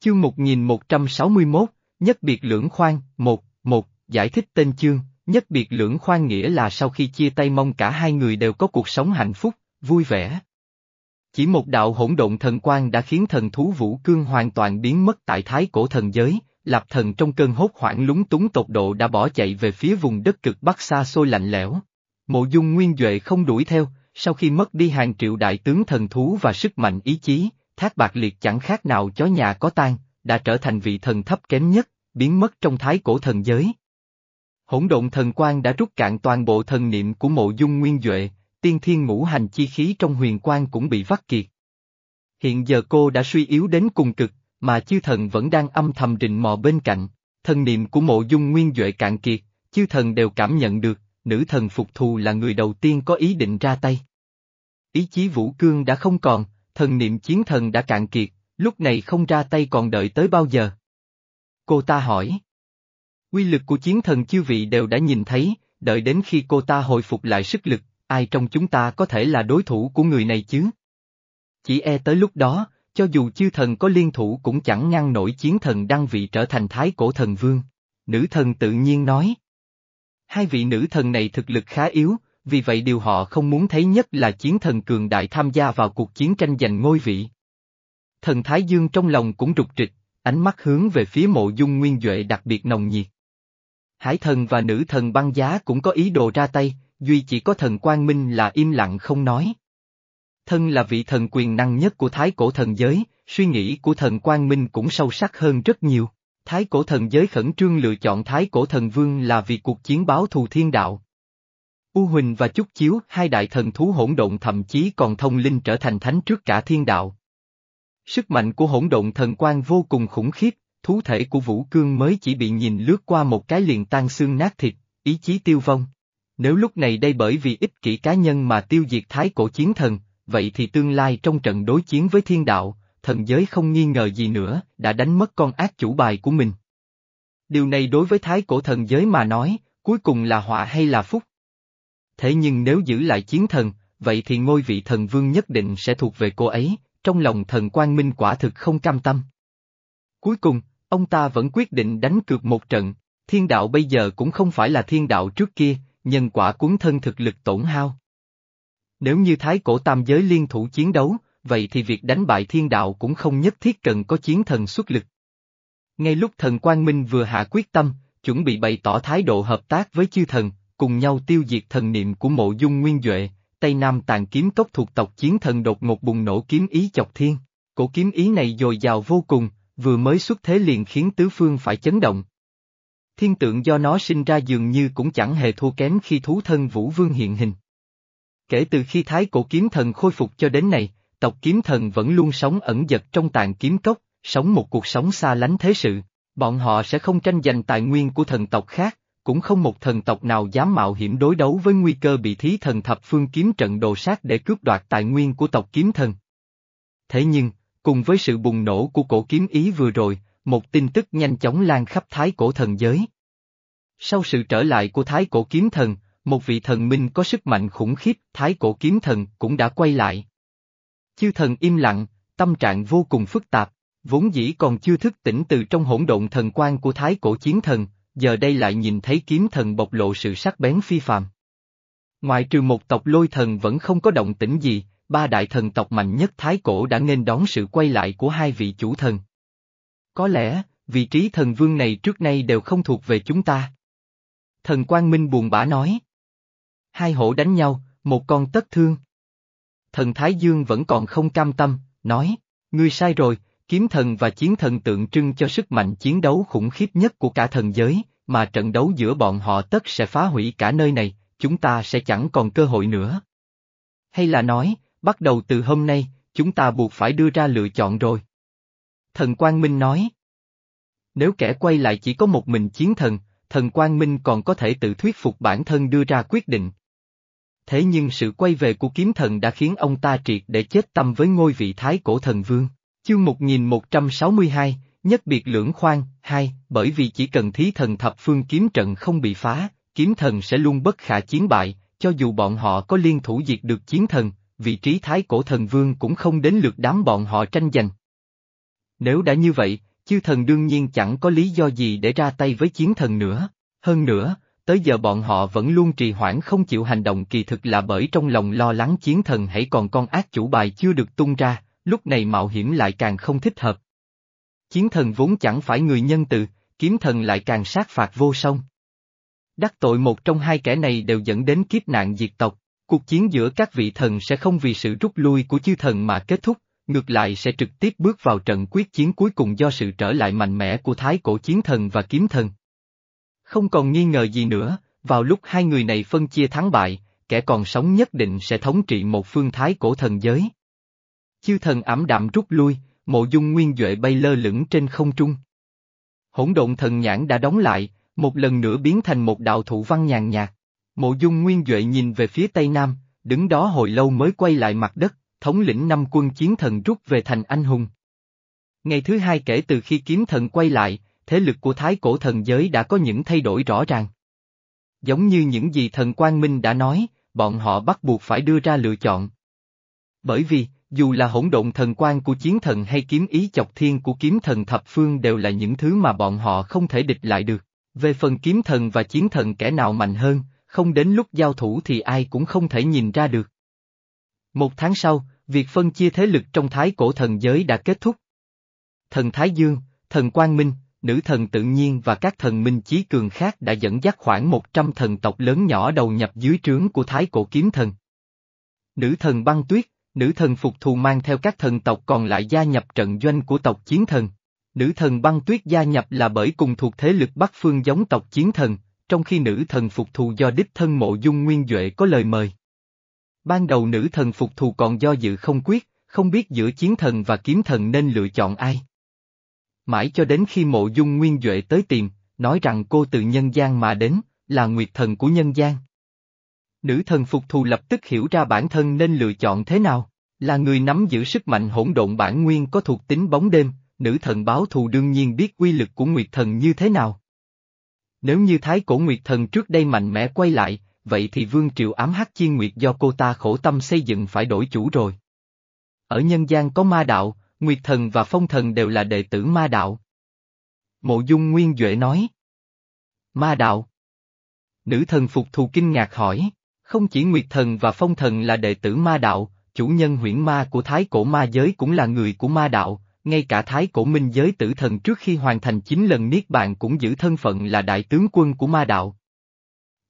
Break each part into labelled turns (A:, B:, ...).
A: Chương 1161, Nhất biệt lưỡng khoan, một, một, giải thích tên chương, nhất biệt lưỡng khoan nghĩa là sau khi chia tay mong cả hai người đều có cuộc sống hạnh phúc, vui vẻ. Chỉ một đạo hỗn độn thần quan đã khiến thần thú vũ cương hoàn toàn biến mất tại thái cổ thần giới, Lạp thần trong cơn hốt hoảng lúng túng tột độ đã bỏ chạy về phía vùng đất cực bắc xa xôi lạnh lẽo. Mộ dung nguyên Duệ không đuổi theo, sau khi mất đi hàng triệu đại tướng thần thú và sức mạnh ý chí, thác bạc liệt chẳng khác nào chó nhà có tan, đã trở thành vị thần thấp kém nhất, biến mất trong thái cổ thần giới. Hỗn độn thần quang đã rút cạn toàn bộ thần niệm của mộ dung nguyên Duệ, tiên thiên ngũ hành chi khí trong huyền quang cũng bị vắt kiệt. Hiện giờ cô đã suy yếu đến cùng cực, mà chư thần vẫn đang âm thầm rình mò bên cạnh, thần niệm của mộ dung nguyên Duệ cạn kiệt, chư thần đều cảm nhận được, nữ thần phục thù là người đầu tiên có ý định ra tay. Ý chí vũ cương đã không còn, thần niệm chiến thần đã cạn kiệt, lúc này không ra tay còn đợi tới bao giờ? Cô ta hỏi. Quy lực của chiến thần chư vị đều đã nhìn thấy, đợi đến khi cô ta hồi phục lại sức lực, ai trong chúng ta có thể là đối thủ của người này chứ? Chỉ e tới lúc đó, cho dù chư thần có liên thủ cũng chẳng ngăn nổi chiến thần đăng vị trở thành thái cổ thần vương. Nữ thần tự nhiên nói. Hai vị nữ thần này thực lực khá yếu, vì vậy điều họ không muốn thấy nhất là chiến thần cường đại tham gia vào cuộc chiến tranh giành ngôi vị. Thần Thái Dương trong lòng cũng rục trịch, ánh mắt hướng về phía mộ dung nguyên Duệ đặc biệt nồng nhiệt. Hải thần và nữ thần băng giá cũng có ý đồ ra tay, duy chỉ có thần Quang Minh là im lặng không nói. Thân là vị thần quyền năng nhất của thái cổ thần giới, suy nghĩ của thần Quang Minh cũng sâu sắc hơn rất nhiều. Thái cổ thần giới khẩn trương lựa chọn thái cổ thần vương là vì cuộc chiến báo thù thiên đạo. U Huỳnh và Chúc Chiếu, hai đại thần thú hỗn độn thậm chí còn thông linh trở thành thánh trước cả thiên đạo. Sức mạnh của hỗn độn thần quan vô cùng khủng khiếp, thú thể của Vũ Cương mới chỉ bị nhìn lướt qua một cái liền tan xương nát thịt, ý chí tiêu vong. Nếu lúc này đây bởi vì ích kỷ cá nhân mà tiêu diệt thái cổ chiến thần, vậy thì tương lai trong trận đối chiến với thiên đạo, thần giới không nghi ngờ gì nữa, đã đánh mất con ác chủ bài của mình. Điều này đối với thái cổ thần giới mà nói, cuối cùng là họa hay là phúc? Thế nhưng nếu giữ lại chiến thần, vậy thì ngôi vị thần vương nhất định sẽ thuộc về cô ấy, trong lòng thần quang minh quả thực không cam tâm. Cuối cùng, ông ta vẫn quyết định đánh cược một trận, thiên đạo bây giờ cũng không phải là thiên đạo trước kia, nhân quả cuốn thân thực lực tổn hao. Nếu như thái cổ tam giới liên thủ chiến đấu, vậy thì việc đánh bại thiên đạo cũng không nhất thiết cần có chiến thần xuất lực. Ngay lúc thần Quang Minh vừa hạ quyết tâm, chuẩn bị bày tỏ thái độ hợp tác với chư thần, cùng nhau tiêu diệt thần niệm của mộ dung nguyên Duệ, Tây Nam tàn kiếm cốc thuộc tộc chiến thần đột ngột bùng nổ kiếm ý chọc thiên. Cổ kiếm ý này dồi dào vô cùng, vừa mới xuất thế liền khiến tứ phương phải chấn động. Thiên tượng do nó sinh ra dường như cũng chẳng hề thua kém khi thú thân Vũ Vương hiện hình. Kể từ khi thái cổ kiếm thần khôi phục cho đến nay, tộc kiếm thần vẫn luôn sống ẩn dật trong tàn kiếm cốc, sống một cuộc sống xa lánh thế sự. Bọn họ sẽ không tranh giành tài nguyên của thần tộc khác, cũng không một thần tộc nào dám mạo hiểm đối đấu với nguy cơ bị thí thần thập phương kiếm trận đồ sát để cướp đoạt tài nguyên của tộc kiếm thần. Thế nhưng, cùng với sự bùng nổ của cổ kiếm ý vừa rồi, một tin tức nhanh chóng lan khắp thái cổ thần giới. Sau sự trở lại của thái cổ kiếm thần, một vị thần minh có sức mạnh khủng khiếp, thái cổ kiếm thần cũng đã quay lại. Chư thần im lặng, tâm trạng vô cùng phức tạp, vốn dĩ còn chưa thức tỉnh từ trong hỗn độn thần quan của thái cổ chiến thần, giờ đây lại nhìn thấy kiếm thần bộc lộ sự sắc bén phi phàm. Ngoại trừ một tộc lôi thần vẫn không có động tĩnh gì, ba đại thần tộc mạnh nhất Thái Cổ đã nên đón sự quay lại của hai vị chủ thần. Có lẽ, vị trí thần vương này trước nay đều không thuộc về chúng ta. Thần Quang Minh buồn bã nói. Hai hổ đánh nhau, một con tất thương. Thần Thái Dương vẫn còn không cam tâm, nói, ngươi sai rồi, kiếm thần và chiến thần tượng trưng cho sức mạnh chiến đấu khủng khiếp nhất của cả thần giới, mà trận đấu giữa bọn họ tất sẽ phá hủy cả nơi này, chúng ta sẽ chẳng còn cơ hội nữa. Hay là nói, bắt đầu từ hôm nay, chúng ta buộc phải đưa ra lựa chọn rồi. Thần Quang Minh nói. Nếu kẻ quay lại chỉ có một mình chiến thần, thần Quang Minh còn có thể tự thuyết phục bản thân đưa ra quyết định. Thế nhưng sự quay về của kiếm thần đã khiến ông ta triệt để chết tâm với ngôi vị thái cổ thần vương. Chương 1162, Nhất biệt lưỡng khoan, hai, bởi vì chỉ cần thí thần thập phương kiếm trận không bị phá, kiếm thần sẽ luôn bất khả chiến bại, cho dù bọn họ có liên thủ diệt được chiến thần, vị trí thái cổ thần vương cũng không đến lượt đám bọn họ tranh giành. Nếu đã như vậy, chư thần đương nhiên chẳng có lý do gì để ra tay với chiến thần nữa. Hơn nữa, tới giờ bọn họ vẫn luôn trì hoãn không chịu hành động kỳ thực là bởi trong lòng lo lắng chiến thần hãy còn con ác chủ bài chưa được tung ra, lúc này mạo hiểm lại càng không thích hợp. Chiến thần vốn chẳng phải người nhân từ, kiếm thần lại càng sát phạt vô song. Đắc tội một trong hai kẻ này đều dẫn đến kiếp nạn diệt tộc, cuộc chiến giữa các vị thần sẽ không vì sự rút lui của chư thần mà kết thúc, ngược lại sẽ trực tiếp bước vào trận quyết chiến cuối cùng do sự trở lại mạnh mẽ của thái cổ chiến thần và kiếm thần. Không còn nghi ngờ gì nữa, vào lúc hai người này phân chia thắng bại, kẻ còn sống nhất định sẽ thống trị một phương thái cổ thần giới. Chư thần ảm đạm rút lui, mộ dung nguyên Duệ bay lơ lửng trên không trung. Hỗn độn thần nhãn đã đóng lại, một lần nữa biến thành một đạo thủ văn nhàn nhạt. Mộ dung nguyên Duệ nhìn về phía tây nam, đứng đó hồi lâu mới quay lại mặt đất, thống lĩnh năm quân chiến thần rút về thành anh hùng. Ngày thứ hai kể từ khi kiếm thần quay lại, thế lực của thái cổ thần giới đã có những thay đổi rõ ràng. Giống như những gì thần Quang Minh đã nói, bọn họ bắt buộc phải đưa ra lựa chọn. Bởi vì, dù là hỗn độn thần quan của chiến thần hay kiếm ý chọc thiên của kiếm thần thập phương đều là những thứ mà bọn họ không thể địch lại được. Về phần kiếm thần và chiến thần kẻ nào mạnh hơn, không đến lúc giao thủ thì ai cũng không thể nhìn ra được. Một tháng sau, việc phân chia thế lực trong thái cổ thần giới đã kết thúc. Thần Thái Dương, thần Quang Minh, nữ thần tự nhiên và các thần minh chí cường khác đã dẫn dắt khoảng 100 thần tộc lớn nhỏ đầu nhập dưới trướng của thái cổ kiếm thần. Nữ thần băng tuyết, nữ thần phục thù mang theo các thần tộc còn lại gia nhập trận doanh của tộc chiến thần. Nữ thần băng tuyết gia nhập là bởi cùng thuộc thế lực Bắc Phương giống tộc chiến thần, trong khi nữ thần phục thù do đích thân mộ dung nguyên Duệ có lời mời. Ban đầu nữ thần phục thù còn do dự không quyết, không biết giữa chiến thần và kiếm thần nên lựa chọn ai. Mãi cho đến khi mộ dung nguyên Duệ tới tìm, nói rằng cô từ nhân gian mà đến, là nguyệt thần của nhân gian. Nữ thần phục thù lập tức hiểu ra bản thân nên lựa chọn thế nào, là người nắm giữ sức mạnh hỗn độn bản nguyên có thuộc tính bóng đêm, nữ thần báo thù đương nhiên biết quy lực của nguyệt thần như thế nào. Nếu như thái cổ nguyệt thần trước đây mạnh mẽ quay lại, vậy thì vương triệu ám hắc chiên nguyệt do cô ta khổ tâm xây dựng phải đổi chủ rồi. Ở nhân gian có ma đạo, nguyệt thần và phong thần đều là đệ tử ma đạo. Mộ dung nguyên Duệ nói. Ma đạo. Nữ thần phục thù kinh ngạc hỏi, không chỉ nguyệt thần và phong thần là đệ tử ma đạo, chủ nhân huyễn ma của thái cổ ma giới cũng là người của ma đạo, ngay cả thái cổ minh giới tử thần trước khi hoàn thành chín lần niết bàn cũng giữ thân phận là đại tướng quân của ma đạo.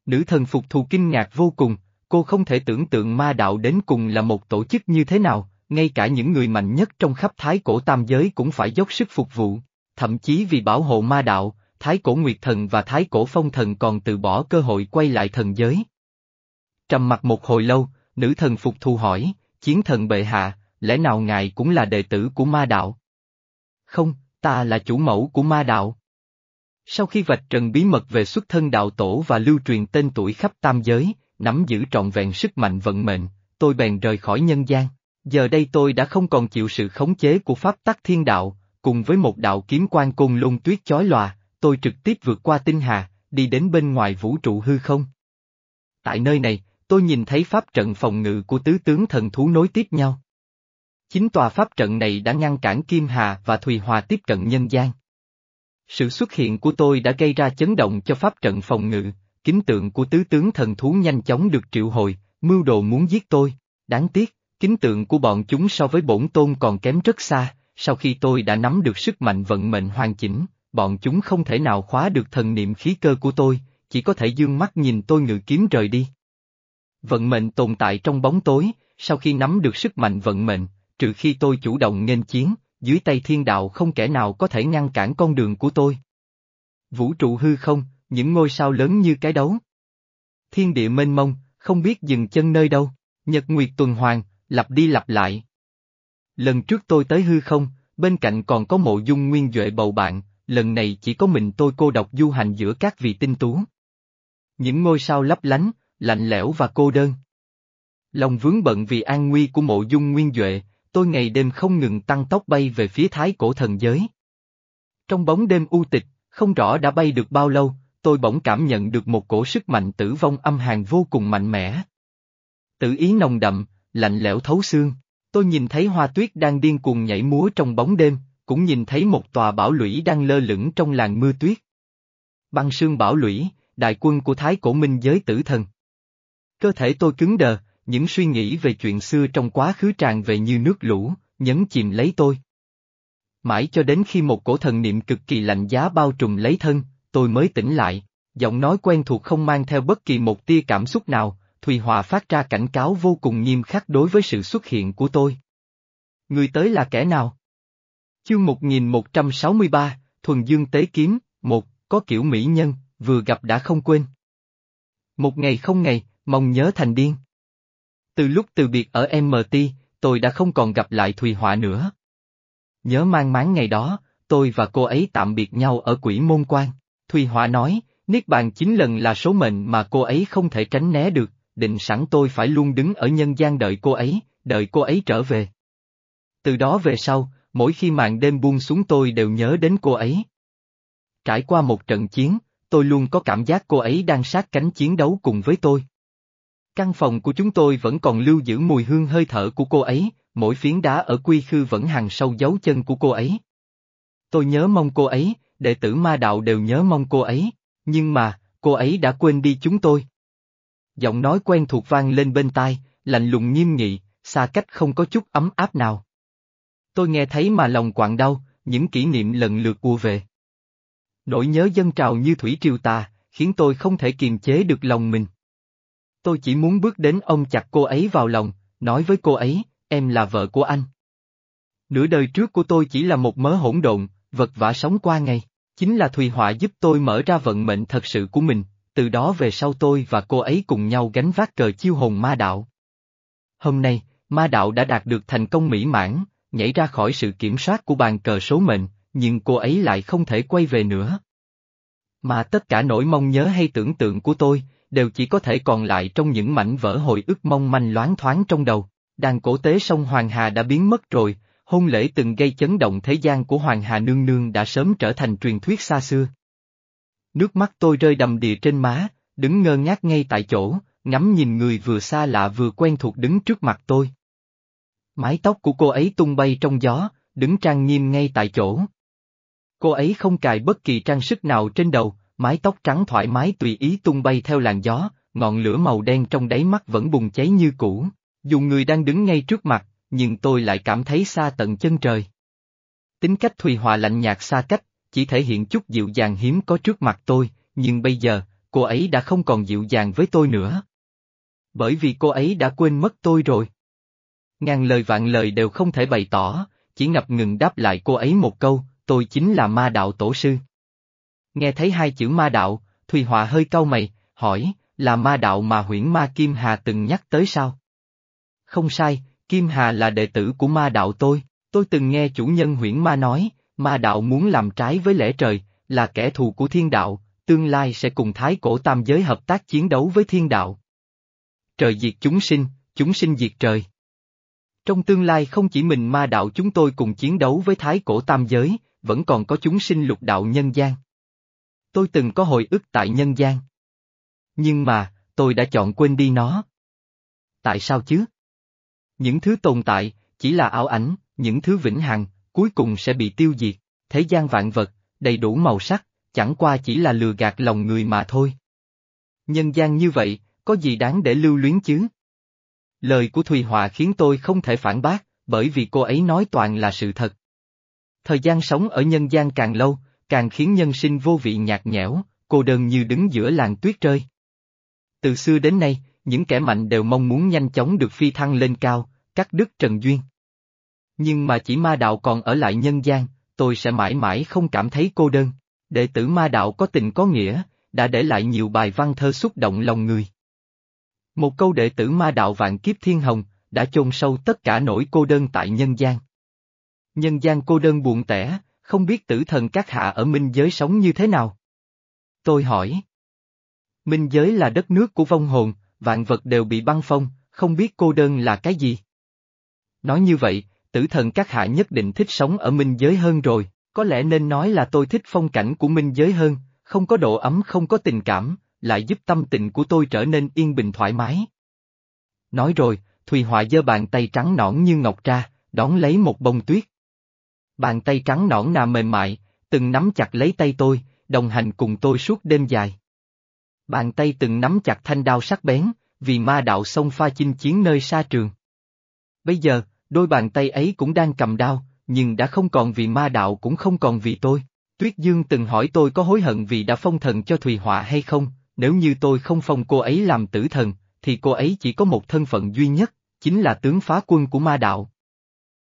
A: Nữ thần phục thù kinh ngạc vô cùng, cô không thể tưởng tượng ma đạo đến cùng là một tổ chức như thế nào, ngay cả những người mạnh nhất trong khắp thái cổ tam giới cũng phải dốc sức phục vụ, thậm chí vì bảo hộ ma đạo, thái cổ nguyệt thần và thái cổ phong thần còn từ bỏ cơ hội quay lại thần giới. Trầm mặt một hồi lâu, nữ thần phục thù hỏi, chiến thần bệ hạ, lẽ nào ngài cũng là đệ tử của ma đạo? Không, ta là chủ mẫu của ma đạo. Sau khi vạch trần bí mật về xuất thân đạo tổ và lưu truyền tên tuổi khắp tam giới, nắm giữ trọn vẹn sức mạnh vận mệnh, tôi bèn rời khỏi nhân gian. Giờ đây tôi đã không còn chịu sự khống chế của pháp tắc thiên đạo, cùng với một đạo kiếm quan côn lôn tuyết chói lòa, tôi trực tiếp vượt qua tinh hà, đi đến bên ngoài vũ trụ hư không. Tại nơi này, tôi nhìn thấy pháp trận phòng ngự của tứ tướng thần thú nối tiếp nhau. Chính tòa pháp trận này đã ngăn cản Kim Hà và Thùy Hòa tiếp cận nhân gian. Sự xuất hiện của tôi đã gây ra chấn động cho pháp trận phòng ngự, kính tượng của tứ tướng thần thú nhanh chóng được triệu hồi, mưu đồ muốn giết tôi, đáng tiếc, kính tượng của bọn chúng so với bổn tôn còn kém rất xa, sau khi tôi đã nắm được sức mạnh vận mệnh hoàn chỉnh, bọn chúng không thể nào khóa được thần niệm khí cơ của tôi, chỉ có thể dương mắt nhìn tôi ngự kiếm rời đi. Vận mệnh tồn tại trong bóng tối, sau khi nắm được sức mạnh vận mệnh, trừ khi tôi chủ động nghênh chiến, dưới tay thiên đạo không kẻ nào có thể ngăn cản con đường của tôi. Vũ trụ hư không, những ngôi sao lớn như cái đấu. Thiên địa mênh mông, không biết dừng chân nơi đâu, nhật nguyệt tuần hoàn, lặp đi lặp lại. Lần trước tôi tới hư không, bên cạnh còn có mộ dung nguyên Duệ bầu bạn, lần này chỉ có mình tôi cô độc du hành giữa các vị tinh tú. Những ngôi sao lấp lánh, lạnh lẽo và cô đơn. Lòng vướng bận vì an nguy của mộ dung nguyên Duệ, tôi ngày đêm không ngừng tăng tốc bay về phía thái cổ thần giới. Trong bóng đêm u tịch, không rõ đã bay được bao lâu, tôi bỗng cảm nhận được một cổ sức mạnh tử vong âm hàn vô cùng mạnh mẽ. Tử ý nồng đậm, lạnh lẽo thấu xương. Tôi nhìn thấy hoa tuyết đang điên cuồng nhảy múa trong bóng đêm, cũng nhìn thấy một tòa bảo lũy đang lơ lửng trong làng mưa tuyết. Băng sương bảo lũy, đại quân của Thái Cổ Minh giới tử thần. Cơ thể tôi cứng đờ, những suy nghĩ về chuyện xưa trong quá khứ tràn về như nước lũ, nhấn chìm lấy tôi. Mãi cho đến khi một cổ thần niệm cực kỳ lạnh giá bao trùm lấy thân, tôi mới tỉnh lại, giọng nói quen thuộc không mang theo bất kỳ một tia cảm xúc nào, Thùy Hòa phát ra cảnh cáo vô cùng nghiêm khắc đối với sự xuất hiện của tôi. Người tới là kẻ nào? Chương 1163, Thuần Dương Tế Kiếm, một, có kiểu mỹ nhân, vừa gặp đã không quên. Một ngày không ngày, mong nhớ thành điên. Từ lúc từ biệt ở MT, tôi đã không còn gặp lại Thùy Họa nữa. Nhớ mang máng ngày đó, tôi và cô ấy tạm biệt nhau ở quỷ môn quan. Thùy Họa nói, Niết bàn chín lần là số mệnh mà cô ấy không thể tránh né được, định sẵn tôi phải luôn đứng ở nhân gian đợi cô ấy, đợi cô ấy trở về. Từ đó về sau, mỗi khi màn đêm buông xuống tôi đều nhớ đến cô ấy. Trải qua một trận chiến, tôi luôn có cảm giác cô ấy đang sát cánh chiến đấu cùng với tôi. Căn phòng của chúng tôi vẫn còn lưu giữ mùi hương hơi thở của cô ấy, mỗi phiến đá ở quy khư vẫn hằng sâu dấu chân của cô ấy. Tôi nhớ mong cô ấy, đệ tử ma đạo đều nhớ mong cô ấy, nhưng mà, cô ấy đã quên đi chúng tôi. Giọng nói quen thuộc vang lên bên tai, lạnh lùng nghiêm nghị, xa cách không có chút ấm áp nào. Tôi nghe thấy mà lòng quặn đau, những kỷ niệm lần lượt ùa về. Nỗi nhớ dân trào như thủy triều tà, khiến tôi không thể kiềm chế được lòng mình. Tôi chỉ muốn bước đến ông chặt cô ấy vào lòng, nói với cô ấy, em là vợ của anh. Nửa đời trước của tôi chỉ là một mớ hỗn độn, vật vã sống qua ngày, chính là Thùy Họa giúp tôi mở ra vận mệnh thật sự của mình, từ đó về sau tôi và cô ấy cùng nhau gánh vác cờ chiêu hồn ma đạo. Hôm nay, ma đạo đã đạt được thành công mỹ mãn, nhảy ra khỏi sự kiểm soát của bàn cờ số mệnh, nhưng cô ấy lại không thể quay về nữa. Mà tất cả nỗi mong nhớ hay tưởng tượng của tôi, đều chỉ có thể còn lại trong những mảnh vỡ hồi ức mong manh loáng thoáng trong đầu. Đàn cổ tế sông Hoàng Hà đã biến mất rồi, hôn lễ từng gây chấn động thế gian của Hoàng Hà Nương Nương đã sớm trở thành truyền thuyết xa xưa. Nước mắt tôi rơi đầm đìa trên má, đứng ngơ ngác ngay tại chỗ, ngắm nhìn người vừa xa lạ vừa quen thuộc đứng trước mặt tôi. Mái tóc của cô ấy tung bay trong gió, đứng trang nghiêm ngay tại chỗ. Cô ấy không cài bất kỳ trang sức nào trên đầu, mái tóc trắng thoải mái tùy ý tung bay theo làn gió, ngọn lửa màu đen trong đáy mắt vẫn bùng cháy như cũ. Dù người đang đứng ngay trước mặt, nhưng tôi lại cảm thấy xa tận chân trời. Tính cách Thùy Hòa lạnh nhạt xa cách, chỉ thể hiện chút dịu dàng hiếm có trước mặt tôi, nhưng bây giờ, cô ấy đã không còn dịu dàng với tôi nữa. Bởi vì cô ấy đã quên mất tôi rồi. Ngàn lời vạn lời đều không thể bày tỏ, chỉ ngập ngừng đáp lại cô ấy một câu, tôi chính là ma đạo tổ sư. Nghe thấy hai chữ ma đạo, Thùy Họa hơi cau mày, hỏi, là ma đạo mà huyễn ma Kim Hà từng nhắc tới sao? Không sai, Kim Hà là đệ tử của ma đạo tôi, tôi từng nghe chủ nhân huyễn ma nói, ma đạo muốn làm trái với lẽ trời, là kẻ thù của thiên đạo, tương lai sẽ cùng thái cổ tam giới hợp tác chiến đấu với thiên đạo. Trời diệt chúng sinh, chúng sinh diệt trời. Trong tương lai không chỉ mình ma đạo chúng tôi cùng chiến đấu với thái cổ tam giới, vẫn còn có chúng sinh lục đạo nhân gian. Tôi từng có hồi ức tại nhân gian. Nhưng mà, tôi đã chọn quên đi nó. Tại sao chứ? Những thứ tồn tại, chỉ là ảo ảnh, những thứ vĩnh hằng, cuối cùng sẽ bị tiêu diệt. Thế gian vạn vật, đầy đủ màu sắc, chẳng qua chỉ là lừa gạt lòng người mà thôi. Nhân gian như vậy, có gì đáng để lưu luyến chứ? Lời của Thùy Họa khiến tôi không thể phản bác, bởi vì cô ấy nói toàn là sự thật. Thời gian sống ở nhân gian càng lâu, càng khiến nhân sinh vô vị nhạt nhẽo, cô đơn như đứng giữa làng tuyết rơi. Từ xưa đến nay, những kẻ mạnh đều mong muốn nhanh chóng được phi thăng lên cao, cắt đứt trần duyên. Nhưng mà chỉ ma đạo còn ở lại nhân gian, tôi sẽ mãi mãi không cảm thấy cô đơn. Đệ tử ma đạo có tình có nghĩa, đã để lại nhiều bài văn thơ xúc động lòng người. Một câu đệ tử ma đạo vạn kiếp thiên hồng, đã chôn sâu tất cả nỗi cô đơn tại nhân gian. Nhân gian cô đơn buồn tẻ, không biết tử thần các hạ ở minh giới sống như thế nào. Tôi hỏi. Minh giới là đất nước của vong hồn, vạn vật đều bị băng phong, không biết cô đơn là cái gì. Nói như vậy, tử thần các hạ nhất định thích sống ở minh giới hơn rồi, có lẽ nên nói là tôi thích phong cảnh của minh giới hơn, không có độ ấm không có tình cảm, lại giúp tâm tình của tôi trở nên yên bình thoải mái. Nói rồi, Thùy Họa giơ bàn tay trắng nõn như ngọc ra, đón lấy một bông tuyết. Bàn tay trắng nõn nà mềm mại, từng nắm chặt lấy tay tôi, đồng hành cùng tôi suốt đêm dài. Bàn tay từng nắm chặt thanh đao sắc bén, vì ma đạo sông pha chinh chiến nơi xa trường. Bây giờ, đôi bàn tay ấy cũng đang cầm đao, nhưng đã không còn vì ma đạo cũng không còn vì tôi. Tuyết Dương từng hỏi tôi có hối hận vì đã phong thần cho Thùy Họa hay không, nếu như tôi không phong cô ấy làm tử thần, thì cô ấy chỉ có một thân phận duy nhất, chính là tướng phá quân của ma đạo.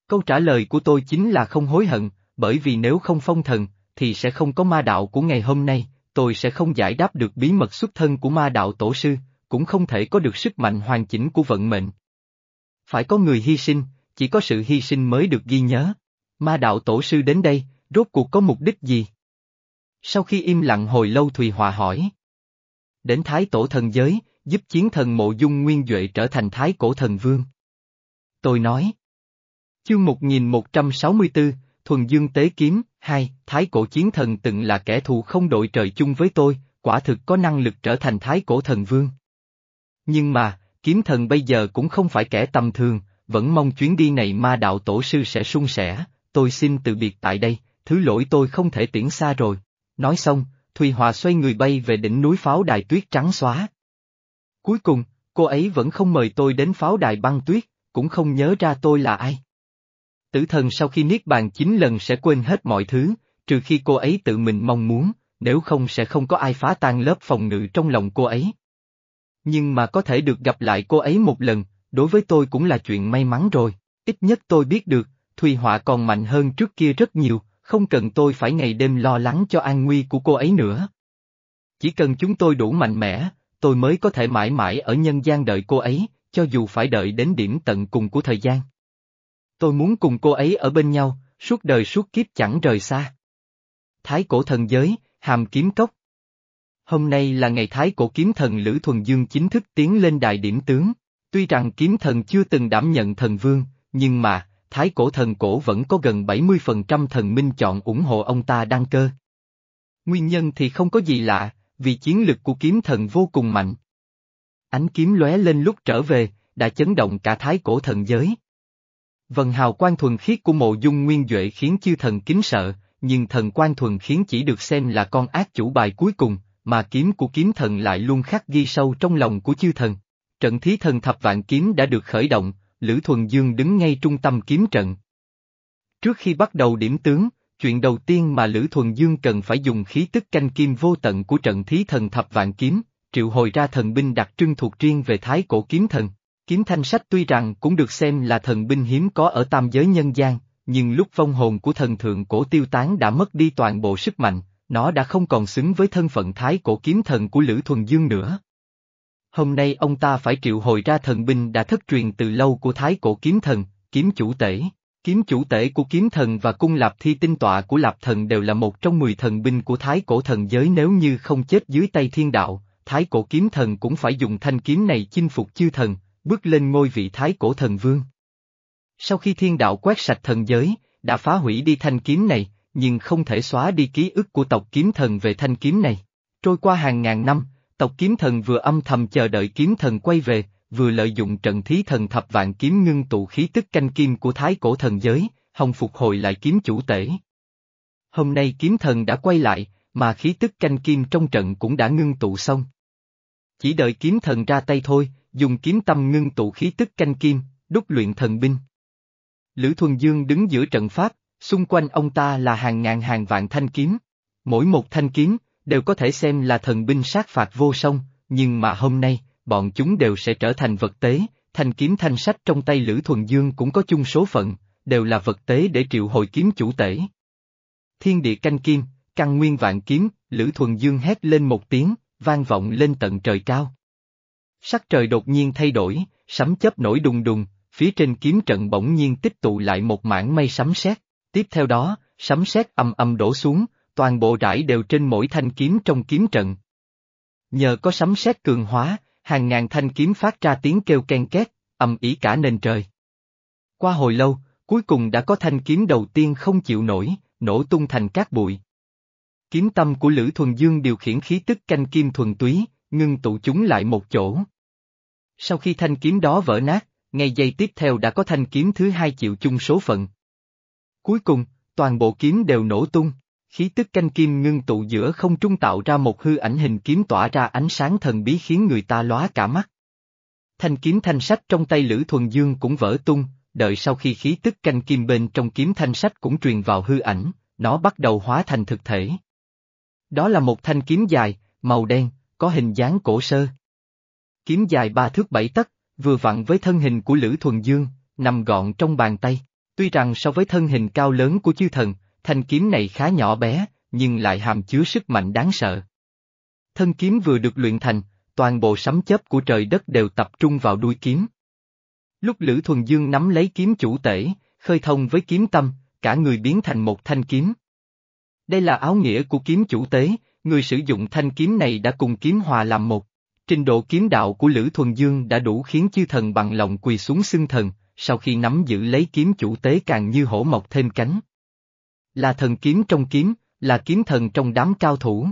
A: Câu trả lời của tôi chính là không hối hận, bởi vì nếu không phong thần, thì sẽ không có ma đạo của ngày hôm nay, tôi sẽ không giải đáp được bí mật xuất thân của ma đạo tổ sư, cũng không thể có được sức mạnh hoàn chỉnh của vận mệnh. Phải có người hy sinh, chỉ có sự hy sinh mới được ghi nhớ. Ma đạo tổ sư đến đây, rốt cuộc có mục đích gì? Sau khi im lặng hồi lâu Thùy Hòa hỏi. Đến Thái Tổ Thần Giới, giúp chiến thần mộ dung nguyên Duệ trở thành Thái Cổ Thần Vương. Tôi nói. Chương 1164, Thuần Dương Tế Kiếm, hai, Thái Cổ Chiến Thần từng là kẻ thù không đội trời chung với tôi, quả thực có năng lực trở thành Thái Cổ Thần Vương. Nhưng mà, kiếm thần bây giờ cũng không phải kẻ tầm thường, vẫn mong chuyến đi này ma đạo tổ sư sẽ sung sẻ, tôi xin từ biệt tại đây, thứ lỗi tôi không thể tiễn xa rồi. Nói xong, Thùy Hòa xoay người bay về đỉnh núi pháo đài tuyết trắng xóa. Cuối cùng, cô ấy vẫn không mời tôi đến pháo đài băng tuyết, cũng không nhớ ra tôi là ai. Tử thần sau khi niết bàn chín lần sẽ quên hết mọi thứ, trừ khi cô ấy tự mình mong muốn, nếu không sẽ không có ai phá tan lớp phòng ngự trong lòng cô ấy. Nhưng mà có thể được gặp lại cô ấy một lần, đối với tôi cũng là chuyện may mắn rồi, ít nhất tôi biết được, Thùy Họa còn mạnh hơn trước kia rất nhiều, không cần tôi phải ngày đêm lo lắng cho an nguy của cô ấy nữa. Chỉ cần chúng tôi đủ mạnh mẽ, tôi mới có thể mãi mãi ở nhân gian đợi cô ấy, cho dù phải đợi đến điểm tận cùng của thời gian. Tôi muốn cùng cô ấy ở bên nhau, suốt đời suốt kiếp chẳng rời xa. Thái cổ thần giới, hàm kiếm cốc. Hôm nay là ngày Thái cổ kiếm thần Lữ Thuần Dương chính thức tiến lên đại điểm tướng. Tuy rằng kiếm thần chưa từng đảm nhận thần vương, nhưng mà, Thái cổ thần cổ vẫn có gần 70% thần minh chọn ủng hộ ông ta đăng cơ. Nguyên nhân thì không có gì lạ, vì chiến lực của kiếm thần vô cùng mạnh. Ánh kiếm lóe lên lúc trở về, đã chấn động cả thái cổ thần giới. Vần hào quang thuần khiết của mộ dung nguyên Duệ khiến chư thần kính sợ, nhưng thần quan thuần khiến chỉ được xem là con ác chủ bài cuối cùng, mà kiếm của kiếm thần lại luôn khắc ghi sâu trong lòng của chư thần. Trận thí thần thập vạn kiếm đã được khởi động, Lữ Thuần Dương đứng ngay trung tâm kiếm trận. Trước khi bắt đầu điểm tướng, chuyện đầu tiên mà Lữ Thuần Dương cần phải dùng khí tức canh kim vô tận của trận thí thần thập vạn kiếm, triệu hồi ra thần binh đặc trưng thuộc riêng về thái cổ kiếm thần. Kiếm thanh sách tuy rằng cũng được xem là thần binh hiếm có ở tam giới nhân gian, nhưng lúc vong hồn của thần thượng cổ tiêu tán đã mất đi toàn bộ sức mạnh, nó đã không còn xứng với thân phận thái cổ kiếm thần của Lữ Thuần Dương nữa. Hôm nay ông ta phải triệu hồi ra thần binh đã thất truyền từ lâu của thái cổ kiếm thần, kiếm chủ tể. Kiếm chủ tể của kiếm thần và cung lạp thi tinh tọa của lạp thần đều là một trong mười thần binh của thái cổ thần giới nếu như không chết dưới tay thiên đạo, thái cổ kiếm thần cũng phải dùng thanh kiếm này chinh phục chư thần, bước lên ngôi vị thái cổ thần vương. Sau khi thiên đạo quét sạch thần giới, đã phá hủy đi thanh kiếm này, nhưng không thể xóa đi ký ức của tộc kiếm thần về thanh kiếm này. Trôi qua hàng ngàn năm, tộc kiếm thần vừa âm thầm chờ đợi kiếm thần quay về, vừa lợi dụng trận thí thần thập vạn kiếm ngưng tụ khí tức canh kim của thái cổ thần giới, hồng phục hồi lại kiếm chủ tể. Hôm nay kiếm thần đã quay lại, mà khí tức canh kim trong trận cũng đã ngưng tụ xong. Chỉ đợi kiếm thần ra tay thôi, dùng kiếm tâm ngưng tụ khí tức canh kim, đúc luyện thần binh. Lữ Thuần Dương đứng giữa trận pháp, xung quanh ông ta là hàng ngàn hàng vạn thanh kiếm. Mỗi một thanh kiếm, đều có thể xem là thần binh sát phạt vô song, nhưng mà hôm nay, bọn chúng đều sẽ trở thành vật tế, thanh kiếm thanh sách trong tay Lữ Thuần Dương cũng có chung số phận, đều là vật tế để triệu hồi kiếm chủ tể. Thiên địa canh kim, căn nguyên vạn kiếm, Lữ Thuần Dương hét lên một tiếng, vang vọng lên tận trời cao. Sắc trời đột nhiên thay đổi, sấm chớp nổi đùng đùng, phía trên kiếm trận bỗng nhiên tích tụ lại một mảng mây sấm sét. Tiếp theo đó, sấm sét âm âm đổ xuống, toàn bộ rải đều trên mỗi thanh kiếm trong kiếm trận. Nhờ có sấm sét cường hóa, hàng ngàn thanh kiếm phát ra tiếng kêu ken két, âm ý cả nền trời. Qua hồi lâu, cuối cùng đã có thanh kiếm đầu tiên không chịu nổi, nổ tung thành cát bụi. Kiếm tâm của Lữ Thuần Dương điều khiển khí tức canh kim thuần túy, ngưng tụ chúng lại một chỗ. Sau khi thanh kiếm đó vỡ nát, ngay giây tiếp theo đã có thanh kiếm thứ hai chịu chung số phận. Cuối cùng, toàn bộ kiếm đều nổ tung, khí tức canh kim ngưng tụ giữa không trung tạo ra một hư ảnh hình kiếm tỏa ra ánh sáng thần bí khiến người ta lóa cả mắt. Thanh kiếm thanh sách trong tay Lữ Thuần Dương cũng vỡ tung, đợi sau khi khí tức canh kim bên trong kiếm thanh sách cũng truyền vào hư ảnh, nó bắt đầu hóa thành thực thể. Đó là một thanh kiếm dài, màu đen, có hình dáng cổ sơ. Kiếm dài ba thước bảy tấc, vừa vặn với thân hình của Lữ Thuần Dương, nằm gọn trong bàn tay. Tuy rằng so với thân hình cao lớn của chư thần, thanh kiếm này khá nhỏ bé, nhưng lại hàm chứa sức mạnh đáng sợ. Thân kiếm vừa được luyện thành, toàn bộ sấm chớp của trời đất đều tập trung vào đuôi kiếm. Lúc Lữ Thuần Dương nắm lấy kiếm chủ tể, khơi thông với kiếm tâm, cả người biến thành một thanh kiếm. Đây là áo nghĩa của kiếm chủ tế, người sử dụng thanh kiếm này đã cùng kiếm hòa làm một. Trình độ kiếm đạo của Lữ Thuần Dương đã đủ khiến chư thần bằng lòng quỳ xuống xưng thần, sau khi nắm giữ lấy kiếm chủ tế càng như hổ mọc thêm cánh. Là thần kiếm trong kiếm, là kiếm thần trong đám cao thủ.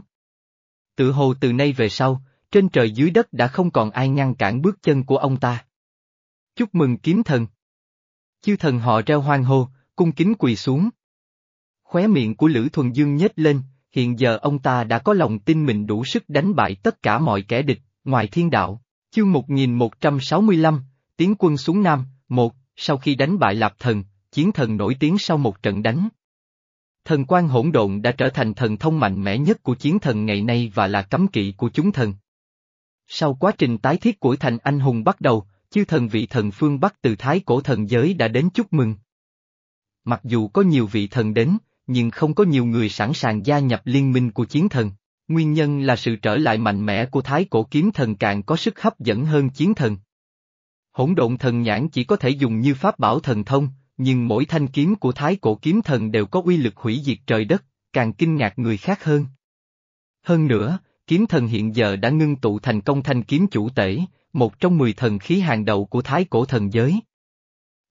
A: Tự hồ từ nay về sau, trên trời dưới đất đã không còn ai ngăn cản bước chân của ông ta. Chúc mừng kiếm thần. Chư thần họ reo hoang hô, cung kính quỳ xuống. Khóe miệng của Lữ Thuần Dương nhếch lên, hiện giờ ông ta đã có lòng tin mình đủ sức đánh bại tất cả mọi kẻ địch, ngoài thiên đạo. Chương 1165, tiến quân xuống Nam, một, sau khi đánh bại Lạp Thần, chiến thần nổi tiếng sau một trận đánh. Thần quan hỗn độn đã trở thành thần thông mạnh mẽ nhất của chiến thần ngày nay và là cấm kỵ của chúng thần. Sau quá trình tái thiết của thành anh hùng bắt đầu, chư thần vị thần phương Bắc từ thái cổ thần giới đã đến chúc mừng. Mặc dù có nhiều vị thần đến, nhưng không có nhiều người sẵn sàng gia nhập liên minh của chiến thần. Nguyên nhân là sự trở lại mạnh mẽ của thái cổ kiếm thần càng có sức hấp dẫn hơn chiến thần. Hỗn độn thần nhãn chỉ có thể dùng như pháp bảo thần thông, nhưng mỗi thanh kiếm của thái cổ kiếm thần đều có uy lực hủy diệt trời đất, càng kinh ngạc người khác hơn. Hơn nữa, kiếm thần hiện giờ đã ngưng tụ thành công thanh kiếm chủ tể, một trong mười thần khí hàng đầu của thái cổ thần giới.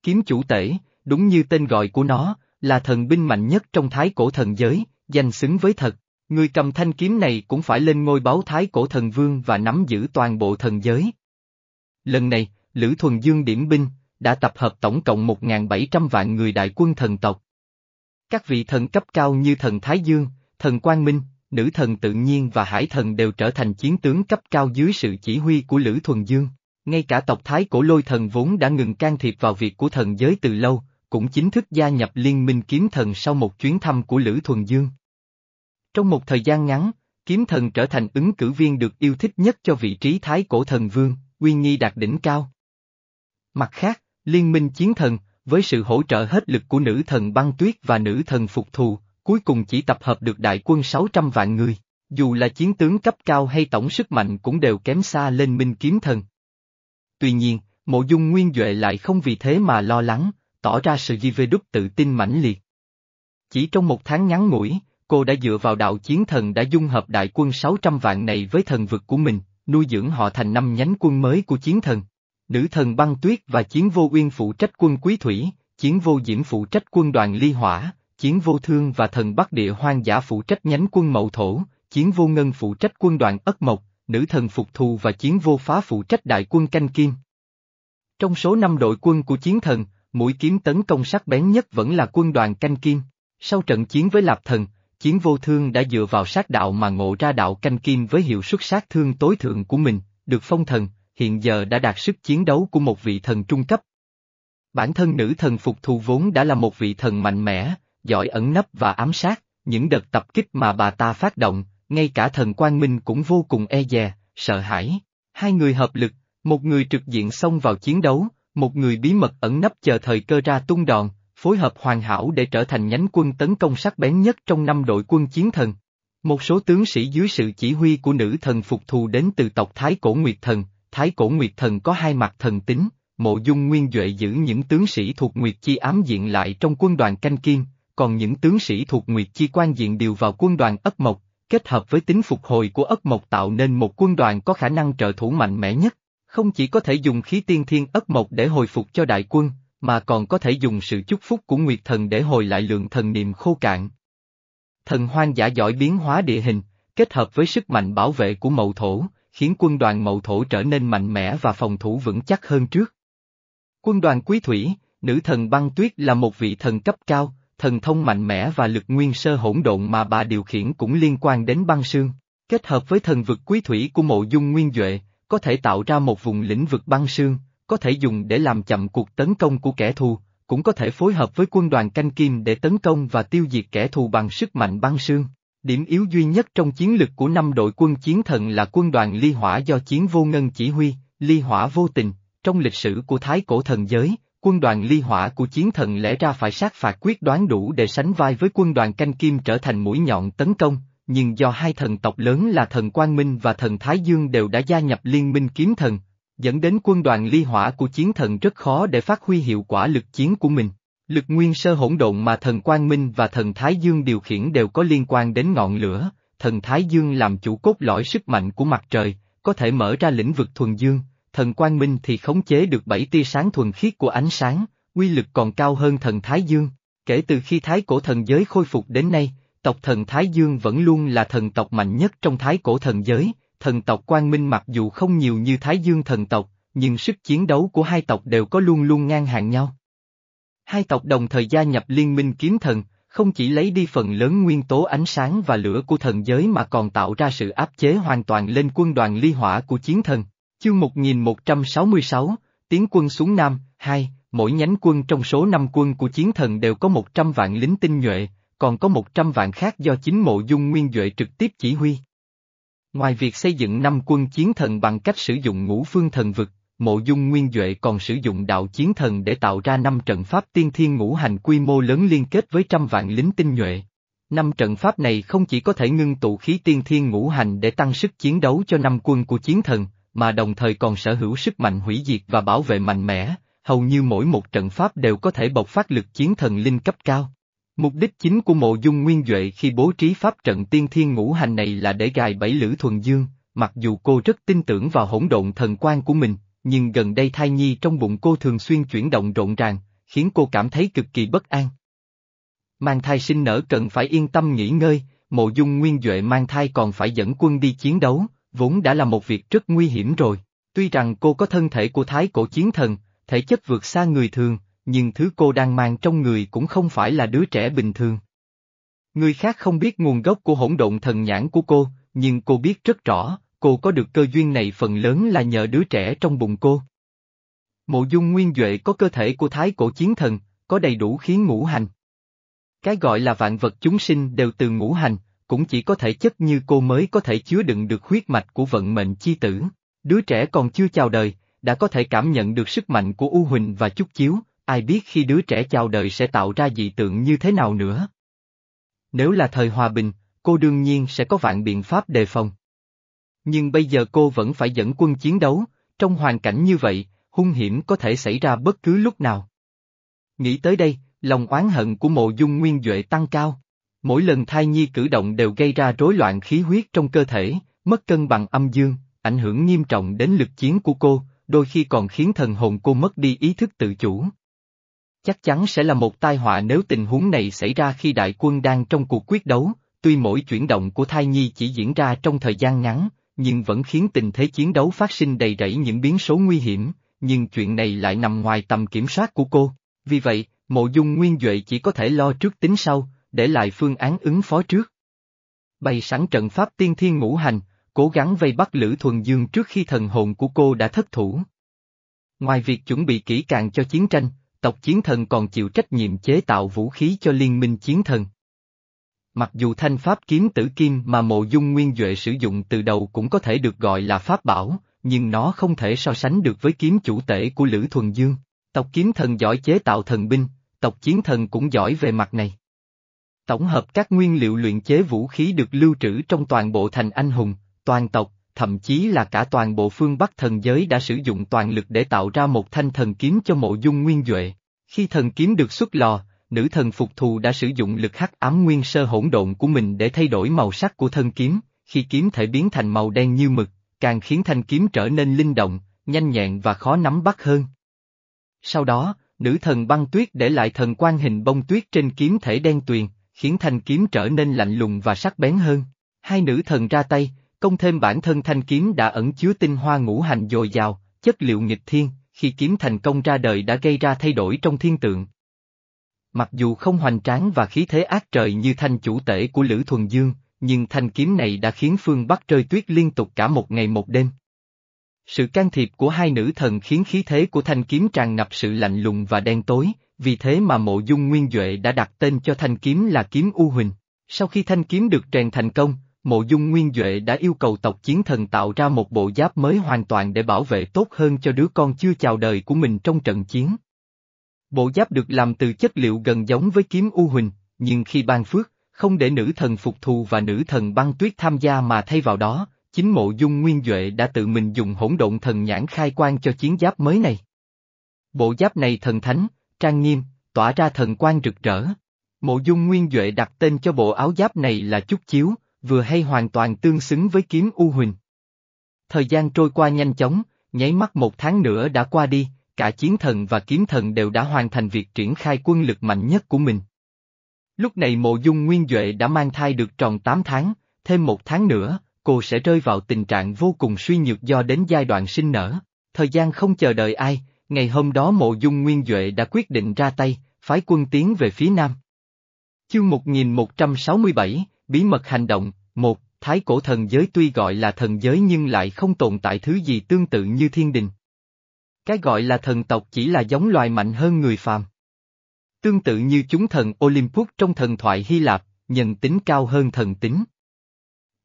A: Kiếm chủ tể, đúng như tên gọi của nó, là thần binh mạnh nhất trong thái cổ thần giới, danh xứng với thật. Người cầm thanh kiếm này cũng phải lên ngôi báo thái cổ thần vương và nắm giữ toàn bộ thần giới. Lần này, Lữ Thuần Dương điểm binh, đã tập hợp tổng cộng 1.700 vạn người đại quân thần tộc. Các vị thần cấp cao như thần Thái Dương, thần Quang Minh, nữ thần tự nhiên và hải thần đều trở thành chiến tướng cấp cao dưới sự chỉ huy của Lữ Thuần Dương. Ngay cả tộc Thái cổ lôi thần vốn đã ngừng can thiệp vào việc của thần giới từ lâu, cũng chính thức gia nhập liên minh kiếm thần sau một chuyến thăm của Lữ Thuần Dương. Trong một thời gian ngắn, kiếm thần trở thành ứng cử viên được yêu thích nhất cho vị trí Thái cổ thần vương, uy nghi đạt đỉnh cao. Mặt khác, liên minh chiến thần, với sự hỗ trợ hết lực của nữ thần băng tuyết và nữ thần phục thù, cuối cùng chỉ tập hợp được đại quân 600 vạn người, dù là chiến tướng cấp cao hay tổng sức mạnh cũng đều kém xa lên minh kiếm thần. Tuy nhiên, mộ dung nguyên Duệ lại không vì thế mà lo lắng, tỏ ra sự di về đúc tự tin mãnh liệt. Chỉ trong một tháng ngắn ngủi, cô đã dựa vào đạo chiến thần đã dung hợp đại quân 600 vạn này với thần vực của mình, nuôi dưỡng họ thành năm nhánh quân mới của chiến thần. Nữ thần băng tuyết và chiến vô uyên phụ trách quân quý thủy, chiến vô diễm phụ trách quân đoàn ly hỏa, chiến vô thương và thần bắc địa hoang dã phụ trách nhánh quân mậu thổ, chiến vô ngân phụ trách quân đoàn ất mộc, nữ thần phục thù và chiến vô phá phụ trách đại quân canh kim. Trong số năm đội quân của chiến thần, mũi kiếm tấn công sắc bén nhất vẫn là quân đoàn canh kim. Sau trận chiến với Lạp Thần, chiến vô thương đã dựa vào sát đạo mà ngộ ra đạo canh kim với hiệu suất sát thương tối thượng của mình, được phong thần, hiện giờ đã đạt sức chiến đấu của một vị thần trung cấp. Bản thân nữ thần phục thù vốn đã là một vị thần mạnh mẽ, giỏi ẩn nấp và ám sát, những đợt tập kích mà bà ta phát động, ngay cả thần Quang Minh cũng vô cùng e dè, sợ hãi. Hai người hợp lực, một người trực diện xông vào chiến đấu, một người bí mật ẩn nấp chờ thời cơ ra tung đòn, phối hợp hoàn hảo để trở thành nhánh quân tấn công sắc bén nhất trong năm đội quân chiến thần. Một số tướng sĩ dưới sự chỉ huy của nữ thần phục thù đến từ tộc Thái Cổ Nguyệt Thần, Thái Cổ Nguyệt Thần có hai mặt thần tính, mộ dung nguyên Duệ giữ những tướng sĩ thuộc Nguyệt Chi ám diện lại trong quân đoàn canh kim, còn những tướng sĩ thuộc Nguyệt Chi quan diện điều vào quân đoàn Ất Mộc, kết hợp với tính phục hồi của Ất Mộc tạo nên một quân đoàn có khả năng trợ thủ mạnh mẽ nhất, không chỉ có thể dùng khí tiên thiên Ất Mộc để hồi phục cho đại quân, mà còn có thể dùng sự chúc phúc của Nguyệt Thần để hồi lại lượng thần niệm khô cạn. Thần hoang giả giỏi biến hóa địa hình, kết hợp với sức mạnh bảo vệ của mậu thổ, khiến quân đoàn mậu thổ trở nên mạnh mẽ và phòng thủ vững chắc hơn trước. Quân đoàn quý thủy, nữ thần băng tuyết là một vị thần cấp cao, thần thông mạnh mẽ và lực nguyên sơ hỗn độn mà bà điều khiển cũng liên quan đến băng sương. Kết hợp với thần vực quý thủy của mộ dung nguyên Duệ, có thể tạo ra một vùng lĩnh vực băng sương, có thể dùng để làm chậm cuộc tấn công của kẻ thù, cũng có thể phối hợp với quân đoàn canh kim để tấn công và tiêu diệt kẻ thù bằng sức mạnh băng sương. Điểm yếu duy nhất trong chiến lực của năm đội quân chiến thần là quân đoàn ly hỏa do chiến vô ngân chỉ huy, ly hỏa vô tình, trong lịch sử của thái cổ thần giới, quân đoàn ly hỏa của chiến thần lẽ ra phải sát phạt quyết đoán đủ để sánh vai với quân đoàn canh kim trở thành mũi nhọn tấn công, nhưng do hai thần tộc lớn là thần Quang Minh và thần Thái Dương đều đã gia nhập liên minh kiếm thần, dẫn đến quân đoàn ly hỏa của chiến thần rất khó để phát huy hiệu quả lực chiến của mình. Lực nguyên sơ hỗn độn mà thần Quang Minh và thần Thái Dương điều khiển đều có liên quan đến ngọn lửa, thần Thái Dương làm chủ cốt lõi sức mạnh của mặt trời, có thể mở ra lĩnh vực thuần dương, thần Quang Minh thì khống chế được bảy tia sáng thuần khiết của ánh sáng, uy lực còn cao hơn thần Thái Dương. Kể từ khi Thái cổ thần giới khôi phục đến nay, tộc thần Thái Dương vẫn luôn là thần tộc mạnh nhất trong Thái cổ thần giới, thần tộc Quang Minh mặc dù không nhiều như Thái Dương thần tộc, nhưng sức chiến đấu của hai tộc đều có luôn luôn ngang hàng nhau. Hai tộc đồng thời gia nhập liên minh kiếm thần, không chỉ lấy đi phần lớn nguyên tố ánh sáng và lửa của thần giới mà còn tạo ra sự áp chế hoàn toàn lên quân đoàn ly hỏa của chiến thần. Chương 1166, tiến quân xuống Nam, 2, mỗi nhánh quân trong số 5 quân của chiến thần đều có 100 vạn lính tinh nhuệ, còn có 100 vạn khác do chính mộ dung nguyên Duệ trực tiếp chỉ huy. Ngoài việc xây dựng năm quân chiến thần bằng cách sử dụng ngũ phương thần vực, mộ dung nguyên Duệ còn sử dụng đạo chiến thần để tạo ra năm trận pháp tiên thiên ngũ hành quy mô lớn liên kết với trăm vạn lính tinh nhuệ. Năm trận pháp này không chỉ có thể ngưng tụ khí tiên thiên ngũ hành để tăng sức chiến đấu cho năm quân của chiến thần, mà đồng thời còn sở hữu sức mạnh hủy diệt và bảo vệ mạnh mẽ, hầu như mỗi một trận pháp đều có thể bộc phát lực chiến thần linh cấp cao. Mục đích chính của mộ dung nguyên Duệ khi bố trí pháp trận tiên thiên ngũ hành này là để gài bẫy Lữ Thuần Dương, mặc dù cô rất tin tưởng vào hỗn độn thần quan của mình, nhưng gần đây thai nhi trong bụng cô thường xuyên chuyển động rộn ràng, khiến cô cảm thấy cực kỳ bất an. Mang thai sinh nở cần phải yên tâm nghỉ ngơi, mộ dung nguyên Duệ mang thai còn phải dẫn quân đi chiến đấu, vốn đã là một việc rất nguy hiểm rồi. Tuy rằng cô có thân thể của thái cổ chiến thần, thể chất vượt xa người thường, nhưng thứ cô đang mang trong người cũng không phải là đứa trẻ bình thường. Người khác không biết nguồn gốc của hỗn độn thần nhãn của cô, nhưng cô biết rất rõ, cô có được cơ duyên này phần lớn là nhờ đứa trẻ trong bụng cô. Mộ dung nguyên Duệ có cơ thể của thái cổ chiến thần, có đầy đủ khiến ngũ hành. Cái gọi là vạn vật chúng sinh đều từ ngũ hành, cũng chỉ có thể chất như cô mới có thể chứa đựng được huyết mạch của vận mệnh chi tử. Đứa trẻ còn chưa chào đời, đã có thể cảm nhận được sức mạnh của U Huỳnh và Chúc Chiếu, ai biết khi đứa trẻ chào đời sẽ tạo ra dị tượng như thế nào nữa. Nếu là thời hòa bình, cô đương nhiên sẽ có vạn biện pháp đề phòng. Nhưng bây giờ cô vẫn phải dẫn quân chiến đấu, trong hoàn cảnh như vậy, hung hiểm có thể xảy ra bất cứ lúc nào. Nghĩ tới đây, lòng oán hận của mộ dung nguyên Duệ tăng cao. Mỗi lần thai nhi cử động đều gây ra rối loạn khí huyết trong cơ thể, mất cân bằng âm dương, ảnh hưởng nghiêm trọng đến lực chiến của cô, đôi khi còn khiến thần hồn cô mất đi ý thức tự chủ. Chắc chắn sẽ là một tai họa nếu tình huống này xảy ra khi đại quân đang trong cuộc quyết đấu, tuy mỗi chuyển động của thai nhi chỉ diễn ra trong thời gian ngắn, nhưng vẫn khiến tình thế chiến đấu phát sinh đầy rẫy những biến số nguy hiểm, nhưng chuyện này lại nằm ngoài tầm kiểm soát của cô. Vì vậy, mộ dung nguyên Duệ chỉ có thể lo trước tính sau, để lại phương án ứng phó trước. Bày sẵn trận pháp tiên thiên ngũ hành, cố gắng vây bắt Lữ Thuần Dương trước khi thần hồn của cô đã thất thủ. Ngoài việc chuẩn bị kỹ càng cho chiến tranh, tộc chiến thần còn chịu trách nhiệm chế tạo vũ khí cho liên minh chiến thần. Mặc dù thanh pháp kiếm tử kim mà mộ dung nguyên Duệ sử dụng từ đầu cũng có thể được gọi là pháp bảo, nhưng nó không thể so sánh được với kiếm chủ tể của Lữ Thuần Dương. Tộc kiếm thần giỏi chế tạo thần binh, tộc chiến thần cũng giỏi về mặt này. Tổng hợp các nguyên liệu luyện chế vũ khí được lưu trữ trong toàn bộ thành anh hùng, toàn tộc, thậm chí là cả toàn bộ phương Bắc thần giới đã sử dụng toàn lực để tạo ra một thanh thần kiếm cho mộ dung nguyên Duệ. Khi thần kiếm được xuất lò, nữ thần phục thù đã sử dụng lực hắc ám nguyên sơ hỗn độn của mình để thay đổi màu sắc của thân kiếm, khi kiếm thể biến thành màu đen như mực, càng khiến thanh kiếm trở nên linh động, nhanh nhẹn và khó nắm bắt hơn. Sau đó, nữ thần băng tuyết để lại thần quan hình bông tuyết trên kiếm thể đen tuyền, khiến thanh kiếm trở nên lạnh lùng và sắc bén hơn. Hai nữ thần ra tay, công thêm bản thân thanh kiếm đã ẩn chứa tinh hoa ngũ hành dồi dào, chất liệu nghịch thiên, khi kiếm thành công ra đời đã gây ra thay đổi trong thiên tượng. Mặc dù không hoành tráng và khí thế ác trời như thanh chủ tể của Lữ Thuần Dương, nhưng thanh kiếm này đã khiến phương Bắc rơi tuyết liên tục cả một ngày một đêm. Sự can thiệp của hai nữ thần khiến khí thế của thanh kiếm tràn ngập sự lạnh lùng và đen tối, vì thế mà mộ dung nguyên Duệ đã đặt tên cho thanh kiếm là kiếm U Huỳnh. Sau khi thanh kiếm được rèn thành công, mộ dung nguyên Duệ đã yêu cầu tộc chiến thần tạo ra một bộ giáp mới hoàn toàn để bảo vệ tốt hơn cho đứa con chưa chào đời của mình trong trận chiến. Bộ giáp được làm từ chất liệu gần giống với kiếm U Huỳnh, nhưng khi ban phước, không để nữ thần phục thù và nữ thần băng tuyết tham gia mà thay vào đó, chính mộ dung nguyên Duệ đã tự mình dùng hỗn độn thần nhãn khai quan cho chiến giáp mới này. Bộ giáp này thần thánh, trang nghiêm, tỏa ra thần quang rực rỡ. Mộ dung nguyên Duệ đặt tên cho bộ áo giáp này là Chúc Chiếu, vừa hay hoàn toàn tương xứng với kiếm U Huỳnh. Thời gian trôi qua nhanh chóng, nháy mắt một tháng nữa đã qua đi, cả chiến thần và kiếm thần đều đã hoàn thành việc triển khai quân lực mạnh nhất của mình. Lúc này mộ dung nguyên Duệ đã mang thai được tròn 8 tháng, thêm một tháng nữa, cô sẽ rơi vào tình trạng vô cùng suy nhược do đến giai đoạn sinh nở. Thời gian không chờ đợi ai, ngày hôm đó mộ dung nguyên Duệ đã quyết định ra tay, phái quân tiến về phía nam. Chương 1167, Bí mật hành động, một, Thái cổ thần giới tuy gọi là thần giới nhưng lại không tồn tại thứ gì tương tự như thiên đình. Cái gọi là thần tộc chỉ là giống loài mạnh hơn người phàm. Tương tự như chúng thần Olympus trong thần thoại Hy Lạp, nhận tính cao hơn thần tính.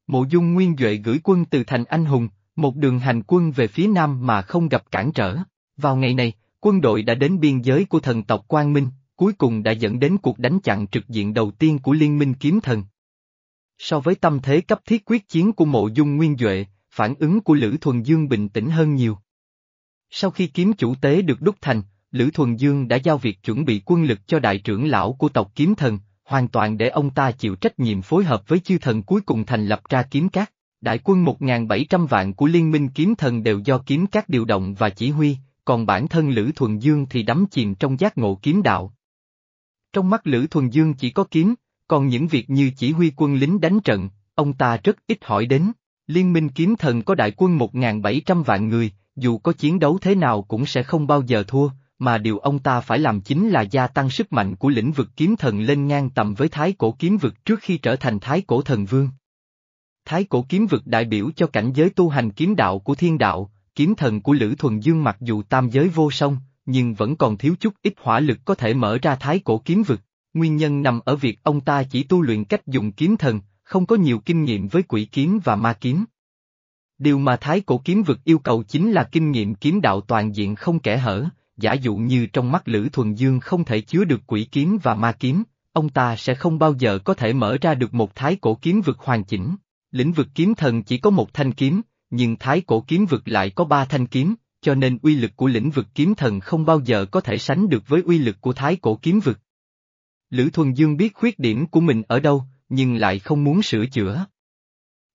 A: Mộ dung nguyên Duệ gửi quân từ thành anh hùng, một đường hành quân về phía nam mà không gặp cản trở. Vào ngày này, quân đội đã đến biên giới của thần tộc Quang Minh, cuối cùng đã dẫn đến cuộc đánh chặn trực diện đầu tiên của Liên minh Kiếm Thần. So với tâm thế cấp thiết quyết chiến của mộ dung nguyên Duệ, phản ứng của Lữ Thuần Dương bình tĩnh hơn nhiều. Sau khi kiếm chủ tế được đúc thành, Lữ Thuần Dương đã giao việc chuẩn bị quân lực cho đại trưởng lão của tộc kiếm thần, hoàn toàn để ông ta chịu trách nhiệm phối hợp với chư thần cuối cùng thành lập ra kiếm cát. Đại quân 1.700 vạn của Liên minh kiếm thần đều do kiếm cát điều động và chỉ huy, còn bản thân Lữ Thuần Dương thì đắm chìm trong giác ngộ kiếm đạo. Trong mắt Lữ Thuần Dương chỉ có kiếm, còn những việc như chỉ huy quân lính đánh trận, ông ta rất ít hỏi đến. Liên minh kiếm thần có đại quân 1.700 vạn người, dù có chiến đấu thế nào cũng sẽ không bao giờ thua, mà điều ông ta phải làm chính là gia tăng sức mạnh của lĩnh vực kiếm thần lên ngang tầm với thái cổ kiếm vực trước khi trở thành thái cổ thần vương. Thái cổ kiếm vực đại biểu cho cảnh giới tu hành kiếm đạo của thiên đạo, kiếm thần của Lữ Thuần Dương mặc dù tam giới vô song, nhưng vẫn còn thiếu chút ít hỏa lực có thể mở ra thái cổ kiếm vực. Nguyên nhân nằm ở việc ông ta chỉ tu luyện cách dùng kiếm thần, không có nhiều kinh nghiệm với quỷ kiếm và ma kiếm. Điều mà thái cổ kiếm vực yêu cầu chính là kinh nghiệm kiếm đạo toàn diện không kẻ hở, giả dụ như trong mắt Lữ Thuần Dương không thể chứa được quỷ kiếm và ma kiếm, ông ta sẽ không bao giờ có thể mở ra được một thái cổ kiếm vực hoàn chỉnh. Lĩnh vực kiếm thần chỉ có một thanh kiếm, nhưng thái cổ kiếm vực lại có ba thanh kiếm, cho nên uy lực của lĩnh vực kiếm thần không bao giờ có thể sánh được với uy lực của thái cổ kiếm vực. Lữ Thuần Dương biết khuyết điểm của mình ở đâu, nhưng lại không muốn sửa chữa.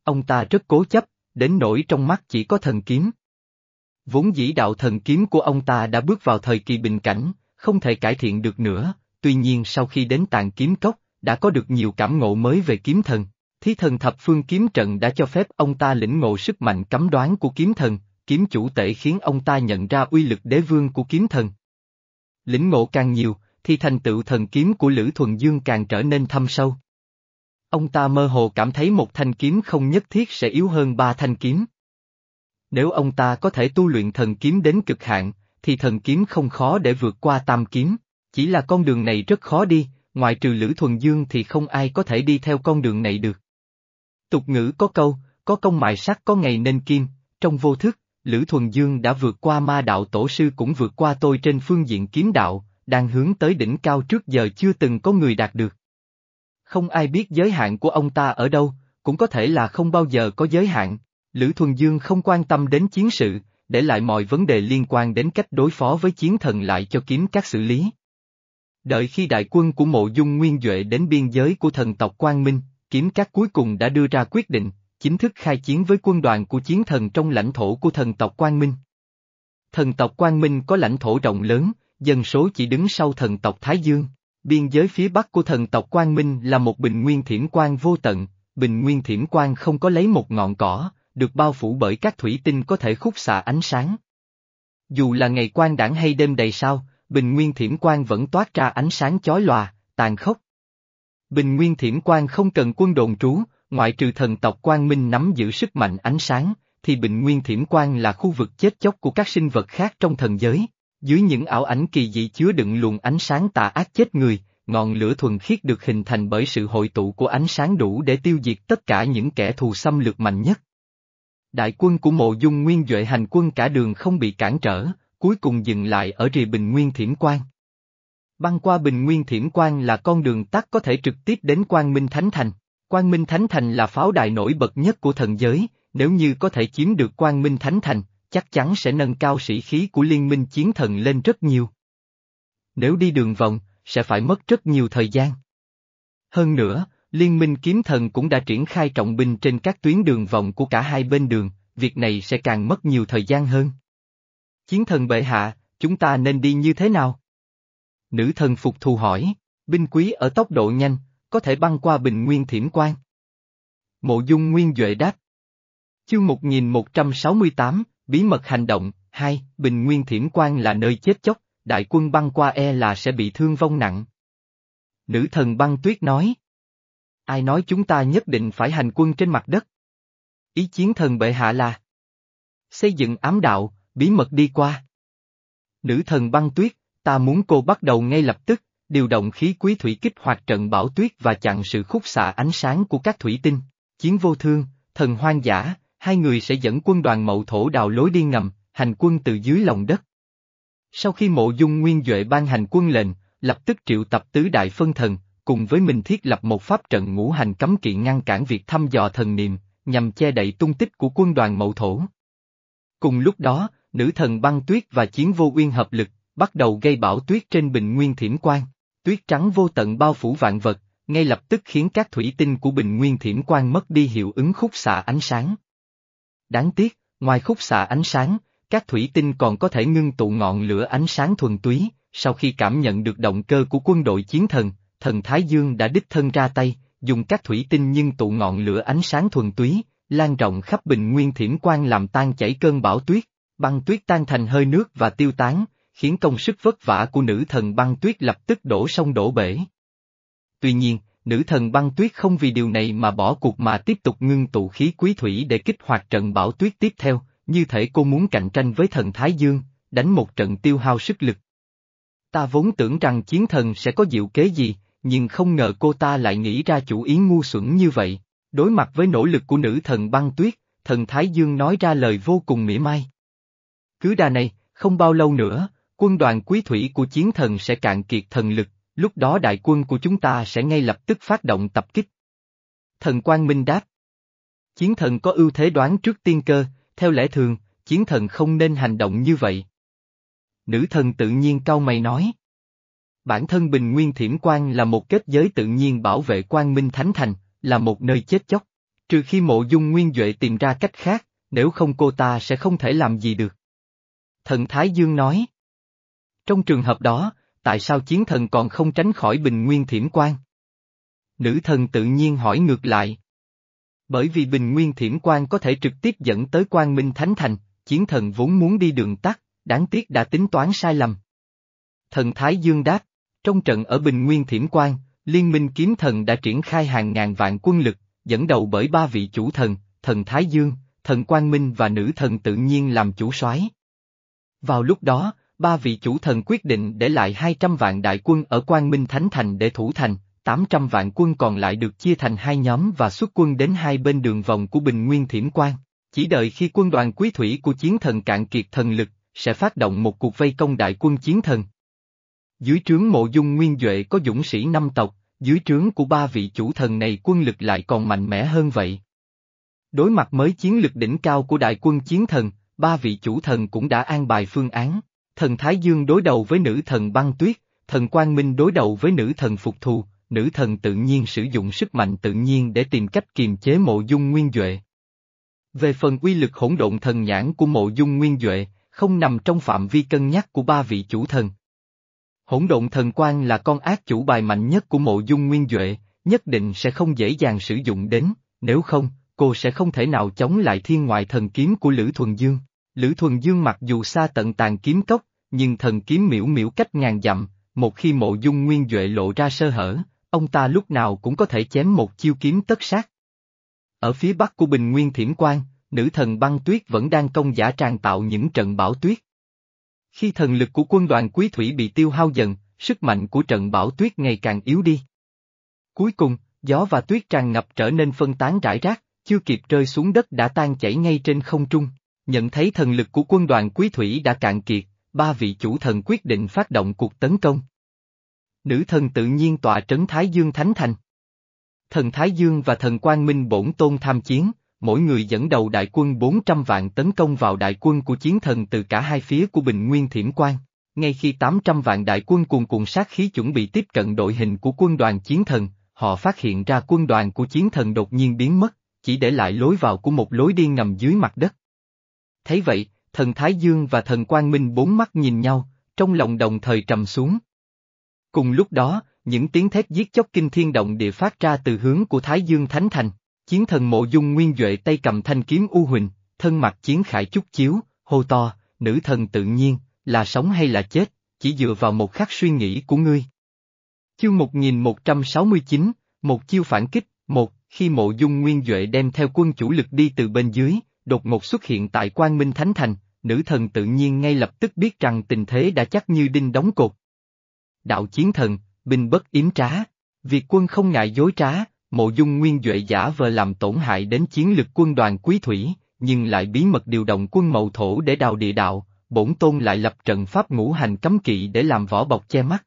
A: Ông ta rất cố chấp, đến nỗi trong mắt chỉ có thần kiếm. Vốn dĩ đạo thần kiếm của ông ta đã bước vào thời kỳ bình cảnh, không thể cải thiện được nữa, tuy nhiên sau khi đến tàn kiếm cốc, đã có được nhiều cảm ngộ mới về kiếm thần. Thí thần thập phương kiếm trận đã cho phép ông ta lĩnh ngộ sức mạnh cấm đoán của kiếm thần, kiếm chủ tể khiến ông ta nhận ra uy lực đế vương của kiếm thần. Lĩnh ngộ càng nhiều, thì thành tựu thần kiếm của Lữ Thuần Dương càng trở nên thâm sâu. Ông ta mơ hồ cảm thấy một thanh kiếm không nhất thiết sẽ yếu hơn ba thanh kiếm. Nếu ông ta có thể tu luyện thần kiếm đến cực hạn, thì thần kiếm không khó để vượt qua tam kiếm, chỉ là con đường này rất khó đi, ngoại trừ Lữ Thuần Dương thì không ai có thể đi theo con đường này được. Tục ngữ có câu, có công mại sắt có ngày nên kim, trong vô thức, Lữ Thuần Dương đã vượt qua ma đạo tổ sư cũng vượt qua tôi trên phương diện kiếm đạo, đang hướng tới đỉnh cao trước giờ chưa từng có người đạt được. Không ai biết giới hạn của ông ta ở đâu, cũng có thể là không bao giờ có giới hạn. Lữ Thuần Dương không quan tâm đến chiến sự, để lại mọi vấn đề liên quan đến cách đối phó với chiến thần lại cho kiếm các xử lý. Đợi khi đại quân của mộ dung nguyên Duệ đến biên giới của thần tộc Quang Minh, kiếm các cuối cùng đã đưa ra quyết định, chính thức khai chiến với quân đoàn của chiến thần trong lãnh thổ của thần tộc Quang Minh. Thần tộc Quang Minh có lãnh thổ rộng lớn, dân số chỉ đứng sau thần tộc Thái Dương. Biên giới phía bắc của thần tộc Quang Minh là một bình nguyên thiểm quang vô tận, bình nguyên thiểm quang không có lấy một ngọn cỏ, được bao phủ bởi các thủy tinh có thể khúc xạ ánh sáng. Dù là ngày quang đảng hay đêm đầy sao, bình nguyên thiểm quang vẫn toát ra ánh sáng chói lòa, tàn khốc. Bình nguyên thiểm quang không cần quân đồn trú, ngoại trừ thần tộc quang minh nắm giữ sức mạnh ánh sáng, thì bình nguyên thiểm quang là khu vực chết chóc của các sinh vật khác trong thần giới. Dưới những ảo ảnh kỳ dị chứa đựng luồng ánh sáng tà ác chết người, ngọn lửa thuần khiết được hình thành bởi sự hội tụ của ánh sáng đủ để tiêu diệt tất cả những kẻ thù xâm lược mạnh nhất. Đại quân của mộ dung nguyên Duệ hành quân cả đường không bị cản trở, cuối cùng dừng lại ở rìa bình nguyên thiểm quan. Băng qua bình nguyên thiểm quan là con đường tắt có thể trực tiếp đến Quang Minh Thánh Thành. Quang Minh Thánh Thành là pháo đài nổi bật nhất của thần giới, nếu như có thể chiếm được Quang Minh Thánh Thành, chắc chắn sẽ nâng cao sĩ khí của liên minh chiến thần lên rất nhiều. Nếu đi đường vòng, sẽ phải mất rất nhiều thời gian. Hơn nữa, Liên minh kiếm thần cũng đã triển khai trọng binh trên các tuyến đường vòng của cả hai bên đường, việc này sẽ càng mất nhiều thời gian hơn. Chiến thần bệ hạ, chúng ta nên đi như thế nào? Nữ thần phục thù hỏi, binh quý ở tốc độ nhanh, có thể băng qua bình nguyên thiểm quan. Mộ dung nguyên Duệ đáp. Chương 1168, Bí mật hành động, 2, Bình Nguyên Thiểm Quan là nơi chết chóc, đại quân băng qua e là sẽ bị thương vong nặng. Nữ thần băng tuyết nói. Ai nói chúng ta nhất định phải hành quân trên mặt đất? Ý chiến thần bệ hạ là xây dựng ám đạo, bí mật đi qua. Nữ thần băng tuyết, ta muốn cô bắt đầu ngay lập tức, điều động khí quý thủy kích hoạt trận bão tuyết và chặn sự khúc xạ ánh sáng của các thủy tinh. Chiến vô thương, thần hoang dã, hai người sẽ dẫn quân đoàn mậu thổ đào lối đi ngầm, hành quân từ dưới lòng đất. Sau khi mộ dung nguyên Duệ ban hành quân lệnh, lập tức triệu tập tứ đại phân thần, cùng với mình thiết lập một pháp trận ngũ hành cấm kỵ ngăn cản việc thăm dò thần niệm, nhằm che đậy tung tích của quân đoàn mậu thổ. Cùng lúc đó, nữ thần băng tuyết và chiến vô uyên hợp lực, bắt đầu gây bão tuyết trên bình nguyên thiểm quan. Tuyết trắng vô tận bao phủ vạn vật, ngay lập tức khiến các thủy tinh của bình nguyên thiểm quan mất đi hiệu ứng khúc xạ ánh sáng. Đáng tiếc, ngoài khúc xạ ánh sáng, các thủy tinh còn có thể ngưng tụ ngọn lửa ánh sáng thuần túy, sau khi cảm nhận được động cơ của quân đội chiến thần, thần Thái Dương đã đích thân ra tay, dùng các thủy tinh nhưng tụ ngọn lửa ánh sáng thuần túy, lan rộng khắp bình nguyên thiểm quan làm tan chảy cơn bão tuyết, băng tuyết tan thành hơi nước và tiêu tán, khiến công sức vất vả của nữ thần băng tuyết lập tức đổ sông đổ bể. Tuy nhiên, nữ thần băng tuyết không vì điều này mà bỏ cuộc mà tiếp tục ngưng tụ khí quý thủy để kích hoạt trận bão tuyết tiếp theo, như thể cô muốn cạnh tranh với thần Thái Dương, đánh một trận tiêu hao sức lực. Ta vốn tưởng rằng chiến thần sẽ có diệu kế gì, nhưng không ngờ cô ta lại nghĩ ra chủ ý ngu xuẩn như vậy. Đối mặt với nỗ lực của nữ thần băng tuyết, thần Thái Dương nói ra lời vô cùng mỉa mai. Cứ đà này, không bao lâu nữa, quân đoàn quý thủy của chiến thần sẽ cạn kiệt thần lực, lúc đó đại quân của chúng ta sẽ ngay lập tức phát động tập kích. Thần Quang Minh đáp. Chiến thần có ưu thế đoán trước tiên cơ, theo lẽ thường, chiến thần không nên hành động như vậy. Nữ thần tự nhiên cau mày nói. Bản thân Bình Nguyên Thiểm Quan là một kết giới tự nhiên bảo vệ Quang Minh Thánh Thành, là một nơi chết chóc. Trừ khi mộ dung Nguyên Duệ tìm ra cách khác, nếu không cô ta sẽ không thể làm gì được. Thần Thái Dương nói. Trong trường hợp đó, tại sao chiến thần còn không tránh khỏi Bình Nguyên Thiểm Quan? Nữ thần tự nhiên hỏi ngược lại. Bởi vì Bình Nguyên Thiểm Quan có thể trực tiếp dẫn tới Quan Minh Thánh Thành, chiến thần vốn muốn đi đường tắt, đáng tiếc đã tính toán sai lầm. Thần Thái Dương đáp. Trong trận ở Bình Nguyên Thiểm Quan, Liên minh kiếm thần đã triển khai hàng ngàn vạn quân lực, dẫn đầu bởi ba vị chủ thần, thần Thái Dương, thần Quang Minh và nữ thần tự nhiên làm chủ soái. Vào lúc đó, ba vị chủ thần quyết định để lại 200 vạn đại quân ở Quang Minh Thánh Thành để thủ thành, 800 vạn quân còn lại được chia thành hai nhóm và xuất quân đến hai bên đường vòng của Bình Nguyên Thiểm Quan. Chỉ đợi khi quân đoàn quý thủy của chiến thần cạn kiệt thần lực, sẽ phát động một cuộc vây công đại quân chiến thần. Dưới trướng mộ dung nguyên Duệ có dũng sĩ năm tộc, dưới trướng của ba vị chủ thần này quân lực lại còn mạnh mẽ hơn vậy. Đối mặt mới chiến lực đỉnh cao của đại quân chiến thần, ba vị chủ thần cũng đã an bài phương án. Thần Thái Dương đối đầu với nữ thần băng tuyết, thần Quang Minh đối đầu với nữ thần phục thù, nữ thần tự nhiên sử dụng sức mạnh tự nhiên để tìm cách kiềm chế mộ dung nguyên Duệ. Về phần uy lực hỗn độn thần nhãn của mộ dung nguyên Duệ, không nằm trong phạm vi cân nhắc của ba vị chủ thần. Hỗn độn thần quan là con ác chủ bài mạnh nhất của mộ dung nguyên Duệ, nhất định sẽ không dễ dàng sử dụng đến, nếu không, cô sẽ không thể nào chống lại thiên ngoại thần kiếm của Lữ Thuần Dương. Lữ Thuần Dương mặc dù xa tận tàn kiếm cốc, nhưng thần kiếm miễu miễu cách ngàn dặm, một khi mộ dung nguyên Duệ lộ ra sơ hở, ông ta lúc nào cũng có thể chém một chiêu kiếm tất sát. Ở phía bắc của Bình Nguyên Thiểm Quan, nữ thần băng tuyết vẫn đang công giả tràn tạo những trận bão tuyết. Khi thần lực của quân đoàn quý thủy bị tiêu hao dần, sức mạnh của trận bão tuyết ngày càng yếu đi. Cuối cùng, gió và tuyết tràn ngập trở nên phân tán rải rác, chưa kịp rơi xuống đất đã tan chảy ngay trên không trung. Nhận thấy thần lực của quân đoàn quý thủy đã cạn kiệt, ba vị chủ thần quyết định phát động cuộc tấn công. Nữ thần tự nhiên tọa trấn Thái Dương Thánh Thành. Thần Thái Dương và thần Quang Minh bổn tôn tham chiến, mỗi người dẫn đầu đại quân 400 vạn tấn công vào đại quân của chiến thần từ cả hai phía của Bình Nguyên Thiểm Quan. Ngay khi 800 vạn đại quân cuồn cuộn sát khí chuẩn bị tiếp cận đội hình của quân đoàn chiến thần, họ phát hiện ra quân đoàn của chiến thần đột nhiên biến mất, chỉ để lại lối vào của một lối đi ngầm dưới mặt đất. Thấy vậy, thần Thái Dương và thần Quang Minh bốn mắt nhìn nhau, trong lòng đồng thời trầm xuống. Cùng lúc đó, những tiếng thét giết chóc kinh thiên động địa phát ra từ hướng của Thái Dương Thánh Thành. Chiến thần mộ dung nguyên Duệ tay cầm thanh kiếm U Huỳnh, thân mặt chiến khải chút chiếu, hô to, nữ thần tự nhiên, là sống hay là chết, chỉ dựa vào một khắc suy nghĩ của ngươi. Chương 1169, một chiêu phản kích, một, khi mộ dung nguyên Duệ đem theo quân chủ lực đi từ bên dưới, đột ngột xuất hiện tại Quang Minh Thánh Thành, nữ thần tự nhiên ngay lập tức biết rằng tình thế đã chắc như đinh đóng cột. Đạo chiến thần, binh bất yếm trá, việc quân không ngại dối trá, mộ dung nguyên Duệ giả vờ làm tổn hại đến chiến lực quân đoàn quý thủy, nhưng lại bí mật điều động quân mậu thổ để đào địa đạo, bổn tôn lại lập trận pháp ngũ hành cấm kỵ để làm vỏ bọc che mắt.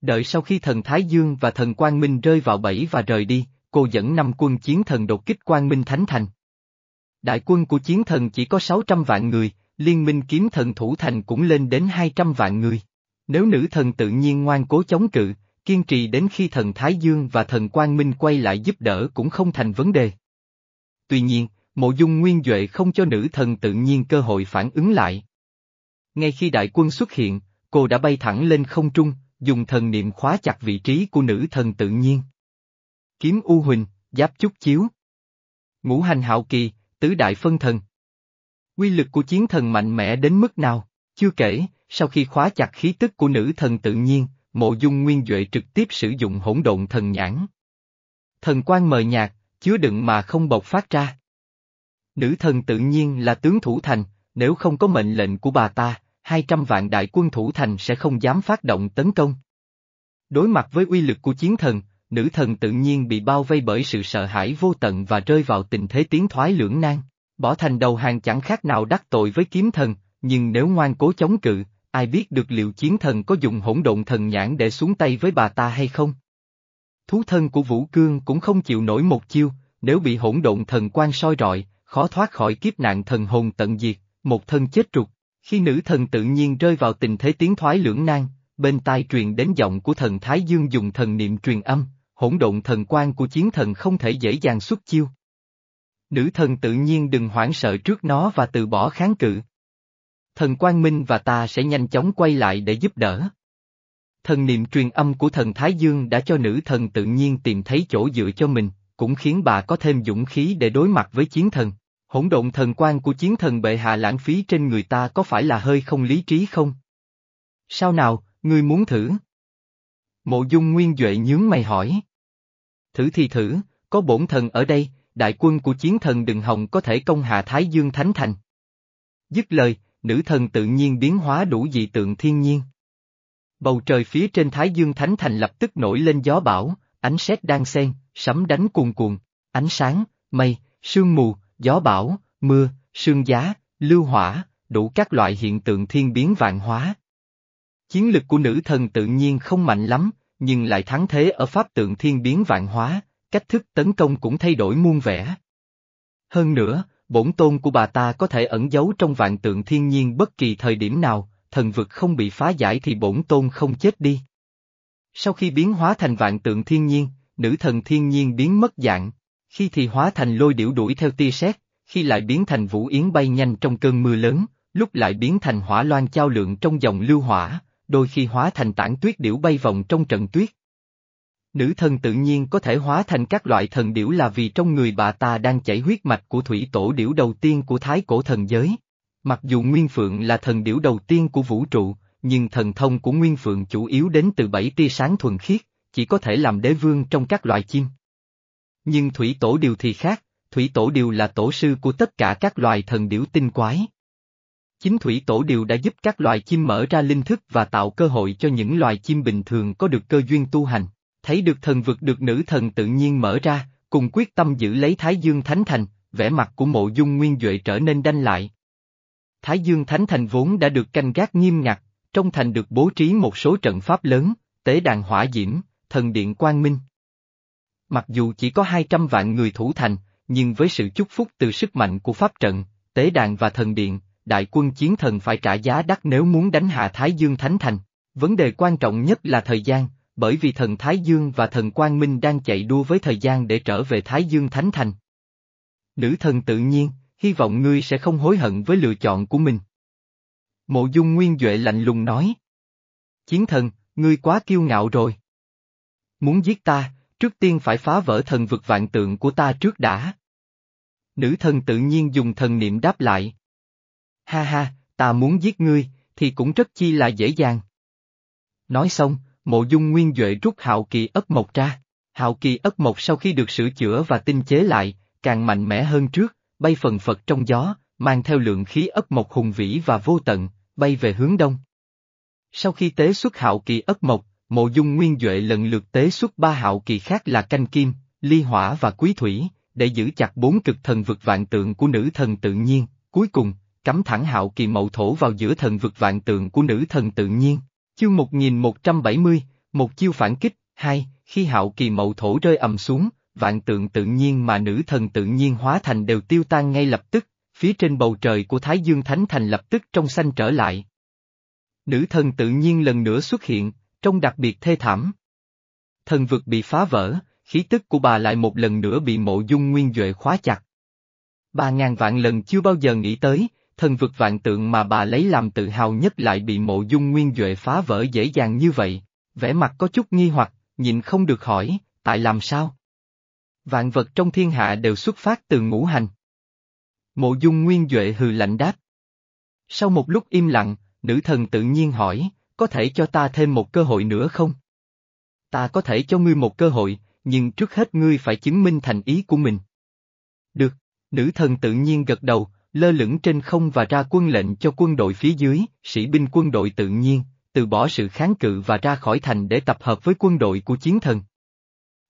A: Đợi sau khi thần Thái Dương và thần Quang Minh rơi vào bẫy và rời đi, cô dẫn năm quân chiến thần đột kích Quang Minh Thánh Thành. Đại quân của chiến thần chỉ có 600 vạn người, liên minh kiếm thần thủ thành cũng lên đến 200 vạn người. Nếu nữ thần tự nhiên ngoan cố chống cự, kiên trì đến khi thần Thái Dương và thần Quang Minh quay lại giúp đỡ cũng không thành vấn đề. Tuy nhiên, mộ dung nguyên Duệ không cho nữ thần tự nhiên cơ hội phản ứng lại. Ngay khi đại quân xuất hiện, cô đã bay thẳng lên không trung, dùng thần niệm khóa chặt vị trí của nữ thần tự nhiên. Kiếm U Huỳnh, giáp chút chiếu. Ngũ hành hạo kỳ, tứ đại phân thần. Quy lực của chiến thần mạnh mẽ đến mức nào, chưa kể, sau khi khóa chặt khí tức của nữ thần tự nhiên, mộ dung nguyên Duệ trực tiếp sử dụng hỗn độn thần nhãn. Thần quan mờ nhạt, chứa đựng mà không bộc phát ra. Nữ thần tự nhiên là tướng thủ thành, nếu không có mệnh lệnh của bà ta, 200 vạn đại quân thủ thành sẽ không dám phát động tấn công. Đối mặt với uy lực của chiến thần, nữ thần tự nhiên bị bao vây bởi sự sợ hãi vô tận và rơi vào tình thế tiến thoái lưỡng nan. Bỏ thành đầu hàng chẳng khác nào đắc tội với kiếm thần, nhưng nếu ngoan cố chống cự, ai biết được liệu chiến thần có dùng hỗn độn thần nhãn để xuống tay với bà ta hay không? Thú thân của Vũ Cương cũng không chịu nổi một chiêu, nếu bị hỗn độn thần quan soi rọi, khó thoát khỏi kiếp nạn thần hồn tận diệt, một thân chết trục. Khi nữ thần tự nhiên rơi vào tình thế tiến thoái lưỡng nan, bên tai truyền đến giọng của thần Thái Dương dùng thần niệm truyền âm, hỗn độn thần quan của chiến thần không thể dễ dàng xuất chiêu. Nữ thần tự nhiên đừng hoảng sợ trước nó và từ bỏ kháng cự. Thần Quang Minh và ta sẽ nhanh chóng quay lại để giúp đỡ. Thần niệm truyền âm của thần Thái Dương đã cho nữ thần tự nhiên tìm thấy chỗ dựa cho mình, cũng khiến bà có thêm dũng khí để đối mặt với chiến thần. Hỗn độn thần quan của chiến thần bệ hạ lãng phí trên người ta có phải là hơi không lý trí không? Sao nào, ngươi muốn thử? Mộ dung nguyên Duệ nhướng mày hỏi. Thử thì thử, có bổn thần ở đây, đại quân của chiến thần đừng hòng có thể công hạ Thái Dương Thánh Thành. Dứt lời, nữ thần tự nhiên biến hóa đủ dị tượng thiên nhiên. Bầu trời phía trên Thái Dương Thánh Thành lập tức nổi lên gió bão, ánh sét đang xen, sấm đánh cuồn cuộn, ánh sáng, mây, sương mù, gió bão, mưa, sương giá, lưu hỏa, đủ các loại hiện tượng thiên biến vạn hóa. Chiến lực của nữ thần tự nhiên không mạnh lắm, nhưng lại thắng thế ở pháp tượng thiên biến vạn hóa, cách thức tấn công cũng thay đổi muôn vẻ. Hơn nữa, bổn tôn của bà ta có thể ẩn giấu trong vạn tượng thiên nhiên bất kỳ thời điểm nào, thần vực không bị phá giải thì bổn tôn không chết đi. Sau khi biến hóa thành vạn tượng thiên nhiên, nữ thần thiên nhiên biến mất dạng, khi thì hóa thành lôi điểu đuổi theo tia sét, khi lại biến thành vũ yến bay nhanh trong cơn mưa lớn, lúc lại biến thành hỏa loan trao lượng trong dòng lưu hỏa, đôi khi hóa thành tảng tuyết điểu bay vòng trong trận tuyết. Nữ thần tự nhiên có thể hóa thành các loại thần điểu là vì trong người bà ta đang chảy huyết mạch của thủy tổ điểu đầu tiên của thái cổ thần giới. Mặc dù Nguyên Phượng là thần điểu đầu tiên của vũ trụ, nhưng thần thông của Nguyên Phượng chủ yếu đến từ bảy tia sáng thuần khiết, chỉ có thể làm đế vương trong các loài chim. Nhưng Thủy Tổ Điều thì khác, Thủy Tổ Điều là tổ sư của tất cả các loài thần điểu tinh quái. Chính Thủy Tổ Điều đã giúp các loài chim mở ra linh thức và tạo cơ hội cho những loài chim bình thường có được cơ duyên tu hành, thấy được thần vực được nữ thần tự nhiên mở ra, cùng quyết tâm giữ lấy Thái Dương Thánh Thành, vẻ mặt của mộ dung nguyên Duệ trở nên đanh lại. Thái Dương Thánh Thành vốn đã được canh gác nghiêm ngặt, trong thành được bố trí một số trận pháp lớn, tế đàn hỏa diễm, thần điện quang minh. Mặc dù chỉ có 200 vạn người thủ thành, nhưng với sự chúc phúc từ sức mạnh của pháp trận, tế đàn và thần điện, đại quân chiến thần phải trả giá đắt nếu muốn đánh hạ Thái Dương Thánh Thành. Vấn đề quan trọng nhất là thời gian, bởi vì thần Thái Dương và thần Quang Minh đang chạy đua với thời gian để trở về Thái Dương Thánh Thành. Nữ thần tự nhiên, hy vọng ngươi sẽ không hối hận với lựa chọn của mình. Mộ dung nguyên Duệ lạnh lùng nói. Chiến thần, ngươi quá kiêu ngạo rồi. Muốn giết ta, trước tiên phải phá vỡ thần vực vạn tượng của ta trước đã. Nữ thần tự nhiên dùng thần niệm đáp lại. Ha ha, ta muốn giết ngươi, thì cũng rất chi là dễ dàng. Nói xong, mộ dung nguyên Duệ rút hạo kỳ ất mộc ra. Hạo kỳ ất mộc sau khi được sửa chữa và tinh chế lại, càng mạnh mẽ hơn trước, bay phần phật trong gió, mang theo lượng khí ất mộc hùng vĩ và vô tận, bay về hướng đông. Sau khi tế xuất hạo kỳ ất mộc, mộ dung nguyên Duệ lần lượt tế xuất ba hạo kỳ khác là canh kim, ly hỏa và quý thủy, để giữ chặt bốn cực thần vực vạn tượng của nữ thần tự nhiên, cuối cùng, cắm thẳng hạo kỳ mậu thổ vào giữa thần vực vạn tượng của nữ thần tự nhiên. Chương 1170, một chiêu phản kích, hai, khi hạo kỳ mậu thổ rơi ầm xuống, vạn tượng tự nhiên mà nữ thần tự nhiên hóa thành đều tiêu tan ngay lập tức, phía trên bầu trời của Thái Dương Thánh Thành lập tức trong xanh trở lại. Nữ thần tự nhiên lần nữa xuất hiện, trông đặc biệt thê thảm. Thần vực bị phá vỡ, khí tức của bà lại một lần nữa bị mộ dung nguyên Duệ khóa chặt. Ba ngàn vạn lần chưa bao giờ nghĩ tới, thần vực vạn tượng mà bà lấy làm tự hào nhất lại bị mộ dung nguyên Duệ phá vỡ dễ dàng như vậy, vẻ mặt có chút nghi hoặc, nhìn không được hỏi, tại làm sao? Vạn vật trong thiên hạ đều xuất phát từ ngũ hành. Mộ dung nguyên Duệ hừ lạnh đáp. Sau một lúc im lặng, nữ thần tự nhiên hỏi, có thể cho ta thêm một cơ hội nữa không? Ta có thể cho ngươi một cơ hội, nhưng trước hết ngươi phải chứng minh thành ý của mình. Được, nữ thần tự nhiên gật đầu, lơ lửng trên không và ra quân lệnh cho quân đội phía dưới, sĩ binh quân đội tự nhiên, từ bỏ sự kháng cự và ra khỏi thành để tập hợp với quân đội của chiến thần.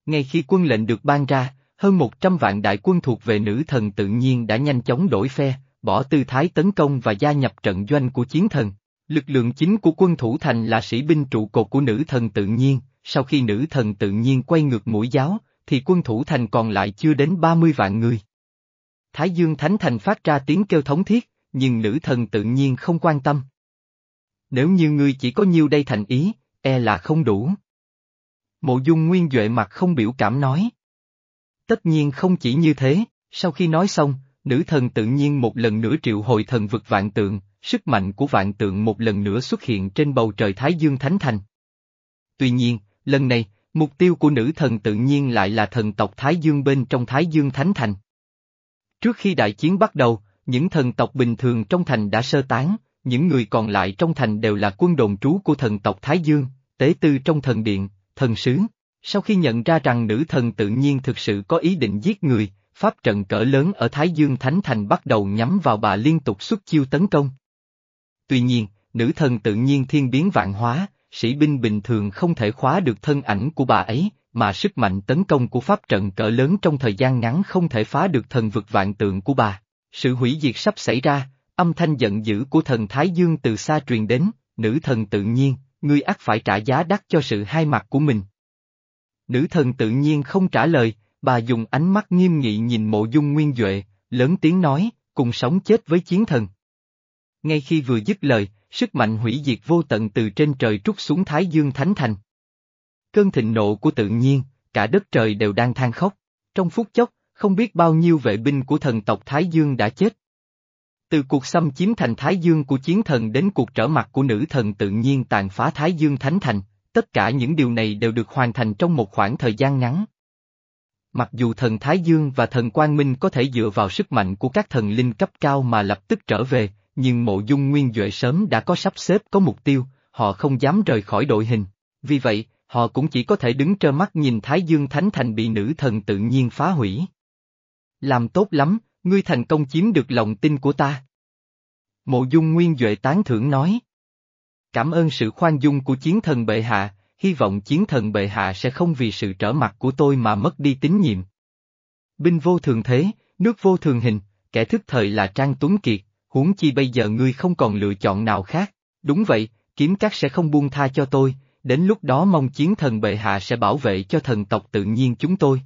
A: Ngay khi quân lệnh được ban ra, hơn 100 vạn đại quân thuộc về nữ thần tự nhiên đã nhanh chóng đổi phe, bỏ tư thái tấn công và gia nhập trận doanh của chiến thần. Lực lượng chính của quân thủ thành là sĩ binh trụ cột của nữ thần tự nhiên, sau khi nữ thần tự nhiên quay ngược mũi giáo, thì quân thủ thành còn lại chưa đến 30 vạn người. Thái Dương Thánh Thành phát ra tiếng kêu thống thiết, nhưng nữ thần tự nhiên không quan tâm. Nếu như ngươi chỉ có nhiêu đây thành ý, e là không đủ. Mộ dung nguyên Duệ mặt không biểu cảm nói. Tất nhiên không chỉ như thế, sau khi nói xong, nữ thần tự nhiên một lần nữa triệu hồi thần vực vạn tượng, sức mạnh của vạn tượng một lần nữa xuất hiện trên bầu trời Thái Dương Thánh Thành. Tuy nhiên, lần này, mục tiêu của nữ thần tự nhiên lại là thần tộc Thái Dương bên trong Thái Dương Thánh Thành. Trước khi đại chiến bắt đầu, những thần tộc bình thường trong thành đã sơ tán, những người còn lại trong thành đều là quân đồn trú của thần tộc Thái Dương, tế tư trong thần điện, thần sứ. Sau khi nhận ra rằng nữ thần tự nhiên thực sự có ý định giết người, pháp trận cỡ lớn ở Thái Dương Thánh Thành bắt đầu nhắm vào bà liên tục xuất chiêu tấn công. Tuy nhiên, nữ thần tự nhiên thiên biến vạn hóa, sĩ binh bình thường không thể khóa được thân ảnh của bà ấy, mà sức mạnh tấn công của pháp trận cỡ lớn trong thời gian ngắn không thể phá được thần vực vạn tượng của bà. Sự hủy diệt sắp xảy ra, âm thanh giận dữ của thần Thái Dương từ xa truyền đến, nữ thần tự nhiên, ngươi ắt phải trả giá đắt cho sự hai mặt của mình. Nữ thần tự nhiên không trả lời, bà dùng ánh mắt nghiêm nghị nhìn mộ dung nguyên Duệ, lớn tiếng nói, cùng sống chết với chiến thần. Ngay khi vừa dứt lời, sức mạnh hủy diệt vô tận từ trên trời trút xuống Thái Dương Thánh Thành. Cơn thịnh nộ của tự nhiên, cả đất trời đều đang than khóc. Trong phút chốc, không biết bao nhiêu vệ binh của thần tộc Thái Dương đã chết. Từ cuộc xâm chiếm thành Thái Dương của chiến thần đến cuộc trở mặt của nữ thần tự nhiên tàn phá Thái Dương Thánh Thành, tất cả những điều này đều được hoàn thành trong một khoảng thời gian ngắn. Mặc dù thần Thái Dương và thần Quang Minh có thể dựa vào sức mạnh của các thần linh cấp cao mà lập tức trở về, nhưng mộ dung nguyên Duệ sớm đã có sắp xếp có mục tiêu, họ không dám rời khỏi đội hình. Vì vậy, họ cũng chỉ có thể đứng trơ mắt nhìn Thái Dương Thánh Thành bị nữ thần tự nhiên phá hủy. Làm tốt lắm, ngươi thành công chiếm được lòng tin của ta. Mộ dung nguyên Duệ tán thưởng nói. Cảm ơn sự khoan dung của chiến thần bệ hạ, hy vọng chiến thần bệ hạ sẽ không vì sự trở mặt của tôi mà mất đi tín nhiệm. Binh vô thường thế, nước vô thường hình, kẻ thức thời là Trang Tuấn Kiệt, huống chi bây giờ ngươi không còn lựa chọn nào khác. Đúng vậy, kiếm các sẽ không buông tha cho tôi, đến lúc đó mong chiến thần bệ hạ sẽ bảo vệ cho thần tộc tự nhiên chúng tôi.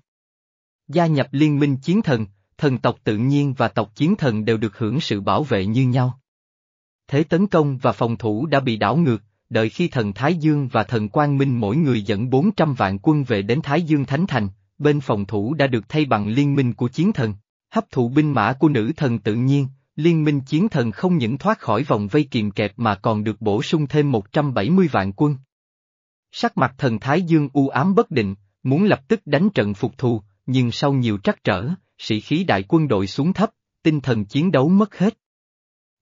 A: Gia nhập liên minh chiến thần, thần tộc tự nhiên và tộc chiến thần đều được hưởng sự bảo vệ như nhau. Thế tấn công và phòng thủ đã bị đảo ngược, đợi khi thần Thái Dương và thần Quang Minh mỗi người dẫn 400 vạn quân về đến Thái Dương Thánh Thành, bên phòng thủ đã được thay bằng liên minh của chiến thần. Hấp thụ binh mã của nữ thần tự nhiên, liên minh chiến thần không những thoát khỏi vòng vây kìm kẹp mà còn được bổ sung thêm 170 vạn quân. Sắc mặt thần Thái Dương u ám bất định, muốn lập tức đánh trận phục thù, nhưng sau nhiều trắc trở, sĩ khí đại quân đội xuống thấp, tinh thần chiến đấu mất hết.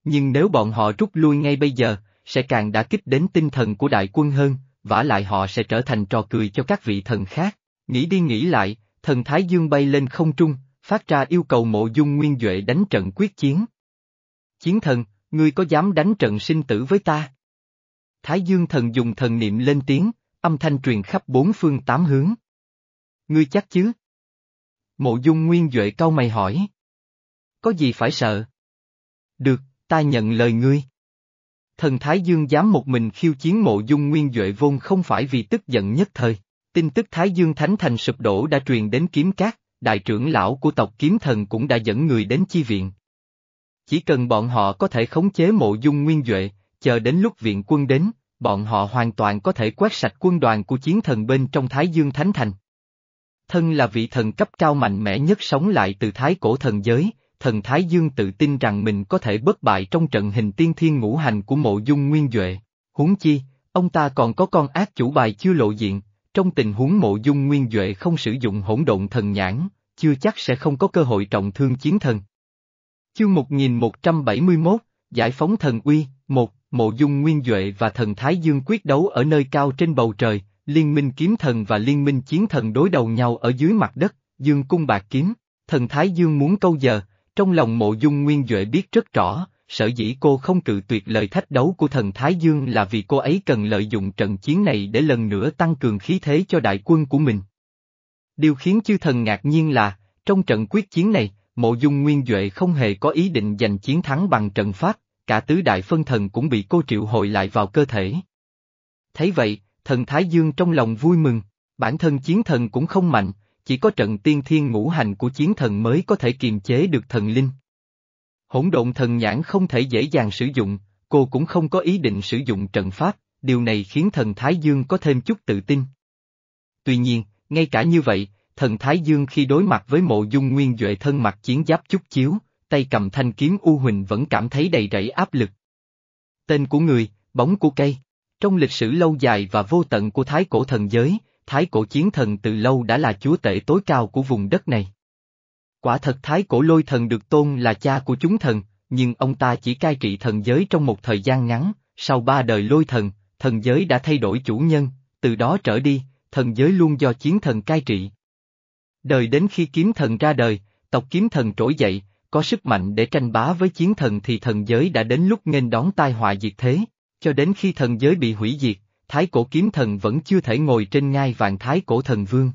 A: Nhưng nếu bọn họ rút lui ngay bây giờ, sẽ càng đã kích đến tinh thần của đại quân hơn, vả lại họ sẽ trở thành trò cười cho các vị thần khác. Nghĩ đi nghĩ lại, thần Thái Dương bay lên không trung, phát ra yêu cầu mộ dung nguyên Duệ đánh trận quyết chiến. Chiến thần, ngươi có dám đánh trận sinh tử với ta? Thái Dương thần dùng thần niệm lên tiếng, âm thanh truyền khắp bốn phương tám hướng. Ngươi chắc chứ? Mộ dung nguyên Duệ cau mày hỏi. Có gì phải sợ? Được, ta nhận lời ngươi. Thần Thái Dương dám một mình khiêu chiến mộ dung nguyên Duệ vôn không phải vì tức giận nhất thời. Tin tức Thái Dương Thánh Thành sụp đổ đã truyền đến kiếm cát, đại trưởng lão của tộc kiếm thần cũng đã dẫn người đến chi viện. Chỉ cần bọn họ có thể khống chế mộ dung nguyên Duệ, chờ đến lúc viện quân đến, bọn họ hoàn toàn có thể quét sạch quân đoàn của chiến thần bên trong Thái Dương Thánh Thành. Thân là vị thần cấp cao mạnh mẽ nhất sống lại từ Thái cổ thần giới, thần Thái Dương tự tin rằng mình có thể bất bại trong trận hình tiên thiên ngũ hành của mộ dung nguyên Duệ. Huống chi, ông ta còn có con ác chủ bài chưa lộ diện, trong tình huống mộ dung nguyên Duệ không sử dụng hỗn độn thần nhãn, chưa chắc sẽ không có cơ hội trọng thương chiến thần. Chương 1171, Giải phóng thần uy, một Mộ dung nguyên Duệ và thần Thái Dương quyết đấu ở nơi cao trên bầu trời, liên minh kiếm thần và liên minh chiến thần đối đầu nhau ở dưới mặt đất, dương cung bạc kiếm, thần Thái Dương muốn câu giờ, trong lòng mộ dung nguyên Duệ biết rất rõ, sở dĩ cô không cự tuyệt lời thách đấu của thần Thái Dương là vì cô ấy cần lợi dụng trận chiến này để lần nữa tăng cường khí thế cho đại quân của mình. Điều khiến chư thần ngạc nhiên là, trong trận quyết chiến này, mộ dung nguyên Duệ không hề có ý định giành chiến thắng bằng trận pháp, cả tứ đại phân thần cũng bị cô triệu hồi lại vào cơ thể. Thấy vậy, thần Thái Dương trong lòng vui mừng, bản thân chiến thần cũng không mạnh, chỉ có trận tiên thiên ngũ hành của chiến thần mới có thể kiềm chế được thần linh. Hỗn độn thần nhãn không thể dễ dàng sử dụng, cô cũng không có ý định sử dụng trận pháp, điều này khiến thần Thái Dương có thêm chút tự tin. Tuy nhiên, ngay cả như vậy, thần Thái Dương khi đối mặt với mộ dung nguyên Duệ thân mặt chiến giáp chút chiếu, tay cầm thanh kiếm U Huỳnh vẫn cảm thấy đầy rẫy áp lực. Tên của người, bóng của cây. Trong lịch sử lâu dài và vô tận của Thái cổ thần giới, Thái cổ chiến thần từ lâu đã là chúa tể tối cao của vùng đất này. Quả thật Thái cổ lôi thần được tôn là cha của chúng thần, nhưng ông ta chỉ cai trị thần giới trong một thời gian ngắn, sau ba đời lôi thần, thần giới đã thay đổi chủ nhân, từ đó trở đi, thần giới luôn do chiến thần cai trị. Đời đến khi kiếm thần ra đời, tộc kiếm thần trỗi dậy, có sức mạnh để tranh bá với chiến thần thì thần giới đã đến lúc nghênh đón tai họa diệt thế, cho đến khi thần giới bị hủy diệt, thái cổ kiếm thần vẫn chưa thể ngồi trên ngai vàng thái cổ thần vương.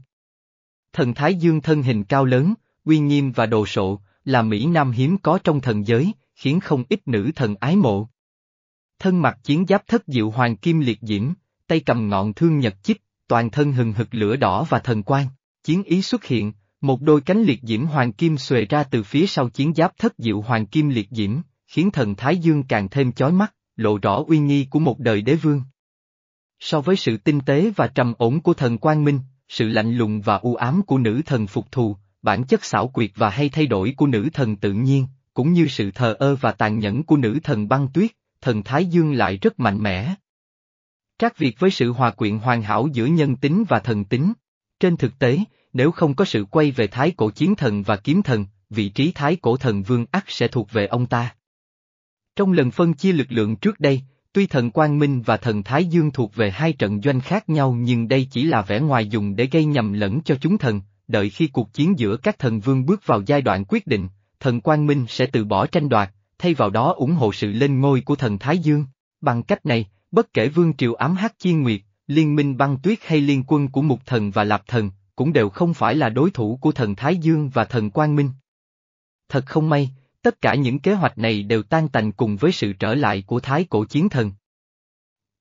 A: Thần Thái Dương thân hình cao lớn, uy nghiêm và đồ sộ, là Mỹ Nam hiếm có trong thần giới, khiến không ít nữ thần ái mộ. Thân mặt chiến giáp thất diệu hoàng kim liệt diễm, tay cầm ngọn thương nhật chích, toàn thân hừng hực lửa đỏ và thần quang, chiến ý xuất hiện, một đôi cánh liệt diễm hoàng kim xuề ra từ phía sau chiến giáp thất diệu hoàng kim liệt diễm, khiến thần Thái Dương càng thêm chói mắt, lộ rõ uy nghi của một đời đế vương. So với sự tinh tế và trầm ổn của thần Quang Minh, sự lạnh lùng và u ám của nữ thần phục thù, bản chất xảo quyệt và hay thay đổi của nữ thần tự nhiên, cũng như sự thờ ơ và tàn nhẫn của nữ thần băng tuyết, thần Thái Dương lại rất mạnh mẽ. Trác Việt với sự hòa quyện hoàn hảo giữa nhân tính và thần tính. Trên thực tế, nếu không có sự quay về thái cổ chiến thần và kiếm thần, vị trí thái cổ thần vương ắt sẽ thuộc về ông ta. Trong lần phân chia lực lượng trước đây, tuy thần Quang Minh và thần Thái Dương thuộc về hai trận doanh khác nhau nhưng đây chỉ là vẻ ngoài dùng để gây nhầm lẫn cho chúng thần, đợi khi cuộc chiến giữa các thần vương bước vào giai đoạn quyết định, thần Quang Minh sẽ từ bỏ tranh đoạt, thay vào đó ủng hộ sự lên ngôi của thần Thái Dương. Bằng cách này, bất kể vương triều ám hắc chiên nguyệt, liên minh băng tuyết hay liên quân của mục thần và lạp thần, cũng đều không phải là đối thủ của thần Thái Dương và thần Quang Minh. Thật không may, tất cả những kế hoạch này đều tan tành cùng với sự trở lại của Thái cổ chiến thần.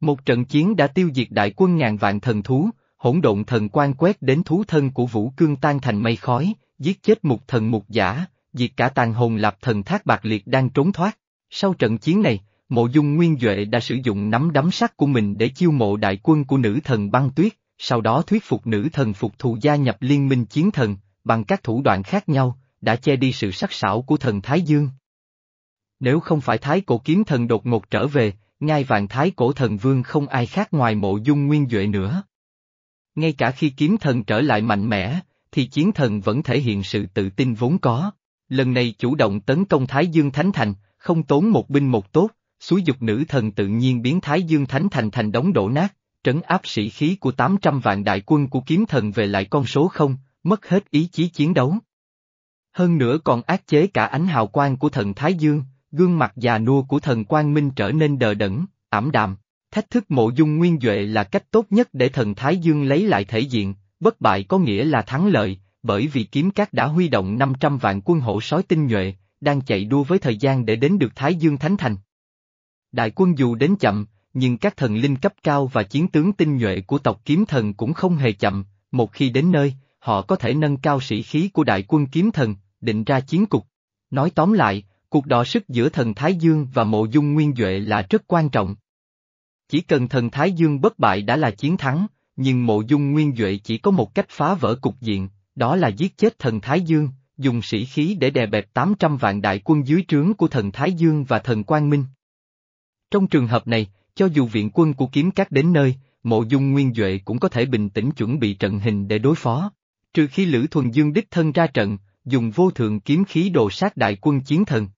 A: Một trận chiến đã tiêu diệt đại quân ngàn vạn thần thú, hỗn độn thần quan quét đến thú thân của Vũ Cương tan thành mây khói, giết chết mục thần mục giả, diệt cả tàn hồn lạp thần thác bạc liệt đang trốn thoát. Sau trận chiến này, mộ dung nguyên Duệ đã sử dụng nắm đấm sắt của mình để chiêu mộ đại quân của nữ thần băng tuyết, sau đó thuyết phục nữ thần phục thù gia nhập liên minh chiến thần, bằng các thủ đoạn khác nhau, đã che đi sự sắc sảo của thần Thái Dương. Nếu không phải Thái cổ kiếm thần đột ngột trở về, ngai vàng Thái cổ thần vương không ai khác ngoài mộ dung nguyên Duệ nữa. Ngay cả khi kiếm thần trở lại mạnh mẽ, thì chiến thần vẫn thể hiện sự tự tin vốn có. Lần này chủ động tấn công Thái Dương Thánh Thành, không tốn một binh một tốt, suối dục nữ thần tự nhiên biến Thái Dương Thánh Thành thành đống đổ nát, trấn áp sĩ khí của 800 vạn đại quân của kiếm thần về lại con số không, mất hết ý chí chiến đấu. Hơn nữa còn ác chế cả ánh hào quang của thần Thái Dương, gương mặt già nua của thần Quang Minh trở nên đờ đẫn, ảm đạm. Thách thức mộ dung nguyên Duệ là cách tốt nhất để thần Thái Dương lấy lại thể diện, bất bại có nghĩa là thắng lợi, bởi vì kiếm cát đã huy động 500 vạn quân hổ sói tinh nhuệ, đang chạy đua với thời gian để đến được Thái Dương Thánh Thành. Đại quân dù đến chậm, nhưng các thần linh cấp cao và chiến tướng tinh nhuệ của tộc kiếm thần cũng không hề chậm, một khi đến nơi, họ có thể nâng cao sĩ khí của đại quân kiếm thần, định ra chiến cục. Nói tóm lại, cuộc đọ sức giữa thần Thái Dương và mộ dung nguyên Duệ là rất quan trọng. Chỉ cần thần Thái Dương bất bại đã là chiến thắng, nhưng mộ dung nguyên Duệ chỉ có một cách phá vỡ cục diện, đó là giết chết thần Thái Dương, dùng sĩ khí để đè bẹp 800 vạn đại quân dưới trướng của thần Thái Dương và thần Quang Minh. Trong trường hợp này, cho dù viện quân của kiếm cát đến nơi, mộ dung nguyên Duệ cũng có thể bình tĩnh chuẩn bị trận hình để đối phó. Trừ khi Lữ Thuần Dương đích thân ra trận, dùng vô thượng kiếm khí đồ sát đại quân chiến thần.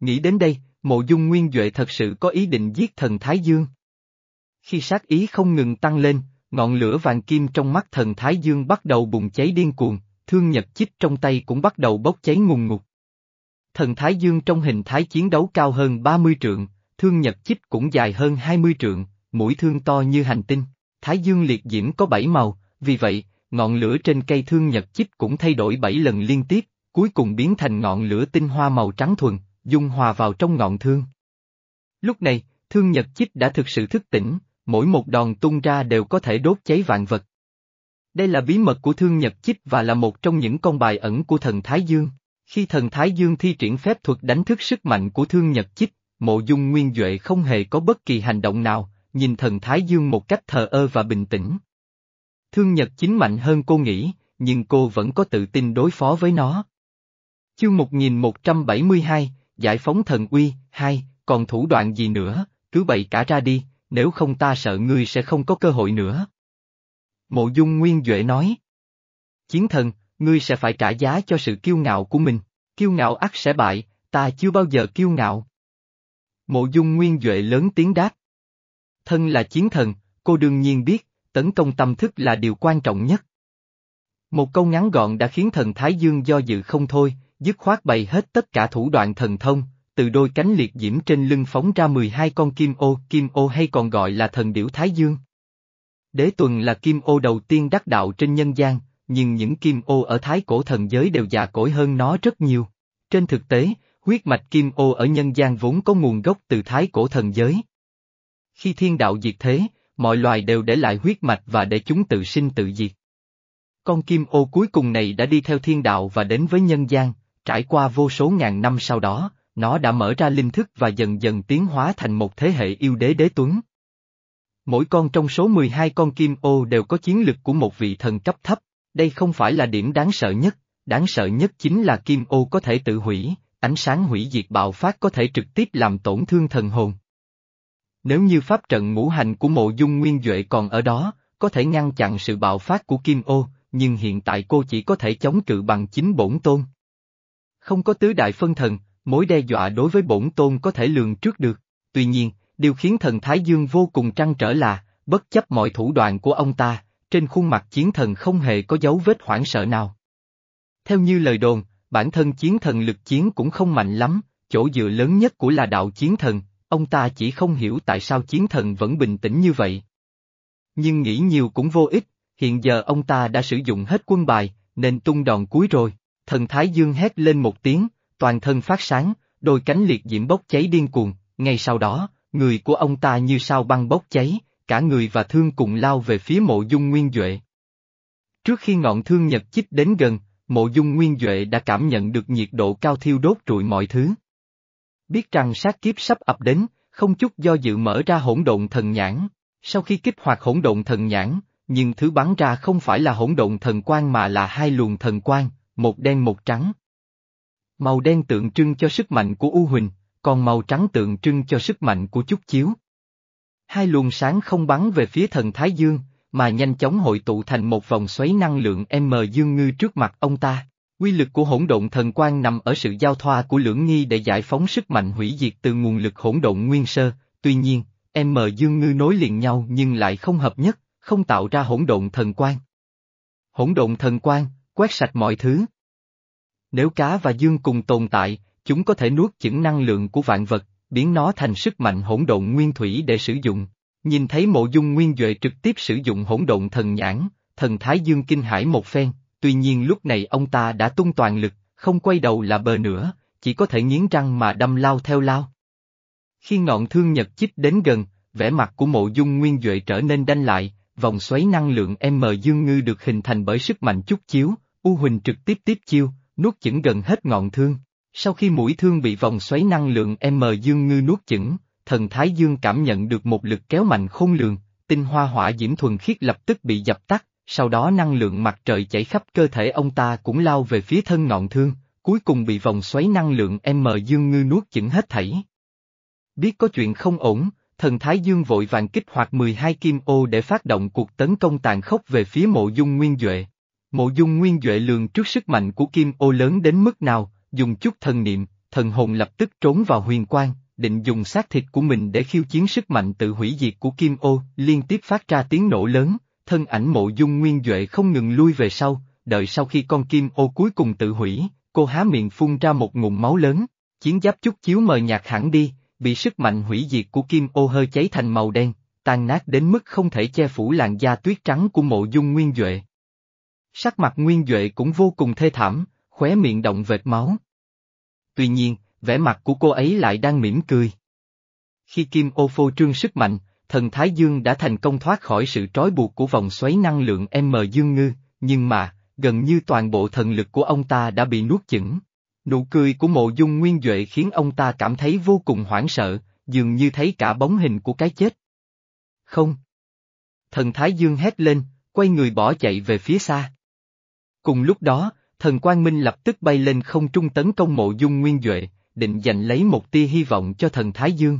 A: Nghĩ đến đây, mộ dung nguyên Duệ thật sự có ý định giết thần Thái Dương. Khi sát ý không ngừng tăng lên, ngọn lửa vàng kim trong mắt thần Thái Dương bắt đầu bùng cháy điên cuồng, thương nhật chích trong tay cũng bắt đầu bốc cháy ngùng ngục. Thần Thái Dương trong hình thái chiến đấu cao hơn 30 trượng, thương nhật chích cũng dài hơn 20 trượng, mũi thương to như hành tinh. Thái Dương liệt diễm có 7 màu, vì vậy, ngọn lửa trên cây thương nhật chích cũng thay đổi 7 lần liên tiếp, cuối cùng biến thành ngọn lửa tinh hoa màu trắng thuần, dung hòa vào trong ngọn thương. Lúc này, thương nhật chích đã thực sự thức tỉnh, mỗi một đòn tung ra đều có thể đốt cháy vạn vật. Đây là bí mật của thương nhật chích và là một trong những con bài ẩn của thần Thái Dương. Khi thần Thái Dương thi triển phép thuật đánh thức sức mạnh của thương nhật chích, mộ dung nguyên Duệ không hề có bất kỳ hành động nào, nhìn thần Thái Dương một cách thờ ơ và bình tĩnh. Thương nhật chính mạnh hơn cô nghĩ, nhưng cô vẫn có tự tin đối phó với nó. Chương 1172, Giải phóng thần uy, hai, còn thủ đoạn gì nữa, cứ bày cả ra đi, nếu không ta sợ ngươi sẽ không có cơ hội nữa. Mộ dung nguyên Duệ nói. Chiến thần, ngươi sẽ phải trả giá cho sự kiêu ngạo của mình, kiêu ngạo ắt sẽ bại, ta chưa bao giờ kiêu ngạo. Mộ dung nguyên Duệ lớn tiếng đáp. Thân là chiến thần, cô đương nhiên biết, tấn công tâm thức là điều quan trọng nhất. Một câu ngắn gọn đã khiến thần Thái Dương do dự không thôi, dứt khoát bày hết tất cả thủ đoạn thần thông, từ đôi cánh liệt diễm trên lưng phóng ra 12 con kim ô, kim ô hay còn gọi là thần điểu Thái Dương. Đế tuần là kim ô đầu tiên đắc đạo trên nhân gian, nhưng những kim ô ở thái cổ thần giới đều già cỗi hơn nó rất nhiều. Trên thực tế, huyết mạch kim ô ở nhân gian vốn có nguồn gốc từ thái cổ thần giới. Khi thiên đạo diệt thế, mọi loài đều để lại huyết mạch và để chúng tự sinh tự diệt. Con kim ô cuối cùng này đã đi theo thiên đạo và đến với nhân gian, trải qua vô số ngàn năm sau đó, nó đã mở ra linh thức và dần dần tiến hóa thành một thế hệ yêu đế đế tuấn. Mỗi con trong số 12 con kim ô đều có chiến lực của một vị thần cấp thấp, đây không phải là điểm đáng sợ nhất, đáng sợ nhất chính là kim ô có thể tự hủy, ánh sáng hủy diệt bạo phát có thể trực tiếp làm tổn thương thần hồn. Nếu như pháp trận ngũ hành của mộ dung nguyên Duệ còn ở đó, có thể ngăn chặn sự bạo phát của kim ô, nhưng hiện tại cô chỉ có thể chống cự bằng chính bổn tôn. Không có tứ đại phân thần, mối đe dọa đối với bổn tôn có thể lường trước được. Tuy nhiên, điều khiến thần Thái Dương vô cùng trăn trở là, bất chấp mọi thủ đoạn của ông ta, trên khuôn mặt chiến thần không hề có dấu vết hoảng sợ nào. Theo như lời đồn, bản thân chiến thần lực chiến cũng không mạnh lắm, chỗ dựa lớn nhất của là đạo chiến thần, ông ta chỉ không hiểu tại sao chiến thần vẫn bình tĩnh như vậy. Nhưng nghĩ nhiều cũng vô ích, hiện giờ ông ta đã sử dụng hết quân bài, nên tung đòn cuối rồi, thần Thái Dương hét lên một tiếng, toàn thân phát sáng, đôi cánh liệt diễm bốc cháy điên cuồng, ngay sau đó, người của ông ta như sao băng bốc cháy, cả người và thương cùng lao về phía mộ dung nguyên Duệ. Trước khi ngọn thương nhật chích đến gần, mộ dung nguyên Duệ đã cảm nhận được nhiệt độ cao thiêu đốt trụi mọi thứ. Biết rằng sát kiếp sắp ập đến, không chút do dự mở ra hỗn độn thần nhãn, sau khi kích hoạt hỗn độn thần nhãn, nhưng thứ bắn ra không phải là hỗn độn thần quang mà là hai luồng thần quang, một đen một trắng. Màu đen tượng trưng cho sức mạnh của U Huỳnh, còn màu trắng tượng trưng cho sức mạnh của Chúc Chiếu. Hai luồng sáng không bắn về phía thần Thái Dương, mà nhanh chóng hội tụ thành một vòng xoáy năng lượng M dương ngư trước mặt ông ta. Quy lực của hỗn độn thần quang nằm ở sự giao thoa của lưỡng nghi để giải phóng sức mạnh hủy diệt từ nguồn lực hỗn độn nguyên sơ, tuy nhiên, M dương ngư nối liền nhau nhưng lại không hợp nhất, không tạo ra hỗn độn thần quang. Hỗn độn thần quang, quét sạch mọi thứ. Nếu cá và dương cùng tồn tại, chúng có thể nuốt chửng năng lượng của vạn vật, biến nó thành sức mạnh hỗn độn nguyên thủy để sử dụng. Nhìn thấy mộ dung nguyên Duệ trực tiếp sử dụng hỗn độn thần nhãn, thần Thái Dương kinh hãi một phen, tuy nhiên lúc này ông ta đã tung toàn lực, không quay đầu là bờ nữa, chỉ có thể nghiến răng mà đâm lao theo lao. Khi ngọn thương nhật chích đến gần, vẻ mặt của mộ dung nguyên Duệ trở nên đanh lại, vòng xoáy năng lượng M dương ngư được hình thành bởi sức mạnh chút chiếu, U Huỳnh trực tiếp tiếp chiêu, nuốt chửng gần hết ngọn thương. Sau khi mũi thương bị vòng xoáy năng lượng M dương ngư nuốt chửng, thần Thái Dương cảm nhận được một lực kéo mạnh khôn lường, tinh hoa hỏa diễm thuần khiết lập tức bị dập tắt, sau đó năng lượng mặt trời chảy khắp cơ thể ông ta cũng lao về phía thân ngọn thương, cuối cùng bị vòng xoáy năng lượng M dương ngư nuốt chửng hết thảy. Biết có chuyện không ổn, thần Thái Dương vội vàng kích hoạt 12 kim ô để phát động cuộc tấn công tàn khốc về phía mộ dung nguyên Duệ. Mộ dung nguyên Duệ lường trước sức mạnh của kim ô lớn đến mức nào, dùng chút thần niệm, thần hồn lập tức trốn vào huyền quang, định dùng xác thịt của mình để khiêu chiến sức mạnh tự hủy diệt của kim ô, liên tiếp phát ra tiếng nổ lớn, thân ảnh mộ dung nguyên Duệ không ngừng lui về sau, đợi sau khi con kim ô cuối cùng tự hủy, cô há miệng phun ra một ngụm máu lớn, chiến giáp chút chiếu mờ nhạt hẳn đi, bị sức mạnh hủy diệt của kim ô hơi cháy thành màu đen, tan nát đến mức không thể che phủ làn da tuyết trắng của mộ dung nguyên Duệ. Sắc mặt nguyên Duệ cũng vô cùng thê thảm, khóe miệng động vệt máu. Tuy nhiên, vẻ mặt của cô ấy lại đang mỉm cười. Khi kim ô phô trương sức mạnh, thần Thái Dương đã thành công thoát khỏi sự trói buộc của vòng xoáy năng lượng M Dương Ngư, nhưng mà, gần như toàn bộ thần lực của ông ta đã bị nuốt chửng. Nụ cười của mộ dung nguyên Duệ khiến ông ta cảm thấy vô cùng hoảng sợ, dường như thấy cả bóng hình của cái chết. Không. Thần Thái Dương hét lên, quay người bỏ chạy về phía xa. Cùng lúc đó, thần Quang Minh lập tức bay lên không trung tấn công mộ dung nguyên Duệ, định giành lấy một tia hy vọng cho thần Thái Dương.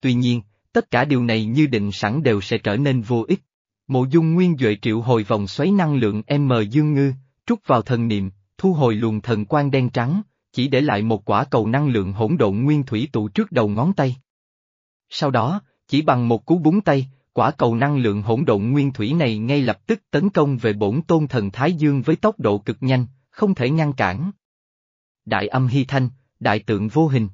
A: Tuy nhiên, tất cả điều này như định sẵn đều sẽ trở nên vô ích. Mộ dung nguyên Duệ triệu hồi vòng xoáy năng lượng M Dương Ngư, trút vào thần niệm, thu hồi luồng thần quang đen trắng, chỉ để lại một quả cầu năng lượng hỗn độn nguyên thủy tụ trước đầu ngón tay. Sau đó, chỉ bằng một cú búng tay, quả cầu năng lượng hỗn độn nguyên thủy này ngay lập tức tấn công về bổn tôn thần Thái Dương với tốc độ cực nhanh, không thể ngăn cản. Đại âm hy thanh, đại tượng vô hình.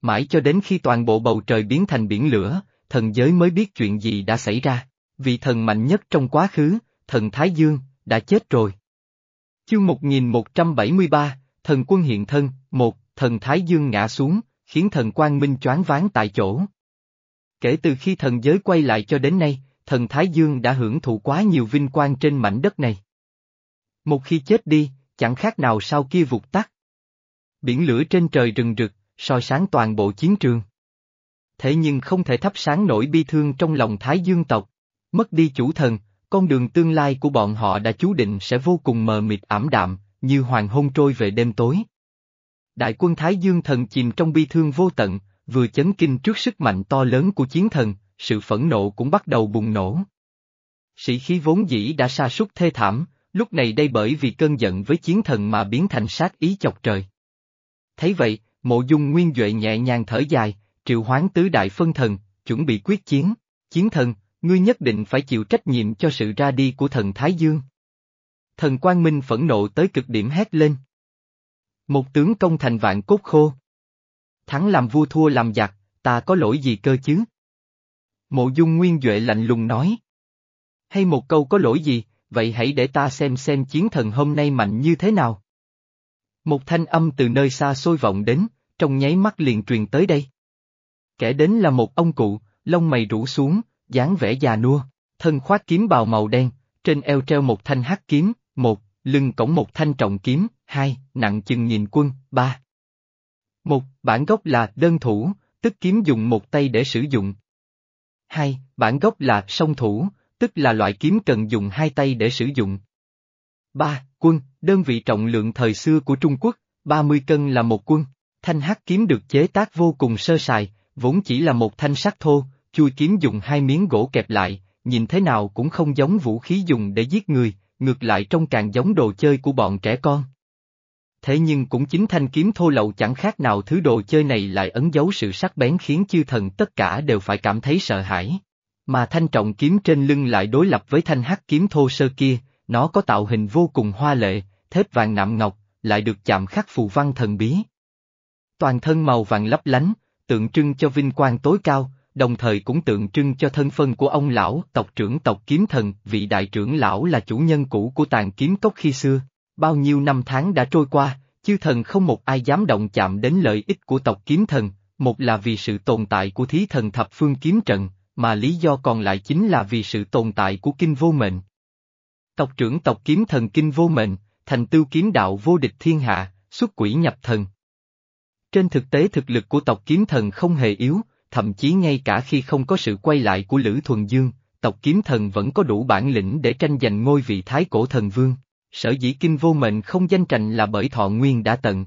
A: Mãi cho đến khi toàn bộ bầu trời biến thành biển lửa, thần giới mới biết chuyện gì đã xảy ra. Vị thần mạnh nhất trong quá khứ, thần Thái Dương, đã chết rồi. Chương 1173, thần quân hiện thân, một, thần Thái Dương ngã xuống, khiến thần Quang Minh choáng váng tại chỗ. Kể từ khi thần giới quay lại cho đến nay, thần Thái Dương đã hưởng thụ quá nhiều vinh quang trên mảnh đất này. Một khi chết đi, chẳng khác nào sau kia vụt tắt. Biển lửa trên trời rừng rực, soi sáng toàn bộ chiến trường. Thế nhưng không thể thắp sáng nổi bi thương trong lòng Thái Dương tộc. Mất đi chủ thần, con đường tương lai của bọn họ đã chú định sẽ vô cùng mờ mịt ảm đạm, như hoàng hôn trôi về đêm tối. Đại quân Thái Dương thần chìm trong bi thương vô tận, vừa chấn kinh trước sức mạnh to lớn của chiến thần, sự phẫn nộ cũng bắt đầu bùng nổ. Sĩ khí vốn dĩ đã sa sút thê thảm, lúc này đây bởi vì cơn giận với chiến thần mà biến thành sát ý chọc trời. Thấy vậy, mộ dung nguyên Duệ nhẹ nhàng thở dài, triệu hoán tứ đại phân thần, chuẩn bị quyết chiến. Chiến thần, ngươi nhất định phải chịu trách nhiệm cho sự ra đi của thần Thái Dương. Thần Quang Minh phẫn nộ tới cực điểm hét lên. Một tướng công thành vạn cốt khô. Thắng làm vua thua làm giặc, ta có lỗi gì cơ chứ? Mộ dung nguyên Duệ lạnh lùng nói. Hay một câu có lỗi gì, vậy hãy để ta xem xem chiến thần hôm nay mạnh như thế nào. Một thanh âm từ nơi xa xôi vọng đến, trong nháy mắt liền truyền tới đây. Kẻ đến là một ông cụ, lông mày rủ xuống, dáng vẻ già nua, thân khoác kiếm bào màu đen, trên eo treo một thanh hắc kiếm, một, lưng cổng một thanh trọng kiếm, hai, nặng chừng nhìn quân, ba. Một, bản gốc là đơn thủ, tức kiếm dùng một tay để sử dụng. Hai, bản gốc là song thủ, tức là loại kiếm cần dùng hai tay để sử dụng. Ba, quân, đơn vị trọng lượng thời xưa của Trung Quốc, 30 cân là một quân. Thanh hắc kiếm được chế tác vô cùng sơ sài, vốn chỉ là một thanh sắt thô, chui kiếm dùng hai miếng gỗ kẹp lại, nhìn thế nào cũng không giống vũ khí dùng để giết người, ngược lại trông càng giống đồ chơi của bọn trẻ con. Thế nhưng cũng chính thanh kiếm thô lậu chẳng khác nào thứ đồ chơi này lại ấn dấu sự sắc bén khiến chư thần tất cả đều phải cảm thấy sợ hãi. Mà thanh trọng kiếm trên lưng lại đối lập với thanh hắc kiếm thô sơ kia, nó có tạo hình vô cùng hoa lệ, thép vàng nạm ngọc, lại được chạm khắc phù văn thần bí. Toàn thân màu vàng lấp lánh, tượng trưng cho vinh quang tối cao, đồng thời cũng tượng trưng cho thân phân của ông lão, tộc trưởng tộc kiếm thần, vị đại trưởng lão là chủ nhân cũ của tàn kiếm cốc khi xưa. Bao nhiêu năm tháng đã trôi qua, chư thần không một ai dám động chạm đến lợi ích của tộc kiếm thần, một là vì sự tồn tại của thí thần thập phương kiếm trận, mà lý do còn lại chính là vì sự tồn tại của kinh vô mệnh. Tộc trưởng tộc kiếm thần kinh vô mệnh, thành tưu kiếm đạo vô địch thiên hạ, xuất quỷ nhập thần. Trên thực tế thực lực của tộc kiếm thần không hề yếu, thậm chí ngay cả khi không có sự quay lại của Lữ Thuần Dương, tộc kiếm thần vẫn có đủ bản lĩnh để tranh giành ngôi vị thái cổ thần vương. Sở dĩ kinh vô mệnh không danh trành là bởi thọ nguyên đã tận.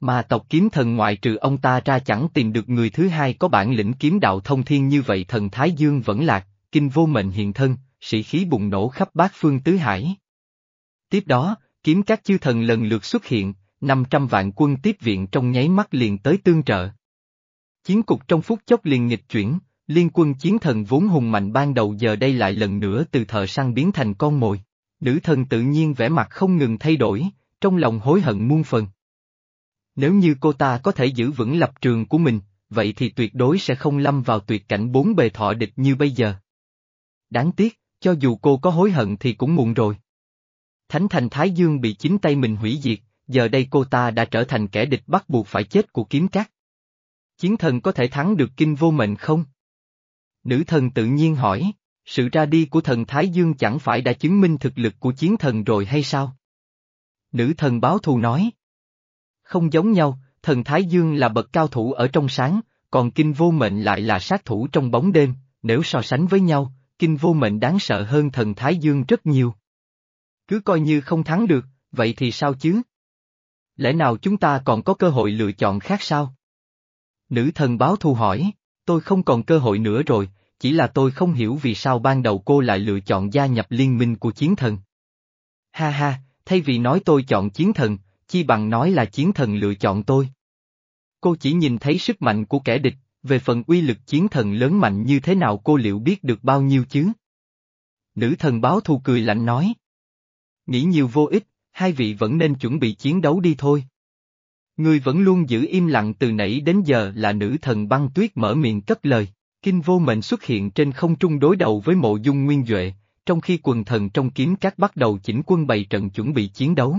A: Mà tộc kiếm thần ngoại trừ ông ta ra chẳng tìm được người thứ hai có bản lĩnh kiếm đạo thông thiên như vậy thần Thái Dương vẫn lạc, kinh vô mệnh hiện thân, sĩ khí bùng nổ khắp bát phương tứ hải. Tiếp đó, kiếm các chư thần lần lượt xuất hiện, 500 vạn quân tiếp viện trong nháy mắt liền tới tương trợ. Chiến cục trong phút chốc liền nghịch chuyển, liên quân chiến thần vốn hùng mạnh ban đầu giờ đây lại lần nữa từ thợ săn biến thành con mồi. Nữ thần tự nhiên vẻ mặt không ngừng thay đổi, trong lòng hối hận muôn phần. Nếu như cô ta có thể giữ vững lập trường của mình, vậy thì tuyệt đối sẽ không lâm vào tuyệt cảnh bốn bề thọ địch như bây giờ. Đáng tiếc, cho dù cô có hối hận thì cũng muộn rồi. Thánh thành Thái Dương bị chính tay mình hủy diệt, giờ đây cô ta đã trở thành kẻ địch bắt buộc phải chết của kiếm cát. Chiến thần có thể thắng được kinh vô mệnh không? Nữ thần tự nhiên hỏi, sự ra đi của thần Thái Dương chẳng phải đã chứng minh thực lực của chiến thần rồi hay sao? Nữ thần báo thù nói. Không giống nhau, thần Thái Dương là bậc cao thủ ở trong sáng, còn kinh vô mệnh lại là sát thủ trong bóng đêm, nếu so sánh với nhau, kinh vô mệnh đáng sợ hơn thần Thái Dương rất nhiều. Cứ coi như không thắng được, vậy thì sao chứ? Lẽ nào chúng ta còn có cơ hội lựa chọn khác sao? Nữ thần báo thù hỏi, tôi không còn cơ hội nữa rồi, chỉ là tôi không hiểu vì sao ban đầu cô lại lựa chọn gia nhập liên minh của chiến thần. Ha ha, thay vì nói tôi chọn chiến thần, chi bằng nói là chiến thần lựa chọn tôi. Cô chỉ nhìn thấy sức mạnh của kẻ địch, về phần uy lực chiến thần lớn mạnh như thế nào cô liệu biết được bao nhiêu chứ? Nữ thần báo thù cười lạnh nói. Nghĩ nhiều vô ích, hai vị vẫn nên chuẩn bị chiến đấu đi thôi. Người vẫn luôn giữ im lặng từ nãy đến giờ là nữ thần băng tuyết mở miệng cất lời. Kinh vô mệnh xuất hiện trên không trung đối đầu với mộ dung nguyên Duệ, trong khi quần thần trong kiếm các bắt đầu chỉnh quân bày trận chuẩn bị chiến đấu.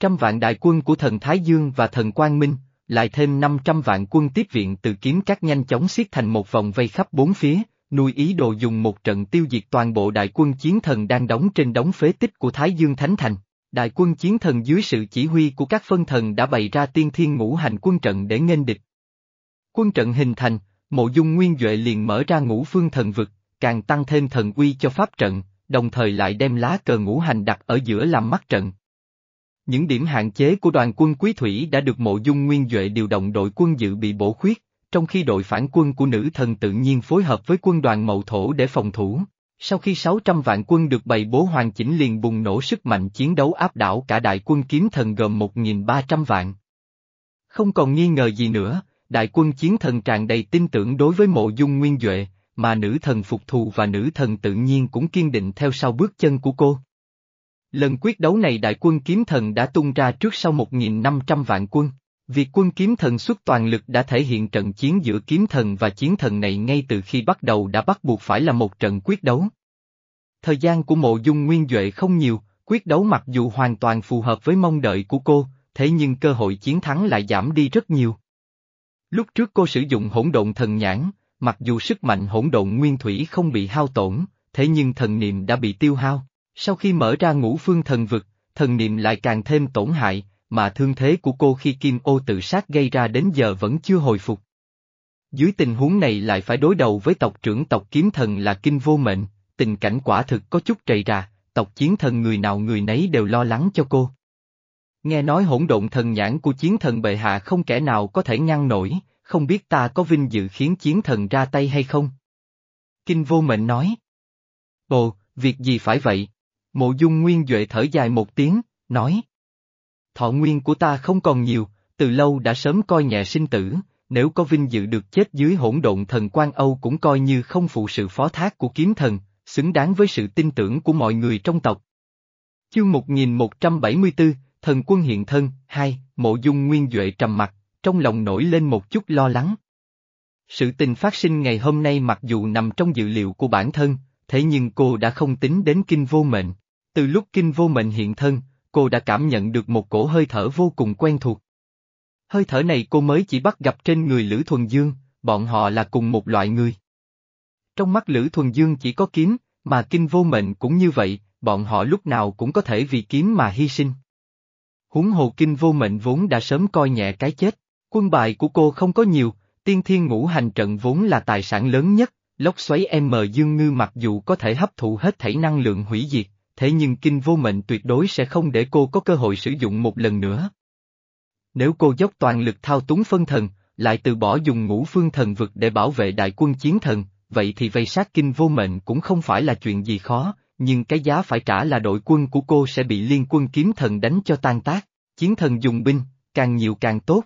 A: Trăm vạn đại quân của thần Thái Dương và thần Quang Minh, lại thêm 500 vạn quân tiếp viện từ kiếm các nhanh chóng xiết thành một vòng vây khắp bốn phía, nuôi ý đồ dùng một trận tiêu diệt toàn bộ đại quân chiến thần đang đóng trên đống phế tích của Thái Dương Thánh Thành. Đại quân chiến thần dưới sự chỉ huy của các phân thần đã bày ra tiên thiên ngũ hành quân trận để nghênh địch. Quân trận hình thành, mộ dung nguyên Duệ liền mở ra ngũ phương thần vực, càng tăng thêm thần uy cho pháp trận, đồng thời lại đem lá cờ ngũ hành đặt ở giữa làm mắt trận. Những điểm hạn chế của đoàn quân quý thủy đã được mộ dung nguyên Duệ điều động đội quân dự bị bổ khuyết, trong khi đội phản quân của nữ thần tự nhiên phối hợp với quân đoàn mậu thổ để phòng thủ. Sau khi 600 vạn quân được bày bố hoàn chỉnh liền bùng nổ sức mạnh chiến đấu áp đảo cả đại quân kiếm thần gồm 1.300 vạn. Không còn nghi ngờ gì nữa, đại quân chiến thần tràn đầy tin tưởng đối với mộ dung nguyên Duệ, mà nữ thần phục thù và nữ thần tự nhiên cũng kiên định theo sau bước chân của cô. Lần quyết đấu này đại quân kiếm thần đã tung ra trước sau 1.500 vạn quân. Việc quân kiếm thần xuất toàn lực đã thể hiện trận chiến giữa kiếm thần và chiến thần này ngay từ khi bắt đầu đã bắt buộc phải là một trận quyết đấu. Thời gian của mộ dung nguyên Duệ không nhiều, quyết đấu mặc dù hoàn toàn phù hợp với mong đợi của cô, thế nhưng cơ hội chiến thắng lại giảm đi rất nhiều. Lúc trước cô sử dụng hỗn độn thần nhãn, mặc dù sức mạnh hỗn độn nguyên thủy không bị hao tổn, thế nhưng thần niệm đã bị tiêu hao. Sau khi mở ra ngũ phương thần vực, thần niệm lại càng thêm tổn hại, mà thương thế của cô khi kim ô tự sát gây ra đến giờ vẫn chưa hồi phục. Dưới tình huống này lại phải đối đầu với tộc trưởng tộc kiếm thần là kinh vô mệnh, tình cảnh quả thực có chút trầy ra, tộc chiến thần người nào người nấy đều lo lắng cho cô. Nghe nói hỗn độn thần nhãn của chiến thần bệ hạ không kẻ nào có thể ngăn nổi, không biết ta có vinh dự khiến chiến thần ra tay hay không? Kinh vô mệnh nói. Ồ, việc gì phải vậy? Mộ dung nguyên Duệ thở dài một tiếng, nói. Thọ nguyên của ta không còn nhiều, từ lâu đã sớm coi nhẹ sinh tử, nếu có vinh dự được chết dưới hỗn độn thần quan Âu cũng coi như không phụ sự phó thác của kiếm thần, xứng đáng với sự tin tưởng của mọi người trong tộc. Chương 1174, Thần quân hiện thân, hai, mộ dung nguyên Duệ trầm mặt, trong lòng nổi lên một chút lo lắng. Sự tình phát sinh ngày hôm nay mặc dù nằm trong dự liệu của bản thân, thế nhưng cô đã không tính đến kinh vô mệnh. Từ lúc kinh vô mệnh hiện thân, cô đã cảm nhận được một cổ hơi thở vô cùng quen thuộc. Hơi thở này cô mới chỉ bắt gặp trên người Lữ Thuần Dương, bọn họ là cùng một loại người. Trong mắt Lữ Thuần Dương chỉ có kiếm, mà kinh vô mệnh cũng như vậy, bọn họ lúc nào cũng có thể vì kiếm mà hy sinh. Huống hồ kinh vô mệnh vốn đã sớm coi nhẹ cái chết, quân bài của cô không có nhiều, tiên thiên ngũ hành trận vốn là tài sản lớn nhất, lốc xoáy M Dương Ngư mặc dù có thể hấp thụ hết thảy năng lượng hủy diệt, thế nhưng kinh vô mệnh tuyệt đối sẽ không để cô có cơ hội sử dụng một lần nữa. Nếu cô dốc toàn lực thao túng phân thần, lại từ bỏ dùng ngũ phương thần vực để bảo vệ đại quân chiến thần, vậy thì vây sát kinh vô mệnh cũng không phải là chuyện gì khó, nhưng cái giá phải trả là đội quân của cô sẽ bị liên quân kiếm thần đánh cho tan tác, chiến thần dùng binh, càng nhiều càng tốt.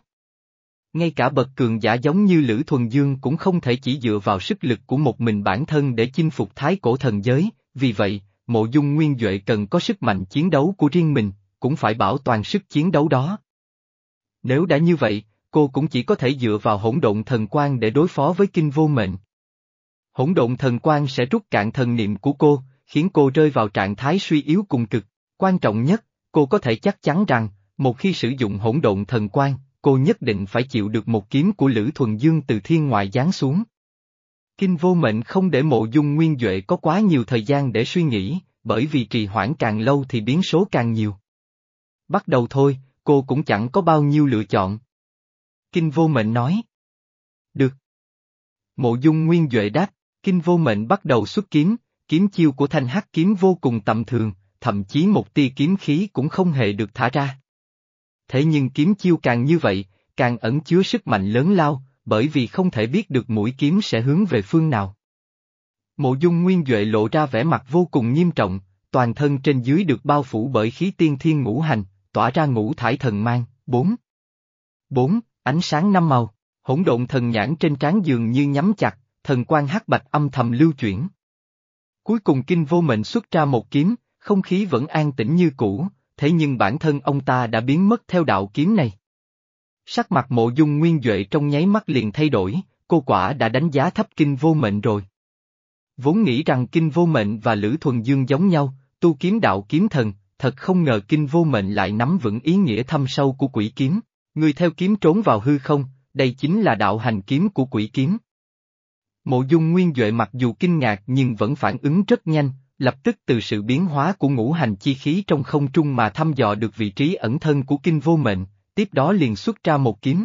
A: Ngay cả bậc cường giả giống như Lữ Thuần Dương cũng không thể chỉ dựa vào sức lực của một mình bản thân để chinh phục thái cổ thần giới, vì vậy, mộ dung nguyên Duệ cần có sức mạnh chiến đấu của riêng mình, cũng phải bảo toàn sức chiến đấu đó. Nếu đã như vậy, cô cũng chỉ có thể dựa vào hỗn độn thần quan để đối phó với kinh vô mệnh. Hỗn độn thần quan sẽ rút cạn thần niệm của cô, khiến cô rơi vào trạng thái suy yếu cùng cực. Quan trọng nhất, cô có thể chắc chắn rằng, một khi sử dụng hỗn độn thần quan, cô nhất định phải chịu được một kiếm của Lữ Thuần Dương từ thiên ngoại giáng xuống. Kinh vô mệnh không để mộ dung nguyên Duệ có quá nhiều thời gian để suy nghĩ, bởi vì trì hoãn càng lâu thì biến số càng nhiều. Bắt đầu thôi, cô cũng chẳng có bao nhiêu lựa chọn. Kinh vô mệnh nói. Được. Mộ dung nguyên Duệ đáp, kinh vô mệnh bắt đầu xuất kiếm, kiếm chiêu của thanh hắc kiếm vô cùng tầm thường, thậm chí một tia kiếm khí cũng không hề được thả ra. Thế nhưng kiếm chiêu càng như vậy, càng ẩn chứa sức mạnh lớn lao, bởi vì không thể biết được mũi kiếm sẽ hướng về phương nào. Mộ dung nguyên Duệ lộ ra vẻ mặt vô cùng nghiêm trọng, toàn thân trên dưới được bao phủ bởi khí tiên thiên ngũ hành, tỏa ra ngũ thải thần mang, bốn. Bốn, ánh sáng năm màu, hỗn độn thần nhãn trên trán giường như nhắm chặt, thần quan hắc bạch âm thầm lưu chuyển. Cuối cùng kinh vô mệnh xuất ra một kiếm, không khí vẫn an tĩnh như cũ, thế nhưng bản thân ông ta đã biến mất theo đạo kiếm này. Sắc mặt mộ dung nguyên Duệ trong nháy mắt liền thay đổi, cô quả đã đánh giá thấp kinh vô mệnh rồi. Vốn nghĩ rằng kinh vô mệnh và Lữ Thuần Dương giống nhau, tu kiếm đạo kiếm thần, thật không ngờ kinh vô mệnh lại nắm vững ý nghĩa thâm sâu của quỷ kiếm. Người theo kiếm trốn vào hư không, đây chính là đạo hành kiếm của quỷ kiếm. Mộ dung nguyên Duệ mặc dù kinh ngạc nhưng vẫn phản ứng rất nhanh, lập tức từ sự biến hóa của ngũ hành chi khí trong không trung mà thăm dò được vị trí ẩn thân của kinh vô mệnh, tiếp đó liền xuất ra một kiếm.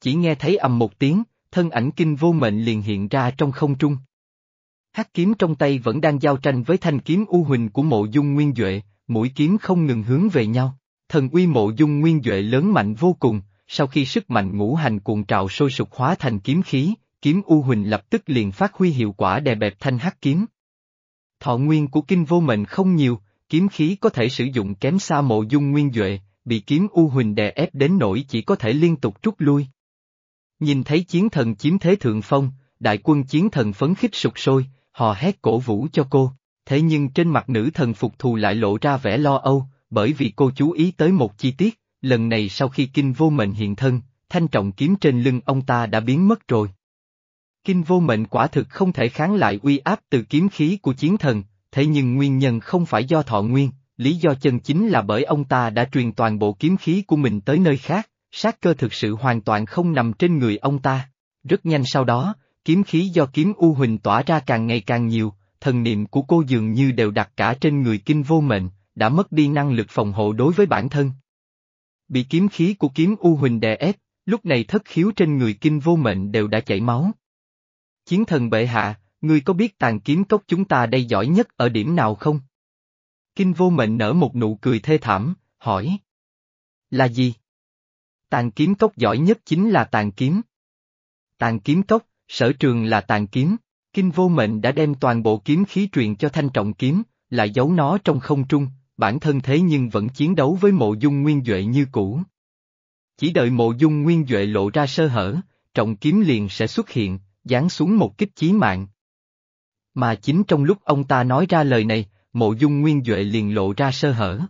A: Chỉ nghe thấy ầm một tiếng, thân ảnh kinh vô mệnh liền hiện ra trong không trung. Hắc kiếm trong tay vẫn đang giao tranh với thanh kiếm u huỳnh của mộ dung nguyên Duệ, mũi kiếm không ngừng hướng về nhau. Thần uy mộ dung nguyên Duệ lớn mạnh vô cùng, sau khi sức mạnh ngũ hành cuồng trào sôi sục hóa thành kiếm khí, kiếm u huỳnh lập tức liền phát huy hiệu quả đè bẹp thanh hắc kiếm. Thọ nguyên của kinh vô mệnh không nhiều, kiếm khí có thể sử dụng kém xa mộ dung nguyên Duệ, bị kiếm U Huỳnh đè ép đến nỗi chỉ có thể liên tục rút lui. Nhìn thấy chiến thần chiếm thế thượng phong, đại quân chiến thần phấn khích sụt sôi, họ hét cổ vũ cho cô, thế nhưng trên mặt nữ thần phục thù lại lộ ra vẻ lo âu, bởi vì cô chú ý tới một chi tiết, lần này sau khi kinh vô mệnh hiện thân, thanh trọng kiếm trên lưng ông ta đã biến mất rồi. Kinh vô mệnh quả thực không thể kháng lại uy áp từ kiếm khí của chiến thần, thế nhưng nguyên nhân không phải do thọ nguyên, lý do chân chính là bởi ông ta đã truyền toàn bộ kiếm khí của mình tới nơi khác, sát cơ thực sự hoàn toàn không nằm trên người ông ta. Rất nhanh sau đó, kiếm khí do kiếm U Huỳnh tỏa ra càng ngày càng nhiều, thần niệm của cô dường như đều đặt cả trên người kinh vô mệnh, đã mất đi năng lực phòng hộ đối với bản thân. Bị kiếm khí của kiếm U Huỳnh đè ép, lúc này thất khiếu trên người kinh vô mệnh đều đã chảy máu. Chiến thần bệ hạ, ngươi có biết tàn kiếm cốc chúng ta đây giỏi nhất ở điểm nào không? Kinh vô mệnh nở một nụ cười thê thảm, hỏi. Là gì? Tàn kiếm cốc giỏi nhất chính là tàn kiếm. Tàn kiếm cốc, sở trường là tàn kiếm, kinh vô mệnh đã đem toàn bộ kiếm khí truyền cho thanh trọng kiếm, lại giấu nó trong không trung, bản thân thế nhưng vẫn chiến đấu với mộ dung nguyên Duệ như cũ. Chỉ đợi mộ dung nguyên Duệ lộ ra sơ hở, trọng kiếm liền sẽ xuất hiện, giáng xuống một kích chí mạng. Mà chính trong lúc ông ta nói ra lời này, mộ dung nguyên Duệ liền lộ ra sơ hở.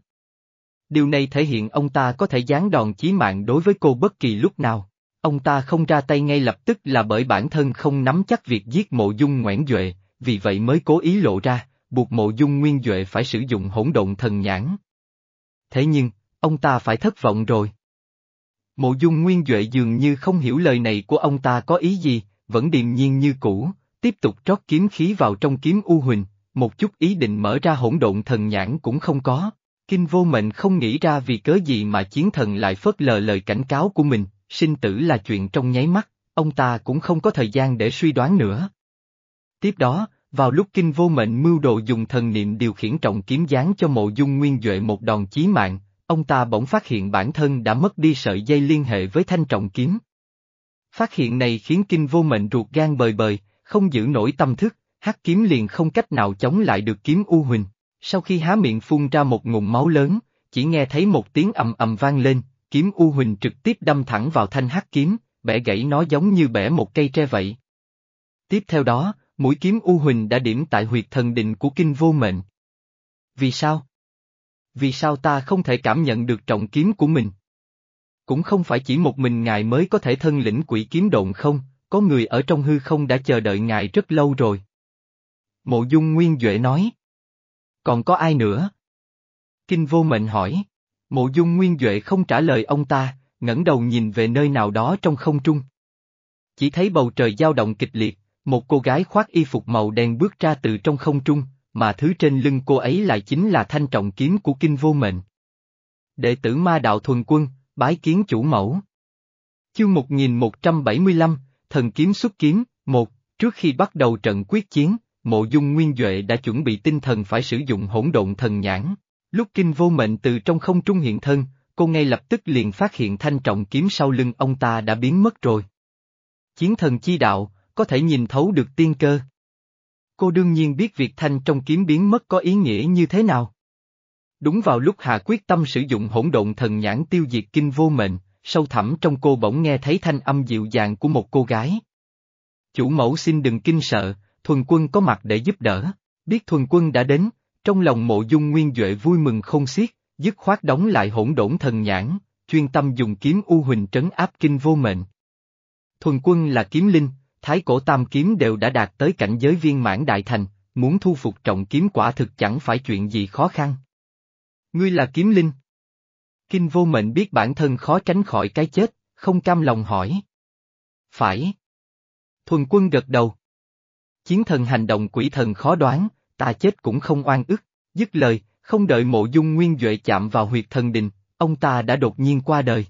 A: Điều này thể hiện ông ta có thể gián đòn chí mạng đối với cô bất kỳ lúc nào. Ông ta không ra tay ngay lập tức là bởi bản thân không nắm chắc việc giết mộ dung ngoãn Duệ, vì vậy mới cố ý lộ ra, buộc mộ dung nguyên Duệ phải sử dụng hỗn độn thần nhãn. Thế nhưng, ông ta phải thất vọng rồi. Mộ dung nguyên Duệ dường như không hiểu lời này của ông ta có ý gì, vẫn điềm nhiên như cũ, tiếp tục trót kiếm khí vào trong kiếm U Huỳnh, một chút ý định mở ra hỗn độn thần nhãn cũng không có. Kinh vô mệnh không nghĩ ra vì cớ gì mà chiến thần lại phớt lờ lời cảnh cáo của mình, sinh tử là chuyện trong nháy mắt, ông ta cũng không có thời gian để suy đoán nữa. Tiếp đó, vào lúc kinh vô mệnh mưu đồ dùng thần niệm điều khiển trọng kiếm giáng cho mộ dung nguyên Duệ một đòn chí mạng, ông ta bỗng phát hiện bản thân đã mất đi sợi dây liên hệ với thanh trọng kiếm. Phát hiện này khiến kinh vô mệnh ruột gan bời bời, không giữ nổi tâm thức, hắc kiếm liền không cách nào chống lại được kiếm U Huỳnh. Sau khi há miệng phun ra một ngụm máu lớn, chỉ nghe thấy một tiếng ầm ầm vang lên, kiếm U Huỳnh trực tiếp đâm thẳng vào thanh hắc kiếm, bẻ gãy nó giống như bẻ một cây tre vậy. Tiếp theo đó, mũi kiếm U Huỳnh đã điểm tại huyệt thần định của kinh vô mệnh. Vì sao? Vì sao ta không thể cảm nhận được trọng kiếm của mình? Cũng không phải chỉ một mình ngài mới có thể thân lĩnh quỷ kiếm độn không, có người ở trong hư không đã chờ đợi ngài rất lâu rồi. Mộ dung nguyên Duệ nói. Còn có ai nữa? Kinh vô mệnh hỏi. Mộ dung nguyên Duệ không trả lời ông ta, ngẩng đầu nhìn về nơi nào đó trong không trung. Chỉ thấy bầu trời dao động kịch liệt, một cô gái khoác y phục màu đen bước ra từ trong không trung, mà thứ trên lưng cô ấy lại chính là thanh trọng kiếm của kinh vô mệnh. Đệ tử ma đạo thuần quân, bái kiến chủ mẫu. Chương 1175, Thần kiếm xuất kiếm, một, trước khi bắt đầu trận quyết chiến, mộ dung nguyên Duệ đã chuẩn bị tinh thần phải sử dụng hỗn độn thần nhãn. Lúc kinh vô mệnh từ trong không trung hiện thân, cô ngay lập tức liền phát hiện thanh trọng kiếm sau lưng ông ta đã biến mất rồi. Chiến thần chi đạo, có thể nhìn thấu được tiên cơ. Cô đương nhiên biết việc thanh trong kiếm biến mất có ý nghĩa như thế nào. Đúng vào lúc Hạ quyết tâm sử dụng hỗn độn thần nhãn tiêu diệt kinh vô mệnh, sâu thẳm trong cô bỗng nghe thấy thanh âm dịu dàng của một cô gái. Chủ mẫu xin đừng kinh sợ, thuần quân có mặt để giúp đỡ. Biết thuần quân đã đến, trong lòng mộ dung nguyên Duệ vui mừng không xiết, dứt khoát đóng lại hỗn độn thần nhãn, chuyên tâm dùng kiếm u huỳnh trấn áp kinh vô mệnh. Thuần quân là kiếm linh, thái cổ tam kiếm đều đã đạt tới cảnh giới viên mãn đại thành, muốn thu phục trọng kiếm quả thực chẳng phải chuyện gì khó khăn. Ngươi là kiếm linh. Kinh vô mệnh biết bản thân khó tránh khỏi cái chết, không cam lòng hỏi. Phải. Thuần quân gật đầu. Chiến thần hành động quỷ thần khó đoán, ta chết cũng không oan ức, dứt lời, không đợi mộ dung nguyên Duệ chạm vào huyệt thần đình, ông ta đã đột nhiên qua đời.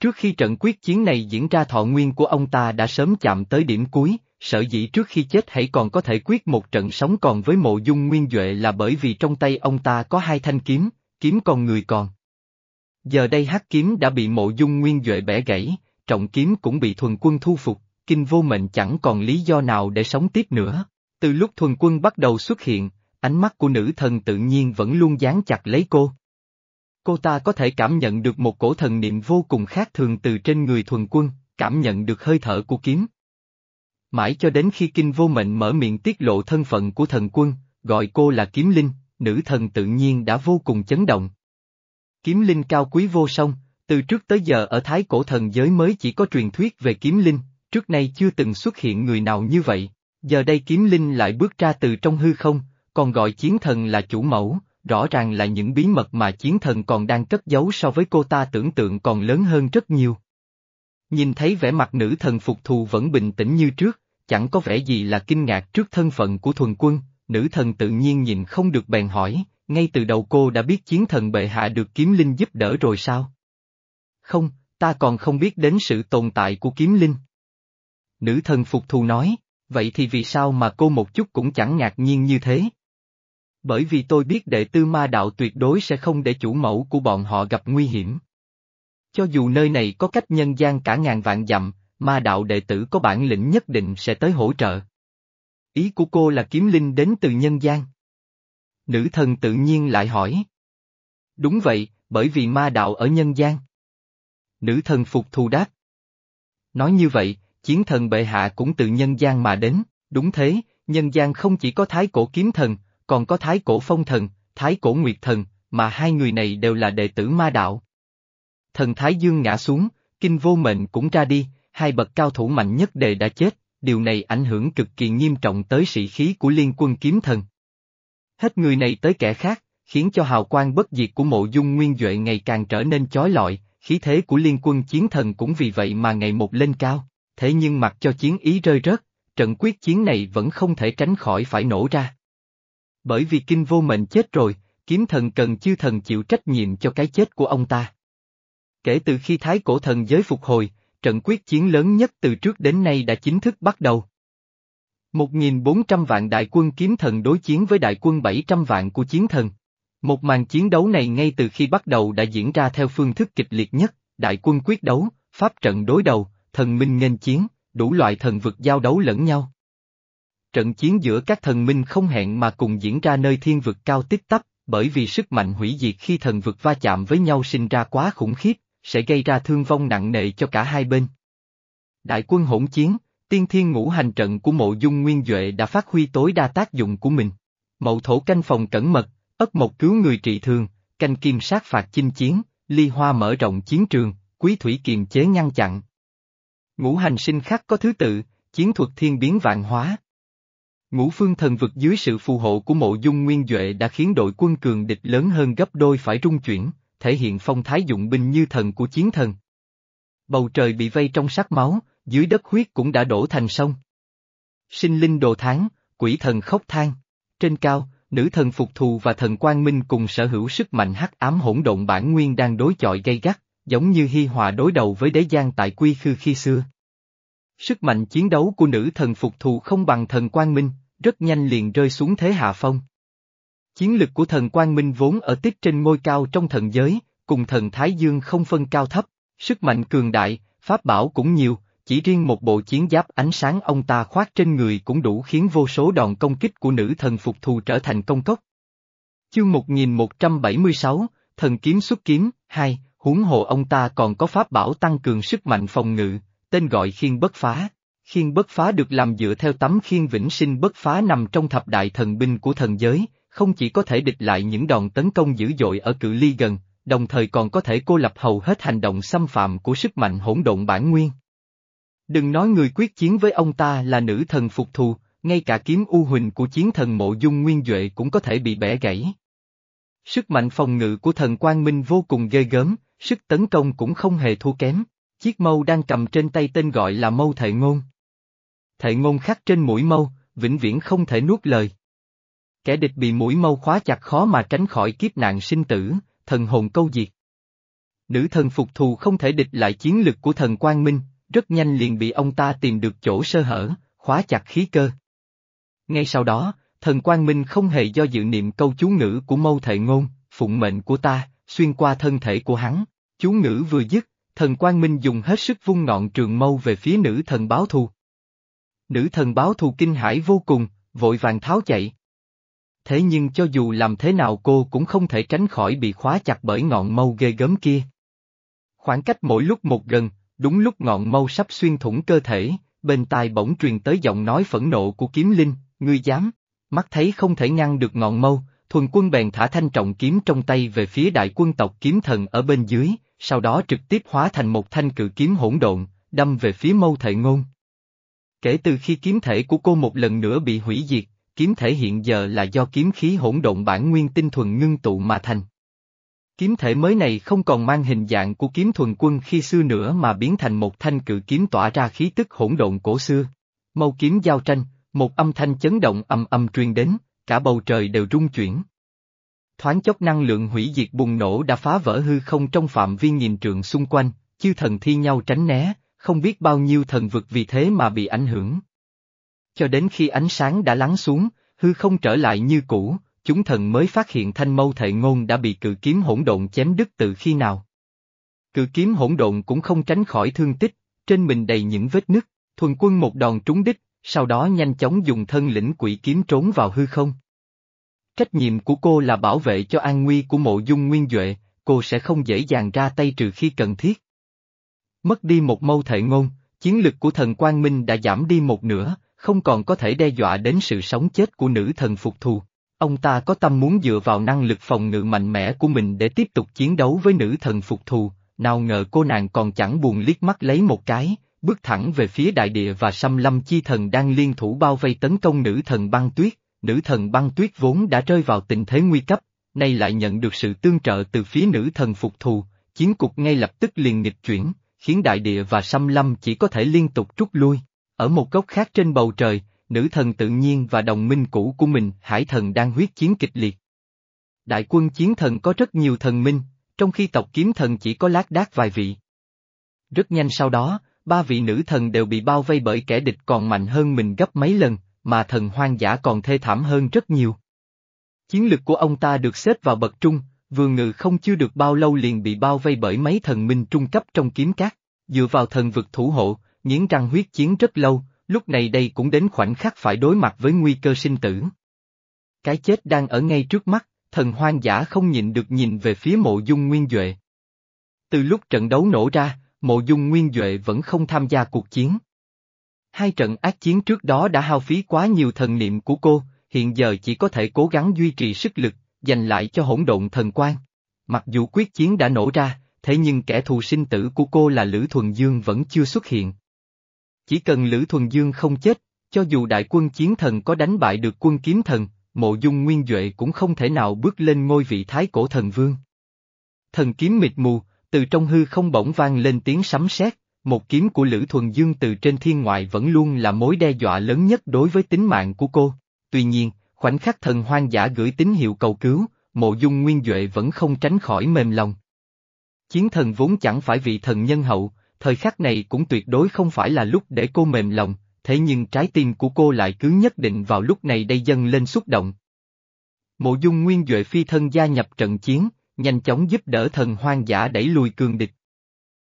A: Trước khi trận quyết chiến này diễn ra thọ nguyên của ông ta đã sớm chạm tới điểm cuối, sở dĩ trước khi chết hãy còn có thể quyết một trận sống còn với mộ dung nguyên Duệ là bởi vì trong tay ông ta có hai thanh kiếm, kiếm còn người còn. Giờ đây hắc kiếm đã bị mộ dung nguyên Duệ bẻ gãy, trọng kiếm cũng bị thuần quân thu phục, kinh vô mệnh chẳng còn lý do nào để sống tiếp nữa. Từ lúc thuần quân bắt đầu xuất hiện, ánh mắt của nữ thần tự nhiên vẫn luôn dán chặt lấy cô. Cô ta có thể cảm nhận được một cổ thần niệm vô cùng khác thường từ trên người thuần quân, cảm nhận được hơi thở của kiếm. Mãi cho đến khi kinh vô mệnh mở miệng tiết lộ thân phận của thần quân, gọi cô là kiếm linh, nữ thần tự nhiên đã vô cùng chấn động. Kiếm linh cao quý vô song, từ trước tới giờ ở thái cổ thần giới mới chỉ có truyền thuyết về kiếm linh, trước nay chưa từng xuất hiện người nào như vậy, giờ đây kiếm linh lại bước ra từ trong hư không, còn gọi chiến thần là chủ mẫu, rõ ràng là những bí mật mà chiến thần còn đang cất giấu so với cô ta tưởng tượng còn lớn hơn rất nhiều. Nhìn thấy vẻ mặt nữ thần phục thù vẫn bình tĩnh như trước, chẳng có vẻ gì là kinh ngạc trước thân phận của thuần quân, nữ thần tự nhiên nhìn không được bèn hỏi, ngay từ đầu cô đã biết chiến thần bệ hạ được kiếm linh giúp đỡ rồi sao? Không, ta còn không biết đến sự tồn tại của kiếm linh. Nữ thần phục thù nói, vậy thì vì sao mà cô một chút cũng chẳng ngạc nhiên như thế? Bởi vì tôi biết đệ tư ma đạo tuyệt đối sẽ không để chủ mẫu của bọn họ gặp nguy hiểm. Cho dù nơi này có cách nhân gian cả ngàn vạn dặm, ma đạo đệ tử có bản lĩnh nhất định sẽ tới hỗ trợ. Ý của cô là kiếm linh đến từ nhân gian. Nữ thần tự nhiên lại hỏi. Đúng vậy, bởi vì ma đạo ở nhân gian. Nữ thần phục thù đáp. Nói như vậy, chiến thần bệ hạ cũng từ nhân gian mà đến, đúng thế, nhân gian không chỉ có thái cổ kiếm thần, còn có thái cổ phong thần, thái cổ nguyệt thần, mà hai người này đều là đệ tử ma đạo. Thần Thái Dương ngã xuống, kinh vô mệnh cũng ra đi, hai bậc cao thủ mạnh nhất đều đã chết, điều này ảnh hưởng cực kỳ nghiêm trọng tới sĩ khí của liên quân kiếm thần. Hết người này tới kẻ khác, khiến cho hào quang bất diệt của mộ dung nguyên Duệ ngày càng trở nên chói lọi, khí thế của liên quân chiến thần cũng vì vậy mà ngày một lên cao, thế nhưng mặc cho chiến ý rơi rớt, trận quyết chiến này vẫn không thể tránh khỏi phải nổ ra. Bởi vì kinh vô mệnh chết rồi, kiếm thần cần chư thần chịu trách nhiệm cho cái chết của ông ta. Kể từ khi thái cổ thần giới phục hồi, trận quyết chiến lớn nhất từ trước đến nay đã chính thức bắt đầu. 1.400 vạn đại quân kiếm thần đối chiến với đại quân 700 vạn của chiến thần. Một màn chiến đấu này ngay từ khi bắt đầu đã diễn ra theo phương thức kịch liệt nhất, đại quân quyết đấu, pháp trận đối đầu, thần minh nghênh chiến, đủ loại thần vực giao đấu lẫn nhau. Trận chiến giữa các thần minh không hẹn mà cùng diễn ra nơi thiên vực cao tích tắp, bởi vì sức mạnh hủy diệt khi thần vực va chạm với nhau sinh ra quá khủng khiếp, sẽ gây ra thương vong nặng nề cho cả hai bên. Đại quân hỗn chiến, tiên thiên ngũ hành trận của mộ dung nguyên Duệ đã phát huy tối đa tác dụng của mình. Mậu thổ canh phòng cẩn mật, ất mộc cứu người trị thương, canh kim sát phạt chinh chiến, ly hoa mở rộng chiến trường, quý thủy kiềm chế ngăn chặn. Ngũ hành sinh khắc có thứ tự, chiến thuật thiên biến vạn hóa. Ngũ phương thần vực dưới sự phù hộ của mộ dung nguyên Duệ đã khiến đội quân cường địch lớn hơn gấp đôi phải rung chuyển thể hiện phong thái dụng binh như thần của chiến thần. Bầu trời bị vây trong sắc máu, dưới đất huyết cũng đã đổ thành sông. Sinh linh đồ tháng, quỷ thần khóc than. Trên cao, nữ thần phục thù và thần quang minh cùng sở hữu sức mạnh hắc ám hỗn độn bản nguyên đang đối chọi gay gắt, giống như hi hòa đối đầu với đế giang tại quy khư khi xưa. Sức mạnh chiến đấu của nữ thần phục thù không bằng thần quang minh, rất nhanh liền rơi xuống thế hạ phong. Chiến lực của thần Quang Minh vốn ở tích trên ngôi cao trong thần giới, cùng thần Thái Dương không phân cao thấp, sức mạnh cường đại, pháp bảo cũng nhiều, chỉ riêng một bộ chiến giáp ánh sáng ông ta khoác trên người cũng đủ khiến vô số đòn công kích của nữ thần phục thù trở thành công cốc. Chương 1176, Thần Kiếm xuất kiếm, 2, huống hồ ông ta còn có pháp bảo tăng cường sức mạnh phòng ngự, tên gọi khiên bất phá. Khiên bất phá được làm dựa theo tấm khiên vĩnh sinh bất phá nằm trong thập đại thần binh của thần giới, không chỉ có thể địch lại những đòn tấn công dữ dội ở cự ly gần, đồng thời còn có thể cô lập hầu hết hành động xâm phạm của sức mạnh hỗn độn bản nguyên. Đừng nói người quyết chiến với ông ta là nữ thần phục thù, ngay cả kiếm u huỳnh của chiến thần mộ dung nguyên Duệ cũng có thể bị bẻ gãy. Sức mạnh phòng ngự của thần quang minh vô cùng ghê gớm, sức tấn công cũng không hề thua kém, chiếc mâu đang cầm trên tay tên gọi là mâu thệ ngôn. Thệ ngôn khắc trên mũi mâu, vĩnh viễn không thể nuốt lời. Kẻ địch bị mũi mâu khóa chặt khó mà tránh khỏi kiếp nạn sinh tử, thần hồn câu diệt. Nữ thần phục thù không thể địch lại chiến lực của thần Quang Minh, rất nhanh liền bị ông ta tìm được chỗ sơ hở, khóa chặt khí cơ. Ngay sau đó, thần Quang Minh không hề do dự niệm câu chú ngữ của mâu thệ ngôn, phụng mệnh của ta, xuyên qua thân thể của hắn. Chú ngữ vừa dứt, thần Quang Minh dùng hết sức vung ngọn trường mâu về phía nữ thần báo thù. Nữ thần báo thù kinh hãi vô cùng, vội vàng tháo chạy thế nhưng cho dù làm thế nào cô cũng không thể tránh khỏi bị khóa chặt bởi ngọn mâu ghê gớm kia. Khoảng cách mỗi lúc một gần, đúng lúc ngọn mâu sắp xuyên thủng cơ thể, bên tai bỗng truyền tới giọng nói phẫn nộ của kiếm linh, ngươi dám, mắt thấy không thể ngăn được ngọn mâu, thuần quân bèn thả thanh trọng kiếm trong tay về phía đại quân tộc kiếm thần ở bên dưới, sau đó trực tiếp hóa thành một thanh cự kiếm hỗn độn, đâm về phía mâu thệ ngôn. Kể từ khi kiếm thể của cô một lần nữa bị hủy diệt, kiếm thể hiện giờ là do kiếm khí hỗn độn bản nguyên tinh thuần ngưng tụ mà thành. Kiếm thể mới này không còn mang hình dạng của kiếm thuần quân khi xưa nữa mà biến thành một thanh cự kiếm tỏa ra khí tức hỗn độn cổ xưa. Mâu kiếm giao tranh, một âm thanh chấn động âm âm truyền đến, cả bầu trời đều rung chuyển. Thoáng chốc năng lượng hủy diệt bùng nổ đã phá vỡ hư không trong phạm vi nghìn trượng xung quanh, chư thần thi nhau tránh né, không biết bao nhiêu thần vực vì thế mà bị ảnh hưởng. Cho đến khi ánh sáng đã lắng xuống, hư không trở lại như cũ, chúng thần mới phát hiện thanh mâu thệ ngôn đã bị cự kiếm hỗn độn chém đứt từ khi nào. Cự kiếm hỗn độn cũng không tránh khỏi thương tích, trên mình đầy những vết nứt, thuần quân một đòn trúng đích, sau đó nhanh chóng dùng thân lĩnh quỷ kiếm trốn vào hư không. Trách nhiệm của cô là bảo vệ cho an nguy của mộ dung nguyên Duệ, cô sẽ không dễ dàng ra tay trừ khi cần thiết. Mất đi một mâu thể ngôn, chiến lực của thần Quang Minh đã giảm đi một nửa, không còn có thể đe dọa đến sự sống chết của nữ thần phục thù. Ông ta có tâm muốn dựa vào năng lực phòng ngự mạnh mẽ của mình để tiếp tục chiến đấu với nữ thần phục thù, nào ngờ cô nàng còn chẳng buồn liếc mắt lấy một cái, bước thẳng về phía đại địa và xăm lâm chi thần đang liên thủ bao vây tấn công nữ thần băng tuyết, nữ thần băng tuyết vốn đã rơi vào tình thế nguy cấp, nay lại nhận được sự tương trợ từ phía nữ thần phục thù, chiến cục ngay lập tức liền nghịch chuyển, khiến đại địa và xăm lâm chỉ có thể liên tục rút lui. Ở một góc khác trên bầu trời, nữ thần tự nhiên và đồng minh cũ của mình, hải thần đang huyết chiến kịch liệt. Đại quân chiến thần có rất nhiều thần minh, trong khi tộc kiếm thần chỉ có lác đác vài vị. Rất nhanh sau đó, ba vị nữ thần đều bị bao vây bởi kẻ địch còn mạnh hơn mình gấp mấy lần, mà thần hoang dã còn thê thảm hơn rất nhiều. Chiến lực của ông ta được xếp vào bậc trung, vừa ngự không chưa được bao lâu liền bị bao vây bởi mấy thần minh trung cấp trong kiếm cát, dựa vào thần vực thủ hộ, nghiến răng huyết chiến rất lâu, lúc này đây cũng đến khoảnh khắc phải đối mặt với nguy cơ sinh tử. Cái chết đang ở ngay trước mắt, thần hoang dã không nhịn được nhìn về phía mộ dung nguyên Duệ. Từ lúc trận đấu nổ ra, mộ dung nguyên Duệ vẫn không tham gia cuộc chiến. Hai trận ác chiến trước đó đã hao phí quá nhiều thần niệm của cô, hiện giờ chỉ có thể cố gắng duy trì sức lực, dành lại cho hỗn độn thần quan. Mặc dù quyết chiến đã nổ ra, thế nhưng kẻ thù sinh tử của cô là Lữ Thuần Dương vẫn chưa xuất hiện. Chỉ cần Lữ Thuần Dương không chết, cho dù đại quân chiến thần có đánh bại được quân kiếm thần, mộ dung nguyên Duệ cũng không thể nào bước lên ngôi vị thái cổ thần vương. Thần kiếm mịt mù, từ trong hư không bỗng vang lên tiếng sấm sét, một kiếm của Lữ Thuần Dương từ trên thiên ngoại vẫn luôn là mối đe dọa lớn nhất đối với tính mạng của cô. Tuy nhiên, khoảnh khắc thần hoang dã gửi tín hiệu cầu cứu, mộ dung nguyên Duệ vẫn không tránh khỏi mềm lòng. Chiến thần vốn chẳng phải vị thần nhân hậu, thời khắc này cũng tuyệt đối không phải là lúc để cô mềm lòng, thế nhưng trái tim của cô lại cứ nhất định vào lúc này đây dâng lên xúc động. Mộ dung nguyên Duệ phi thân gia nhập trận chiến, nhanh chóng giúp đỡ thần hoang dã đẩy lùi cường địch.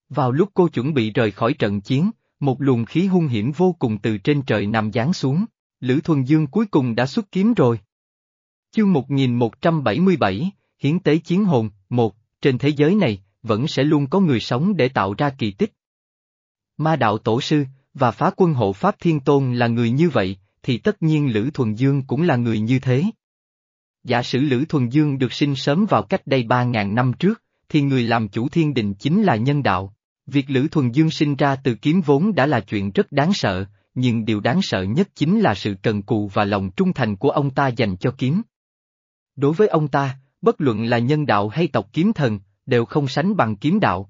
A: Vào lúc cô chuẩn bị rời khỏi trận chiến, một luồng khí hung hiểm vô cùng từ trên trời nằm giáng xuống, Lữ Thuần Dương cuối cùng đã xuất kiếm rồi. Chương 1177, Hiến tế chiến hồn, một, trên thế giới này, vẫn sẽ luôn có người sống để tạo ra kỳ tích. Ma đạo tổ sư, và phá quân hộ Pháp Thiên Tôn là người như vậy, thì tất nhiên Lữ Thuần Dương cũng là người như thế. Giả sử Lữ Thuần Dương được sinh sớm vào cách đây ba ngàn năm trước, thì người làm chủ thiên đình chính là nhân đạo. Việc Lữ Thuần Dương sinh ra từ kiếm vốn đã là chuyện rất đáng sợ, nhưng điều đáng sợ nhất chính là sự cần cù và lòng trung thành của ông ta dành cho kiếm. Đối với ông ta, bất luận là nhân đạo hay tộc kiếm thần, đều không sánh bằng kiếm đạo.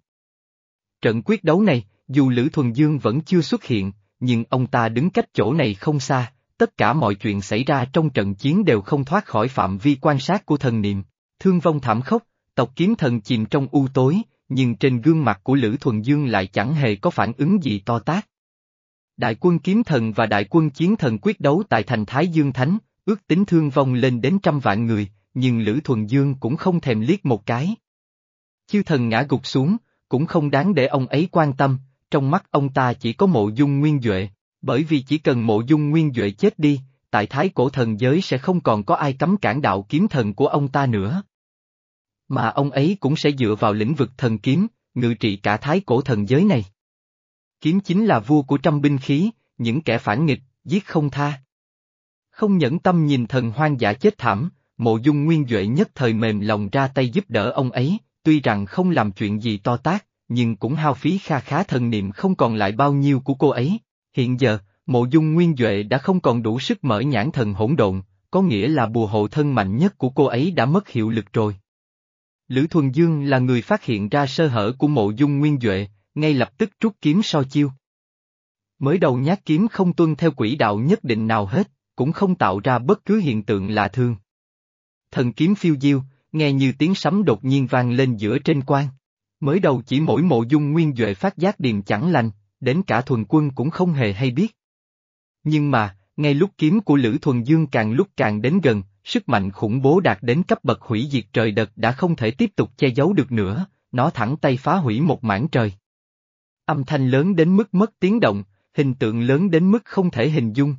A: Trận quyết đấu này, dù Lữ Thuần Dương vẫn chưa xuất hiện, nhưng ông ta đứng cách chỗ này không xa, tất cả mọi chuyện xảy ra trong trận chiến đều không thoát khỏi phạm vi quan sát của thần niệm. Thương vong thảm khốc, tộc kiếm thần chìm trong u tối, nhưng trên gương mặt của Lữ Thuần Dương lại chẳng hề có phản ứng gì to tác. Đại quân kiếm thần và đại quân chiến thần quyết đấu tại thành Thái Dương Thánh, ước tính thương vong lên đến trăm vạn người, nhưng Lữ Thuần Dương cũng không thèm liếc một cái. Chư thần ngã gục xuống, cũng không đáng để ông ấy quan tâm, trong mắt ông ta chỉ có mộ dung nguyên Duệ, bởi vì chỉ cần mộ dung nguyên Duệ chết đi, tại thái cổ thần giới sẽ không còn có ai cấm cản đạo kiếm thần của ông ta nữa. Mà ông ấy cũng sẽ dựa vào lĩnh vực thần kiếm, ngự trị cả thái cổ thần giới này. Kiếm chính là vua của trăm binh khí, những kẻ phản nghịch, giết không tha. Không nhẫn tâm nhìn thần hoang dã chết thảm, mộ dung nguyên Duệ nhất thời mềm lòng ra tay giúp đỡ ông ấy, tuy rằng không làm chuyện gì to tác, nhưng cũng hao phí kha khá thần niệm không còn lại bao nhiêu của cô ấy. Hiện giờ, mộ dung nguyên Duệ đã không còn đủ sức mở nhãn thần hỗn độn, có nghĩa là bùa hộ thân mạnh nhất của cô ấy đã mất hiệu lực rồi. Lữ Thuần Dương là người phát hiện ra sơ hở của mộ dung nguyên Duệ, ngay lập tức rút kiếm so chiêu. Mới đầu nhát kiếm không tuân theo quỹ đạo nhất định nào hết, cũng không tạo ra bất cứ hiện tượng lạ thương. Thần kiếm phiêu diêu, nghe như tiếng sấm đột nhiên vang lên giữa trên quan. Mới đầu chỉ mỗi mộ dung nguyên Duệ phát giác điềm chẳng lành, đến cả thuần quân cũng không hề hay biết. Nhưng mà, ngay lúc kiếm của Lữ Thuần Dương càng lúc càng đến gần, sức mạnh khủng bố đạt đến cấp bậc hủy diệt trời đợt đã không thể tiếp tục che giấu được nữa, nó thẳng tay phá hủy một mảng trời. Âm thanh lớn đến mức mất tiếng động, hình tượng lớn đến mức không thể hình dung.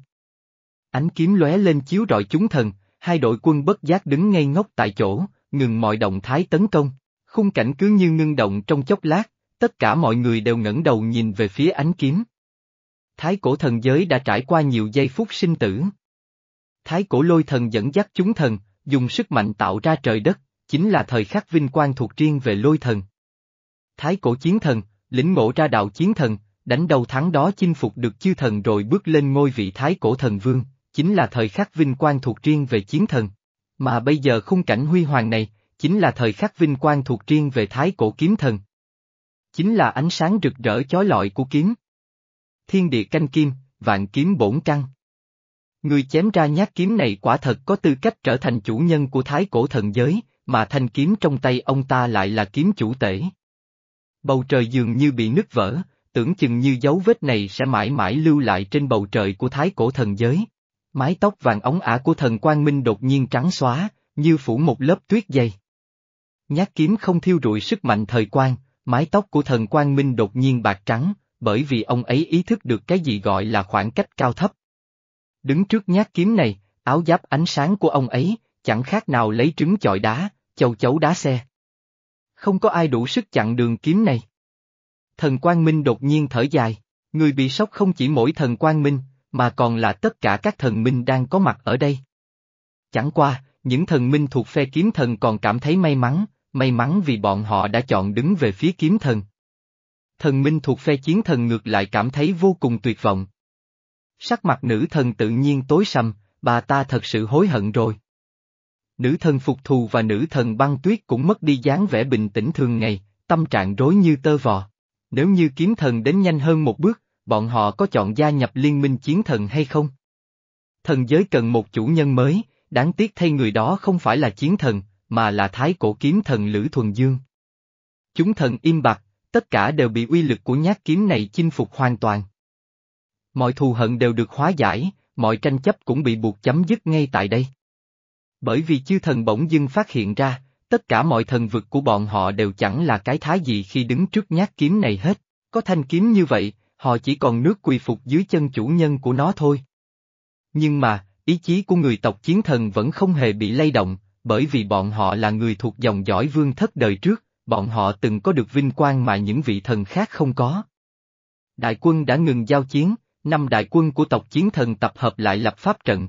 A: Ánh kiếm lóe lên chiếu rọi chúng thần, hai đội quân bất giác đứng ngay ngốc tại chỗ, ngừng mọi động thái tấn công. Khung cảnh cứ như ngưng động trong chốc lát, tất cả mọi người đều ngẩng đầu nhìn về phía ánh kiếm. Thái cổ thần giới đã trải qua nhiều giây phút sinh tử. Thái cổ lôi thần dẫn dắt chúng thần, dùng sức mạnh tạo ra trời đất, chính là thời khắc vinh quang thuộc riêng về lôi thần. Thái cổ chiến thần, lĩnh ngộ ra đạo chiến thần, đánh đầu thắng đó chinh phục được chư thần rồi bước lên ngôi vị thái cổ thần vương, chính là thời khắc vinh quang thuộc riêng về chiến thần. Mà bây giờ khung cảnh huy hoàng này, chính là thời khắc vinh quang thuộc riêng về thái cổ kiếm thần. Chính là ánh sáng rực rỡ chói lọi của kiếm. Thiên địa canh kim, vạn kiếm bổn trăng. Người chém ra nhát kiếm này quả thật có tư cách trở thành chủ nhân của thái cổ thần giới, mà thanh kiếm trong tay ông ta lại là kiếm chủ tể. Bầu trời dường như bị nứt vỡ, tưởng chừng như dấu vết này sẽ mãi mãi lưu lại trên bầu trời của thái cổ thần giới. Mái tóc vàng ống ả của thần quang minh đột nhiên trắng xóa, như phủ một lớp tuyết dày. Nhát kiếm không thiêu rụi sức mạnh thời quan, mái tóc của thần quang minh đột nhiên bạc trắng, bởi vì ông ấy ý thức được cái gì gọi là khoảng cách cao thấp. Đứng trước nhát kiếm này, áo giáp ánh sáng của ông ấy, chẳng khác nào lấy trứng chọi đá, châu chấu đá xe. Không có ai đủ sức chặn đường kiếm này. Thần Quang Minh đột nhiên thở dài, người bị sốc không chỉ mỗi thần Quang Minh, mà còn là tất cả các thần minh đang có mặt ở đây. Chẳng qua, những thần minh thuộc phe kiếm thần còn cảm thấy may mắn, may mắn vì bọn họ đã chọn đứng về phía kiếm thần. Thần minh thuộc phe chiến thần ngược lại cảm thấy vô cùng tuyệt vọng. Sắc mặt nữ thần tự nhiên tối sầm, bà ta thật sự hối hận rồi. Nữ thần phục thù và nữ thần băng tuyết cũng mất đi dáng vẻ bình tĩnh thường ngày, tâm trạng rối như tơ vò. Nếu như kiếm thần đến nhanh hơn một bước, bọn họ có chọn gia nhập liên minh chiến thần hay không? Thần giới cần một chủ nhân mới, đáng tiếc thay người đó không phải là chiến thần, mà là thái cổ kiếm thần Lữ Thuần Dương. Chúng thần im bặt, tất cả đều bị uy lực của nhát kiếm này chinh phục hoàn toàn. Mọi thù hận đều được hóa giải, mọi tranh chấp cũng bị buộc chấm dứt ngay tại đây. Bởi vì chư thần bỗng dưng phát hiện ra, tất cả mọi thần vực của bọn họ đều chẳng là cái thái gì khi đứng trước nhát kiếm này hết, có thanh kiếm như vậy, họ chỉ còn nước quỳ phục dưới chân chủ nhân của nó thôi. Nhưng mà, ý chí của người tộc chiến thần vẫn không hề bị lay động, bởi vì bọn họ là người thuộc dòng dõi vương thất đời trước, bọn họ từng có được vinh quang mà những vị thần khác không có. Đại quân đã ngừng giao chiến, năm đại quân của tộc chiến thần tập hợp lại lập pháp trận.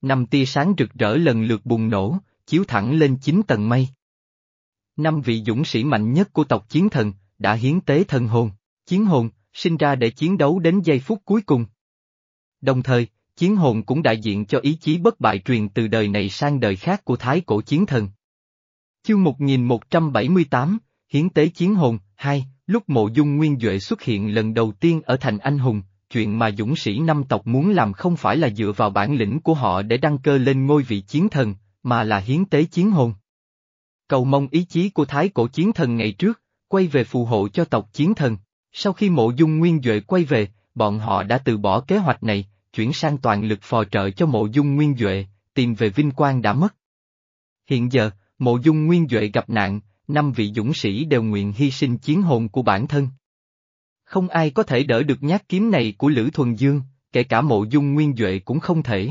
A: Năm tia sáng rực rỡ lần lượt bùng nổ, chiếu thẳng lên chín tầng mây. Năm vị dũng sĩ mạnh nhất của tộc chiến thần, đã hiến tế thần hồn, chiến hồn, sinh ra để chiến đấu đến giây phút cuối cùng. Đồng thời, chiến hồn cũng đại diện cho ý chí bất bại truyền từ đời này sang đời khác của thái cổ chiến thần. Chương 1178, Hiến tế chiến hồn, 2, lúc mộ dung nguyên Duệ xuất hiện lần đầu tiên ở thành anh hùng, chuyện mà dũng sĩ năm tộc muốn làm không phải là dựa vào bản lĩnh của họ để đăng cơ lên ngôi vị chiến thần, mà là hiến tế chiến hồn. Cầu mong ý chí của thái cổ chiến thần ngày trước, quay về phù hộ cho tộc chiến thần. Sau khi mộ dung nguyên Duệ quay về, bọn họ đã từ bỏ kế hoạch này, chuyển sang toàn lực phò trợ cho mộ dung nguyên Duệ, tìm về vinh quang đã mất. Hiện giờ, mộ dung nguyên Duệ gặp nạn, năm vị dũng sĩ đều nguyện hy sinh chiến hồn của bản thân. Không ai có thể đỡ được nhát kiếm này của Lữ Thuần Dương, kể cả mộ dung nguyên Duệ cũng không thể.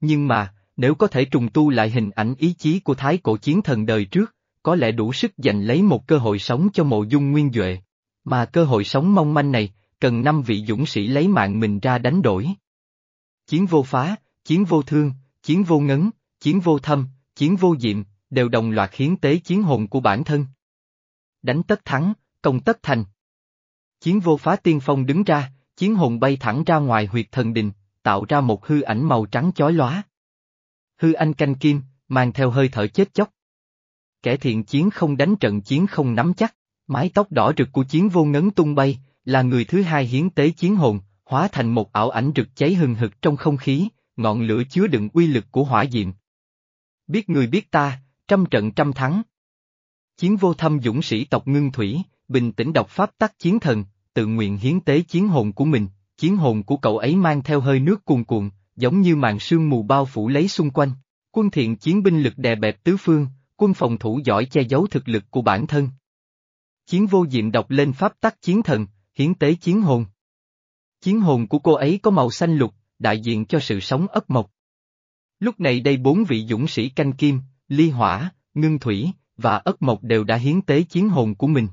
A: Nhưng mà, nếu có thể trùng tu lại hình ảnh ý chí của thái cổ chiến thần đời trước, có lẽ đủ sức giành lấy một cơ hội sống cho mộ dung nguyên Duệ. Mà cơ hội sống mong manh này, cần năm vị dũng sĩ lấy mạng mình ra đánh đổi. Chiến vô phá, chiến vô thương, chiến vô ngấn, chiến vô thâm, chiến vô diệm, đều đồng loạt hiến tế chiến hồn của bản thân. Đánh tất thắng, công tất thành. Chiến vô phá tiên phong đứng ra, chiến hồn bay thẳng ra ngoài huyệt thần đình, tạo ra một hư ảnh màu trắng chói lóa. Hư anh canh kim, mang theo hơi thở chết chóc. Kẻ thiện chiến không đánh trận chiến không nắm chắc, mái tóc đỏ rực của chiến vô ngấn tung bay, là người thứ hai hiến tế chiến hồn, hóa thành một ảo ảnh rực cháy hừng hực trong không khí, ngọn lửa chứa đựng uy lực của hỏa diệm. Biết người biết ta, trăm trận trăm thắng. Chiến vô thâm dũng sĩ tộc ngưng thủy, bình tĩnh đọc pháp tắc chiến thần, tự nguyện hiến tế chiến hồn của mình, chiến hồn của cậu ấy mang theo hơi nước cuồn cuộn, giống như màn sương mù bao phủ lấy xung quanh. Quân thiện chiến binh lực đè bẹp tứ phương, quân phòng thủ giỏi che giấu thực lực của bản thân. Chiến vô diệm đọc lên pháp tắc chiến thần, hiến tế chiến hồn. Chiến hồn của cô ấy có màu xanh lục, đại diện cho sự sống ất mộc. Lúc này đây bốn vị dũng sĩ canh kim, ly hỏa, ngưng thủy, và ất mộc đều đã hiến tế chiến hồn của mình.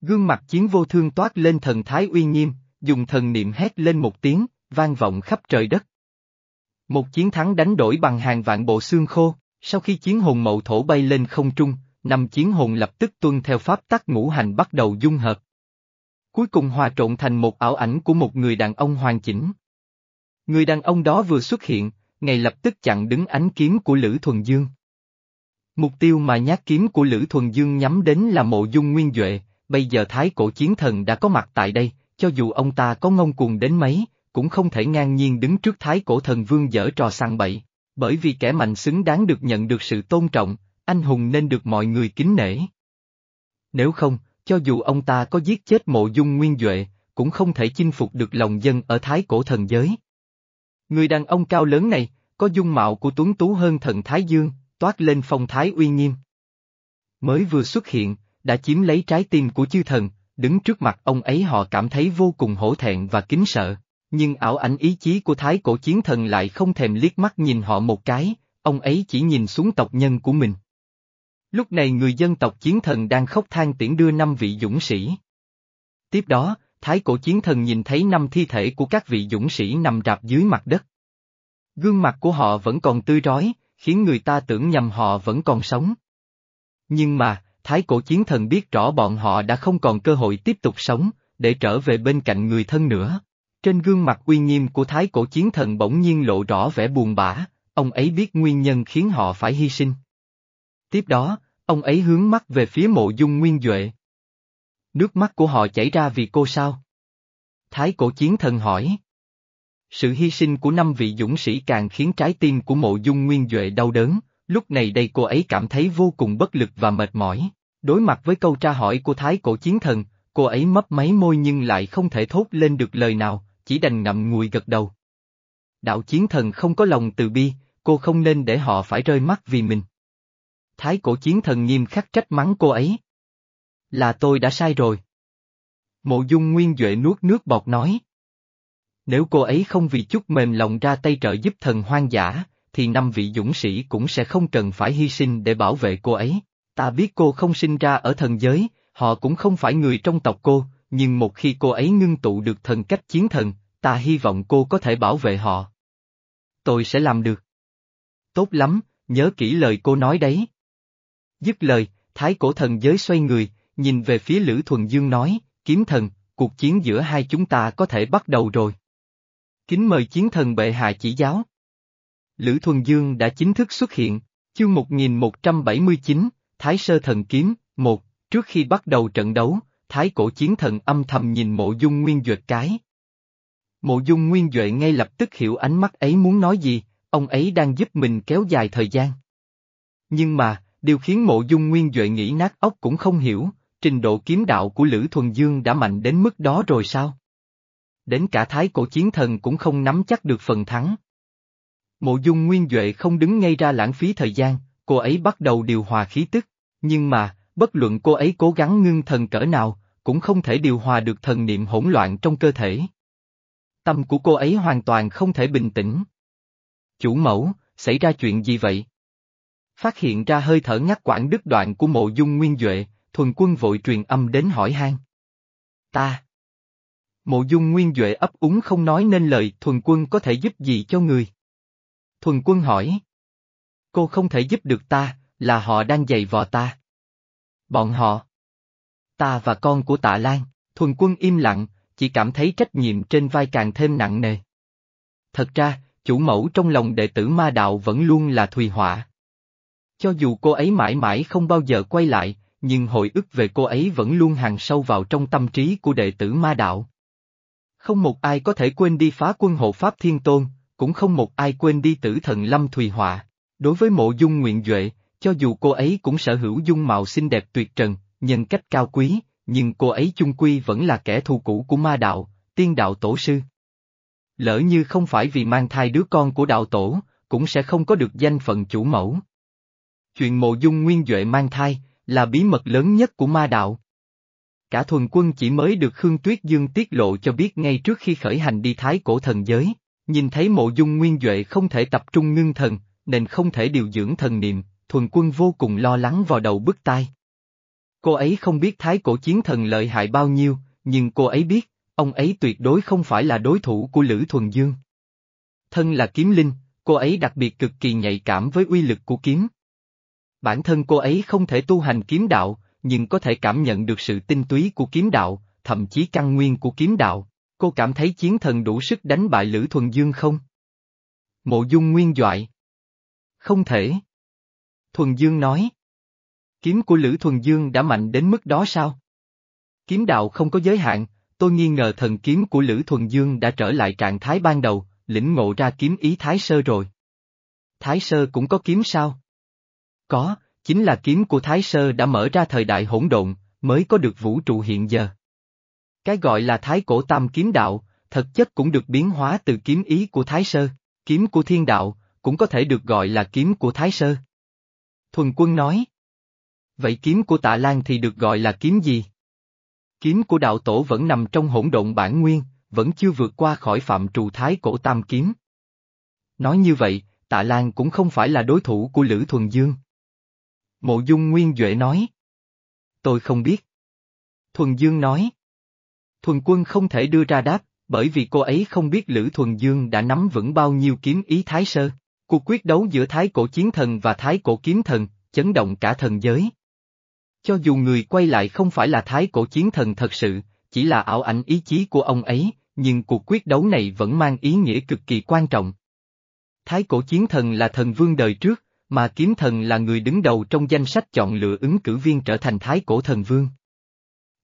A: Gương mặt chiến vô thương toát lên thần thái uy nghiêm, dùng thần niệm hét lên một tiếng, vang vọng khắp trời đất. Một chiến thắng đánh đổi bằng hàng vạn bộ xương khô, sau khi chiến hồn mậu thổ bay lên không trung, năm chiến hồn lập tức tuân theo pháp tắc ngũ hành bắt đầu dung hợp. Cuối cùng hòa trộn thành một ảo ảnh của một người đàn ông hoàn chỉnh. Người đàn ông đó vừa xuất hiện, ngay lập tức chặn đứng ánh kiếm của Lữ Thuần Dương. Mục tiêu mà nhát kiếm của Lữ Thuần Dương nhắm đến là mộ dung nguyên Duệ, bây giờ thái cổ chiến thần đã có mặt tại đây, cho dù ông ta có ngông cuồng đến mấy, cũng không thể ngang nhiên đứng trước thái cổ thần vương dở trò sang bậy, bởi vì kẻ mạnh xứng đáng được nhận được sự tôn trọng, anh hùng nên được mọi người kính nể. Nếu không, cho dù ông ta có giết chết mộ dung nguyên Duệ, cũng không thể chinh phục được lòng dân ở thái cổ thần giới. Người đàn ông cao lớn này, có dung mạo của tuấn tú hơn thần Thái Dương, toát lên phong thái uy nghiêm. Mới vừa xuất hiện, đã chiếm lấy trái tim của chư thần, đứng trước mặt ông ấy họ cảm thấy vô cùng hổ thẹn và kính sợ, nhưng ảo ảnh ý chí của thái cổ chiến thần lại không thèm liếc mắt nhìn họ một cái, ông ấy chỉ nhìn xuống tộc nhân của mình. Lúc này người dân tộc chiến thần đang khóc than tiễn đưa năm vị dũng sĩ. Tiếp đó, thái cổ chiến thần nhìn thấy năm thi thể của các vị dũng sĩ nằm rạp dưới mặt đất. Gương mặt của họ vẫn còn tươi rói, khiến người ta tưởng nhầm họ vẫn còn sống. Nhưng mà, thái cổ chiến thần biết rõ bọn họ đã không còn cơ hội tiếp tục sống, để trở về bên cạnh người thân nữa. Trên gương mặt uy nghiêm của thái cổ chiến thần bỗng nhiên lộ rõ vẻ buồn bã, ông ấy biết nguyên nhân khiến họ phải hy sinh. Tiếp đó, ông ấy hướng mắt về phía mộ dung nguyên Duệ. Nước mắt của họ chảy ra vì cô sao? Thái cổ chiến thần hỏi. Sự hy sinh của năm vị dũng sĩ càng khiến trái tim của mộ dung nguyên Duệ đau đớn, lúc này đây cô ấy cảm thấy vô cùng bất lực và mệt mỏi. Đối mặt với câu tra hỏi của thái cổ chiến thần, cô ấy mấp máy môi nhưng lại không thể thốt lên được lời nào, chỉ đành ngậm ngùi gật đầu. Đạo chiến thần không có lòng từ bi, cô không nên để họ phải rơi mắt vì mình. Thái cổ chiến thần nghiêm khắc trách mắng cô ấy. Là tôi đã sai rồi. Mộ dung nguyên Duệ nuốt nước bọt nói. Nếu cô ấy không vì chút mềm lòng ra tay trợ giúp thần hoang dã, thì năm vị dũng sĩ cũng sẽ không cần phải hy sinh để bảo vệ cô ấy. Ta biết cô không sinh ra ở thần giới, họ cũng không phải người trong tộc cô, nhưng một khi cô ấy ngưng tụ được thần cách chiến thần, ta hy vọng cô có thể bảo vệ họ. Tôi sẽ làm được. Tốt lắm, nhớ kỹ lời cô nói đấy. Dứt lời, thái cổ thần giới xoay người, nhìn về phía Lữ Thuần Dương nói, kiếm thần, cuộc chiến giữa hai chúng ta có thể bắt đầu rồi. Kính mời chiến thần bệ hạ chỉ giáo. Lữ Thuần Dương đã chính thức xuất hiện, chương 1179, Thái Sơ Thần Kiếm, 1. trước khi bắt đầu trận đấu, Thái Cổ Chiến Thần âm thầm nhìn mộ dung nguyên duệ cái. Mộ dung nguyên duệ ngay lập tức hiểu ánh mắt ấy muốn nói gì, ông ấy đang giúp mình kéo dài thời gian. Nhưng mà, điều khiến mộ dung nguyên duệ nghĩ nát óc cũng không hiểu, trình độ kiếm đạo của Lữ Thuần Dương đã mạnh đến mức đó rồi sao? Đến cả thái cổ chiến thần cũng không nắm chắc được phần thắng. Mộ dung nguyên Duệ không đứng ngay ra lãng phí thời gian, cô ấy bắt đầu điều hòa khí tức, nhưng mà, bất luận cô ấy cố gắng ngưng thần cỡ nào, cũng không thể điều hòa được thần niệm hỗn loạn trong cơ thể. Tâm của cô ấy hoàn toàn không thể bình tĩnh. Chủ mẫu, xảy ra chuyện gì vậy? Phát hiện ra hơi thở ngắt quãng đứt đoạn của mộ dung nguyên Duệ, thuần quân vội truyền âm đến hỏi han. Ta. Mộ dung nguyên Duệ ấp úng không nói nên lời thuần quân có thể giúp gì cho người. Thuần quân hỏi. Cô không thể giúp được ta, là họ đang giày vò ta. Bọn họ. Ta và con của tạ Lan, thuần quân im lặng, chỉ cảm thấy trách nhiệm trên vai càng thêm nặng nề. Thật ra, chủ mẫu trong lòng đệ tử ma đạo vẫn luôn là Thùy Họa. Cho dù cô ấy mãi mãi không bao giờ quay lại, nhưng hồi ức về cô ấy vẫn luôn hàng sâu vào trong tâm trí của đệ tử ma đạo. Không một ai có thể quên đi phá quân hộ Pháp Thiên Tôn, cũng không một ai quên đi tử thần Lâm Thùy Họa. Đối với mộ dung nguyện duệ, cho dù cô ấy cũng sở hữu dung mạo xinh đẹp tuyệt trần, nhân cách cao quý, nhưng cô ấy chung quy vẫn là kẻ thù cũ của ma đạo, tiên đạo tổ sư. Lỡ như không phải vì mang thai đứa con của đạo tổ, cũng sẽ không có được danh phận chủ mẫu. Chuyện mộ dung nguyên Duệ mang thai, là bí mật lớn nhất của ma đạo. Cả thuần quân chỉ mới được Khương Tuyết Dương tiết lộ cho biết ngay trước khi khởi hành đi thái cổ thần giới, nhìn thấy mộ dung nguyên Duệ không thể tập trung ngưng thần, nên không thể điều dưỡng thần niệm, thuần quân vô cùng lo lắng vào đầu bức tai. Cô ấy không biết thái cổ chiến thần lợi hại bao nhiêu, nhưng cô ấy biết, ông ấy tuyệt đối không phải là đối thủ của Lữ Thuần Dương. Thân là kiếm linh, cô ấy đặc biệt cực kỳ nhạy cảm với uy lực của kiếm. Bản thân cô ấy không thể tu hành kiếm đạo, nhưng có thể cảm nhận được sự tinh túy của kiếm đạo, thậm chí căn nguyên của kiếm đạo. Cô cảm thấy chiến thần đủ sức đánh bại Lữ Thuần Dương không? Mộ dung nguyên doại. Không thể. Thuần Dương nói. Kiếm của Lữ Thuần Dương đã mạnh đến mức đó sao? Kiếm đạo không có giới hạn, tôi nghi ngờ thần kiếm của Lữ Thuần Dương đã trở lại trạng thái ban đầu, lĩnh ngộ ra kiếm ý Thái Sơ rồi. Thái Sơ cũng có kiếm sao? Có, chính là kiếm của Thái Sơ đã mở ra thời đại hỗn độn, mới có được vũ trụ hiện giờ. Cái gọi là Thái Cổ Tam Kiếm Đạo, thật chất cũng được biến hóa từ kiếm ý của Thái Sơ, kiếm của Thiên Đạo, cũng có thể được gọi là kiếm của Thái Sơ. Thuần Quân nói. Vậy kiếm của Tạ Lan thì được gọi là kiếm gì? Kiếm của đạo tổ vẫn nằm trong hỗn độn bản nguyên, vẫn chưa vượt qua khỏi phạm trù thái cổ tam kiếm. Nói như vậy, Tạ Lan cũng không phải là đối thủ của Lữ Thuần Dương. Mộ Dung Nguyên Duệ nói. Tôi không biết. Thuần Dương nói. Thuần Quân không thể đưa ra đáp, bởi vì cô ấy không biết Lữ Thuần Dương đã nắm vững bao nhiêu kiếm ý Thái Sơ. Cuộc quyết đấu giữa Thái Cổ Chiến Thần và Thái Cổ Kiếm Thần, chấn động cả thần giới. Cho dù người quay lại không phải là Thái Cổ Chiến Thần thật sự, chỉ là ảo ảnh ý chí của ông ấy, nhưng cuộc quyết đấu này vẫn mang ý nghĩa cực kỳ quan trọng. Thái Cổ Chiến Thần là thần vương đời trước, mà Kiếm Thần là người đứng đầu trong danh sách chọn lựa ứng cử viên trở thành Thái Cổ Thần Vương.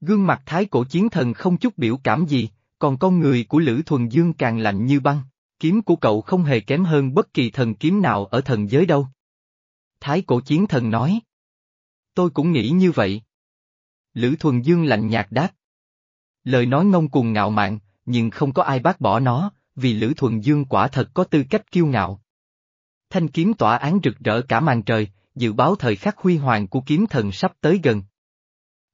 A: Gương mặt Thái Cổ Chiến Thần không chút biểu cảm gì, còn con người của Lữ Thuần Dương càng lạnh như băng, kiếm của cậu không hề kém hơn bất kỳ thần kiếm nào ở thần giới đâu. Thái Cổ Chiến Thần nói. Tôi cũng nghĩ như vậy. Lữ Thuần Dương lạnh nhạt đáp. Lời nói ngông cuồng ngạo mạn, nhưng không có ai bác bỏ nó, vì Lữ Thuần Dương quả thật có tư cách kiêu ngạo. Thanh kiếm tỏa án rực rỡ cả màn trời, dự báo thời khắc huy hoàng của kiếm thần sắp tới gần.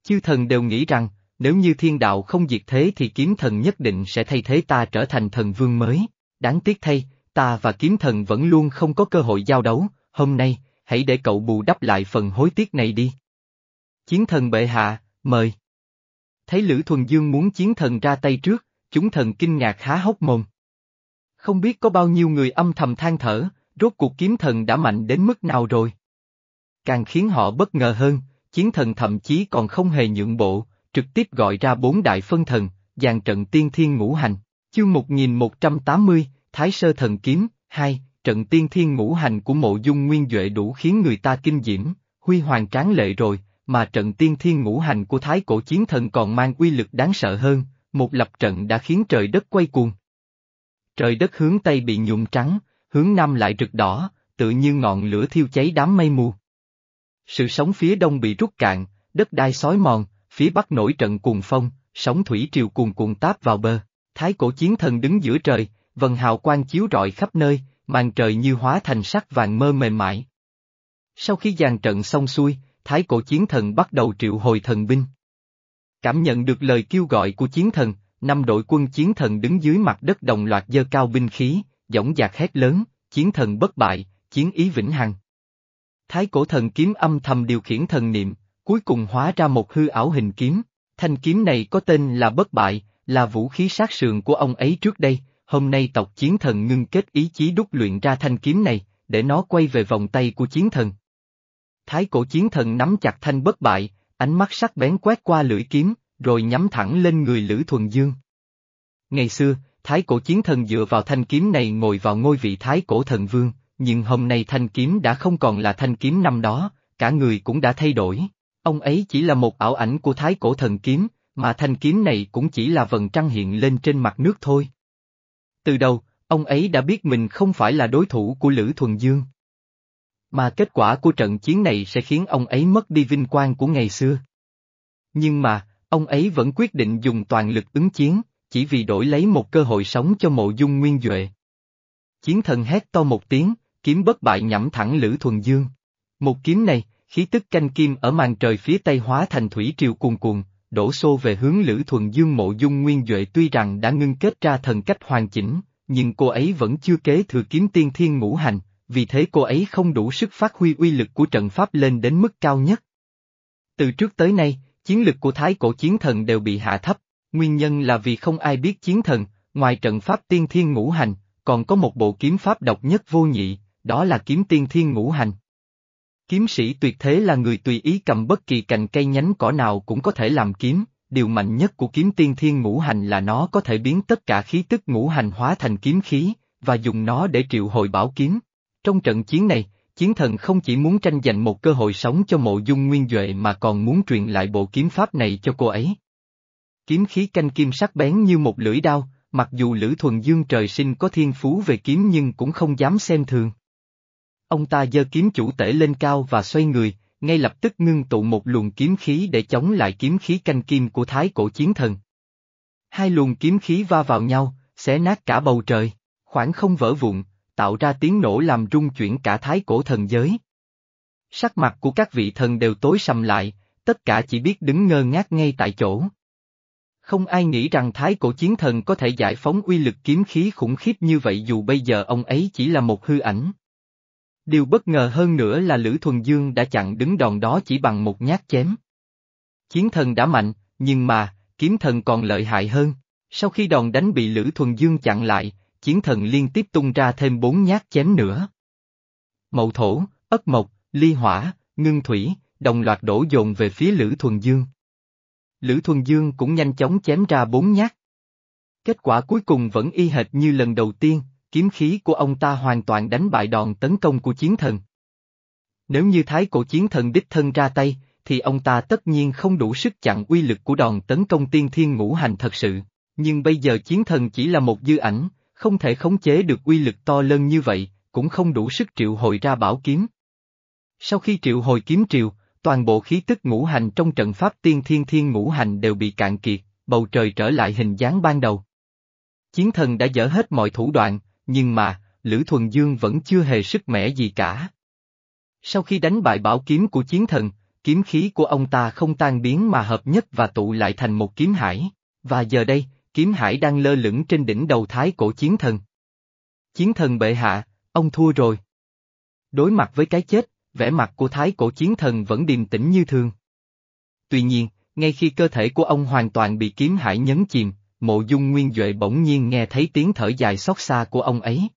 A: Chư thần đều nghĩ rằng, nếu như thiên đạo không diệt thế thì kiếm thần nhất định sẽ thay thế ta trở thành thần vương mới. Đáng tiếc thay, ta và kiếm thần vẫn luôn không có cơ hội giao đấu, hôm nay, hãy để cậu bù đắp lại phần hối tiếc này đi. Chiến thần bệ hạ, mời. Thấy Lữ Thuần Dương muốn chiến thần ra tay trước, chúng thần kinh ngạc há hốc mồm. Không biết có bao nhiêu người âm thầm than thở, rốt cuộc kiếm thần đã mạnh đến mức nào rồi. Càng khiến họ bất ngờ hơn, chiến thần thậm chí còn không hề nhượng bộ, trực tiếp gọi ra bốn đại phân thần, dàn trận tiên thiên ngũ hành. Chương 1180, Thái Sơ Thần Kiếm, 2, trận tiên thiên ngũ hành của mộ dung nguyên Duệ đủ khiến người ta kinh diễm, huy hoàng tráng lệ rồi, mà trận tiên thiên ngũ hành của Thái Cổ Chiến Thần còn mang uy lực đáng sợ hơn, một lập trận đã khiến trời đất quay cuồng. Trời đất hướng Tây bị nhuộm trắng, hướng Nam lại rực đỏ, tự như ngọn lửa thiêu cháy đám mây mù. Sự sống phía Đông bị rút cạn, đất đai xói mòn, phía Bắc nổi trận cuồng phong, sóng thủy triều cuồn cuộn táp vào bờ. Thái cổ chiến thần đứng giữa trời, vần hào quang chiếu rọi khắp nơi, màn trời như hóa thành sắc vàng mơ mềm mại. Sau khi dàn trận xong xuôi, thái cổ chiến thần bắt đầu triệu hồi thần binh. Cảm nhận được lời kêu gọi của chiến thần, năm đội quân chiến thần đứng dưới mặt đất đồng loạt dơ cao binh khí, dõng dạc hét lớn, chiến thần bất bại, chiến ý vĩnh hằng. Thái cổ thần kiếm âm thầm điều khiển thần niệm, cuối cùng hóa ra một hư ảo hình kiếm. Thanh kiếm này có tên là bất bại, là vũ khí sát sườn của ông ấy trước đây, hôm nay tộc chiến thần ngưng kết ý chí đúc luyện ra thanh kiếm này, để nó quay về vòng tay của chiến thần. Thái cổ chiến thần nắm chặt thanh bất bại, ánh mắt sắc bén quét qua lưỡi kiếm, rồi nhắm thẳng lên người Lữ Thuần Dương. Ngày xưa, Thái cổ chiến thần dựa vào thanh kiếm này ngồi vào ngôi vị Thái cổ thần vương, nhưng hôm nay thanh kiếm đã không còn là thanh kiếm năm đó, cả người cũng đã thay đổi. Ông ấy chỉ là một ảo ảnh của Thái cổ thần kiếm, mà thanh kiếm này cũng chỉ là vần trăng hiện lên trên mặt nước thôi. Từ đầu, ông ấy đã biết mình không phải là đối thủ của Lữ Thuần Dương. Mà kết quả của trận chiến này sẽ khiến ông ấy mất đi vinh quang của ngày xưa. Nhưng mà, ông ấy vẫn quyết định dùng toàn lực ứng chiến, chỉ vì đổi lấy một cơ hội sống cho mộ dung nguyên Duệ. Chiến thần hét to một tiếng, kiếm bất bại nhắm thẳng Lữ Thuần Dương. Một kiếm này, khí tức canh kim ở màn trời phía tây hóa thành thủy triều cuồn cuộn, đổ xô về hướng Lữ Thuần Dương mộ dung nguyên Duệ tuy rằng đã ngưng kết ra thần cách hoàn chỉnh, nhưng cô ấy vẫn chưa kế thừa kiếm tiên thiên ngũ hành, vì thế cô ấy không đủ sức phát huy uy lực của trận pháp lên đến mức cao nhất. Từ trước tới nay, chiến lực của thái cổ chiến thần đều bị hạ thấp, nguyên nhân là vì không ai biết chiến thần, ngoài trận pháp tiên thiên ngũ hành, còn có một bộ kiếm pháp độc nhất vô nhị, đó là kiếm tiên thiên ngũ hành. Kiếm sĩ tuyệt thế là người tùy ý cầm bất kỳ cành cây nhánh cỏ nào cũng có thể làm kiếm, điều mạnh nhất của kiếm tiên thiên ngũ hành là nó có thể biến tất cả khí tức ngũ hành hóa thành kiếm khí, và dùng nó để triệu hồi bảo kiếm. Trong trận chiến này, chiến thần không chỉ muốn tranh giành một cơ hội sống cho mộ dung nguyên Duệ mà còn muốn truyền lại bộ kiếm pháp này cho cô ấy. Kiếm khí canh kim sắc bén như một lưỡi đao, mặc dù Lữ Thuần Dương trời sinh có thiên phú về kiếm nhưng cũng không dám xem thường. Ông ta giơ kiếm chủ tể lên cao và xoay người, ngay lập tức ngưng tụ một luồng kiếm khí để chống lại kiếm khí canh kim của thái cổ chiến thần. Hai luồng kiếm khí va vào nhau, xé nát cả bầu trời, khoảng không vỡ vụn, tạo ra tiếng nổ làm rung chuyển cả thái cổ thần giới. Sắc mặt của các vị thần đều tối sầm lại, tất cả chỉ biết đứng ngơ ngác ngay tại chỗ. Không ai nghĩ rằng thái cổ chiến thần có thể giải phóng uy lực kiếm khí khủng khiếp như vậy dù bây giờ ông ấy chỉ là một hư ảnh. Điều bất ngờ hơn nữa là Lữ Thuần Dương đã chặn đứng đòn đó chỉ bằng một nhát chém. Chiến thần đã mạnh, nhưng mà, kiếm thần còn lợi hại hơn. Sau khi đòn đánh bị Lữ Thuần Dương chặn lại, chiến thần liên tiếp tung ra thêm bốn nhát chém nữa. Mậu thổ, ất mộc, ly hỏa, ngưng thủy, đồng loạt đổ dồn về phía Lữ Thuần Dương. Lữ Thuần Dương cũng nhanh chóng chém ra bốn nhát. Kết quả cuối cùng vẫn y hệt như lần đầu tiên, kiếm khí của ông ta hoàn toàn đánh bại đòn tấn công của chiến thần. Nếu như thái cổ chiến thần đích thân ra tay, thì ông ta tất nhiên không đủ sức chặn uy lực của đòn tấn công tiên thiên ngũ hành thật sự. Nhưng bây giờ chiến thần chỉ là một dư ảnh, không thể khống chế được uy lực to lớn như vậy, cũng không đủ sức triệu hồi ra bảo kiếm. Sau khi triệu hồi kiếm triều, toàn bộ khí tức ngũ hành trong trận pháp tiên thiên thiên ngũ hành đều bị cạn kiệt, bầu trời trở lại hình dáng ban đầu. Chiến thần đã dỡ hết mọi thủ đoạn, nhưng mà, Lữ Thuần Dương vẫn chưa hề sức mẻ gì cả. Sau khi đánh bại bảo kiếm của chiến thần, kiếm khí của ông ta không tan biến mà hợp nhất và tụ lại thành một kiếm hải, và giờ đây, kiếm hải đang lơ lửng trên đỉnh đầu thái cổ chiến thần. Chiến thần bệ hạ, ông thua rồi. Đối mặt với cái chết, vẻ mặt của thái cổ chiến thần vẫn điềm tĩnh như thường. Tuy nhiên, ngay khi cơ thể của ông hoàn toàn bị kiếm hải nhấn chìm, mộ dung nguyên Duệ bỗng nhiên nghe thấy tiếng thở dài xót xa của ông ấy.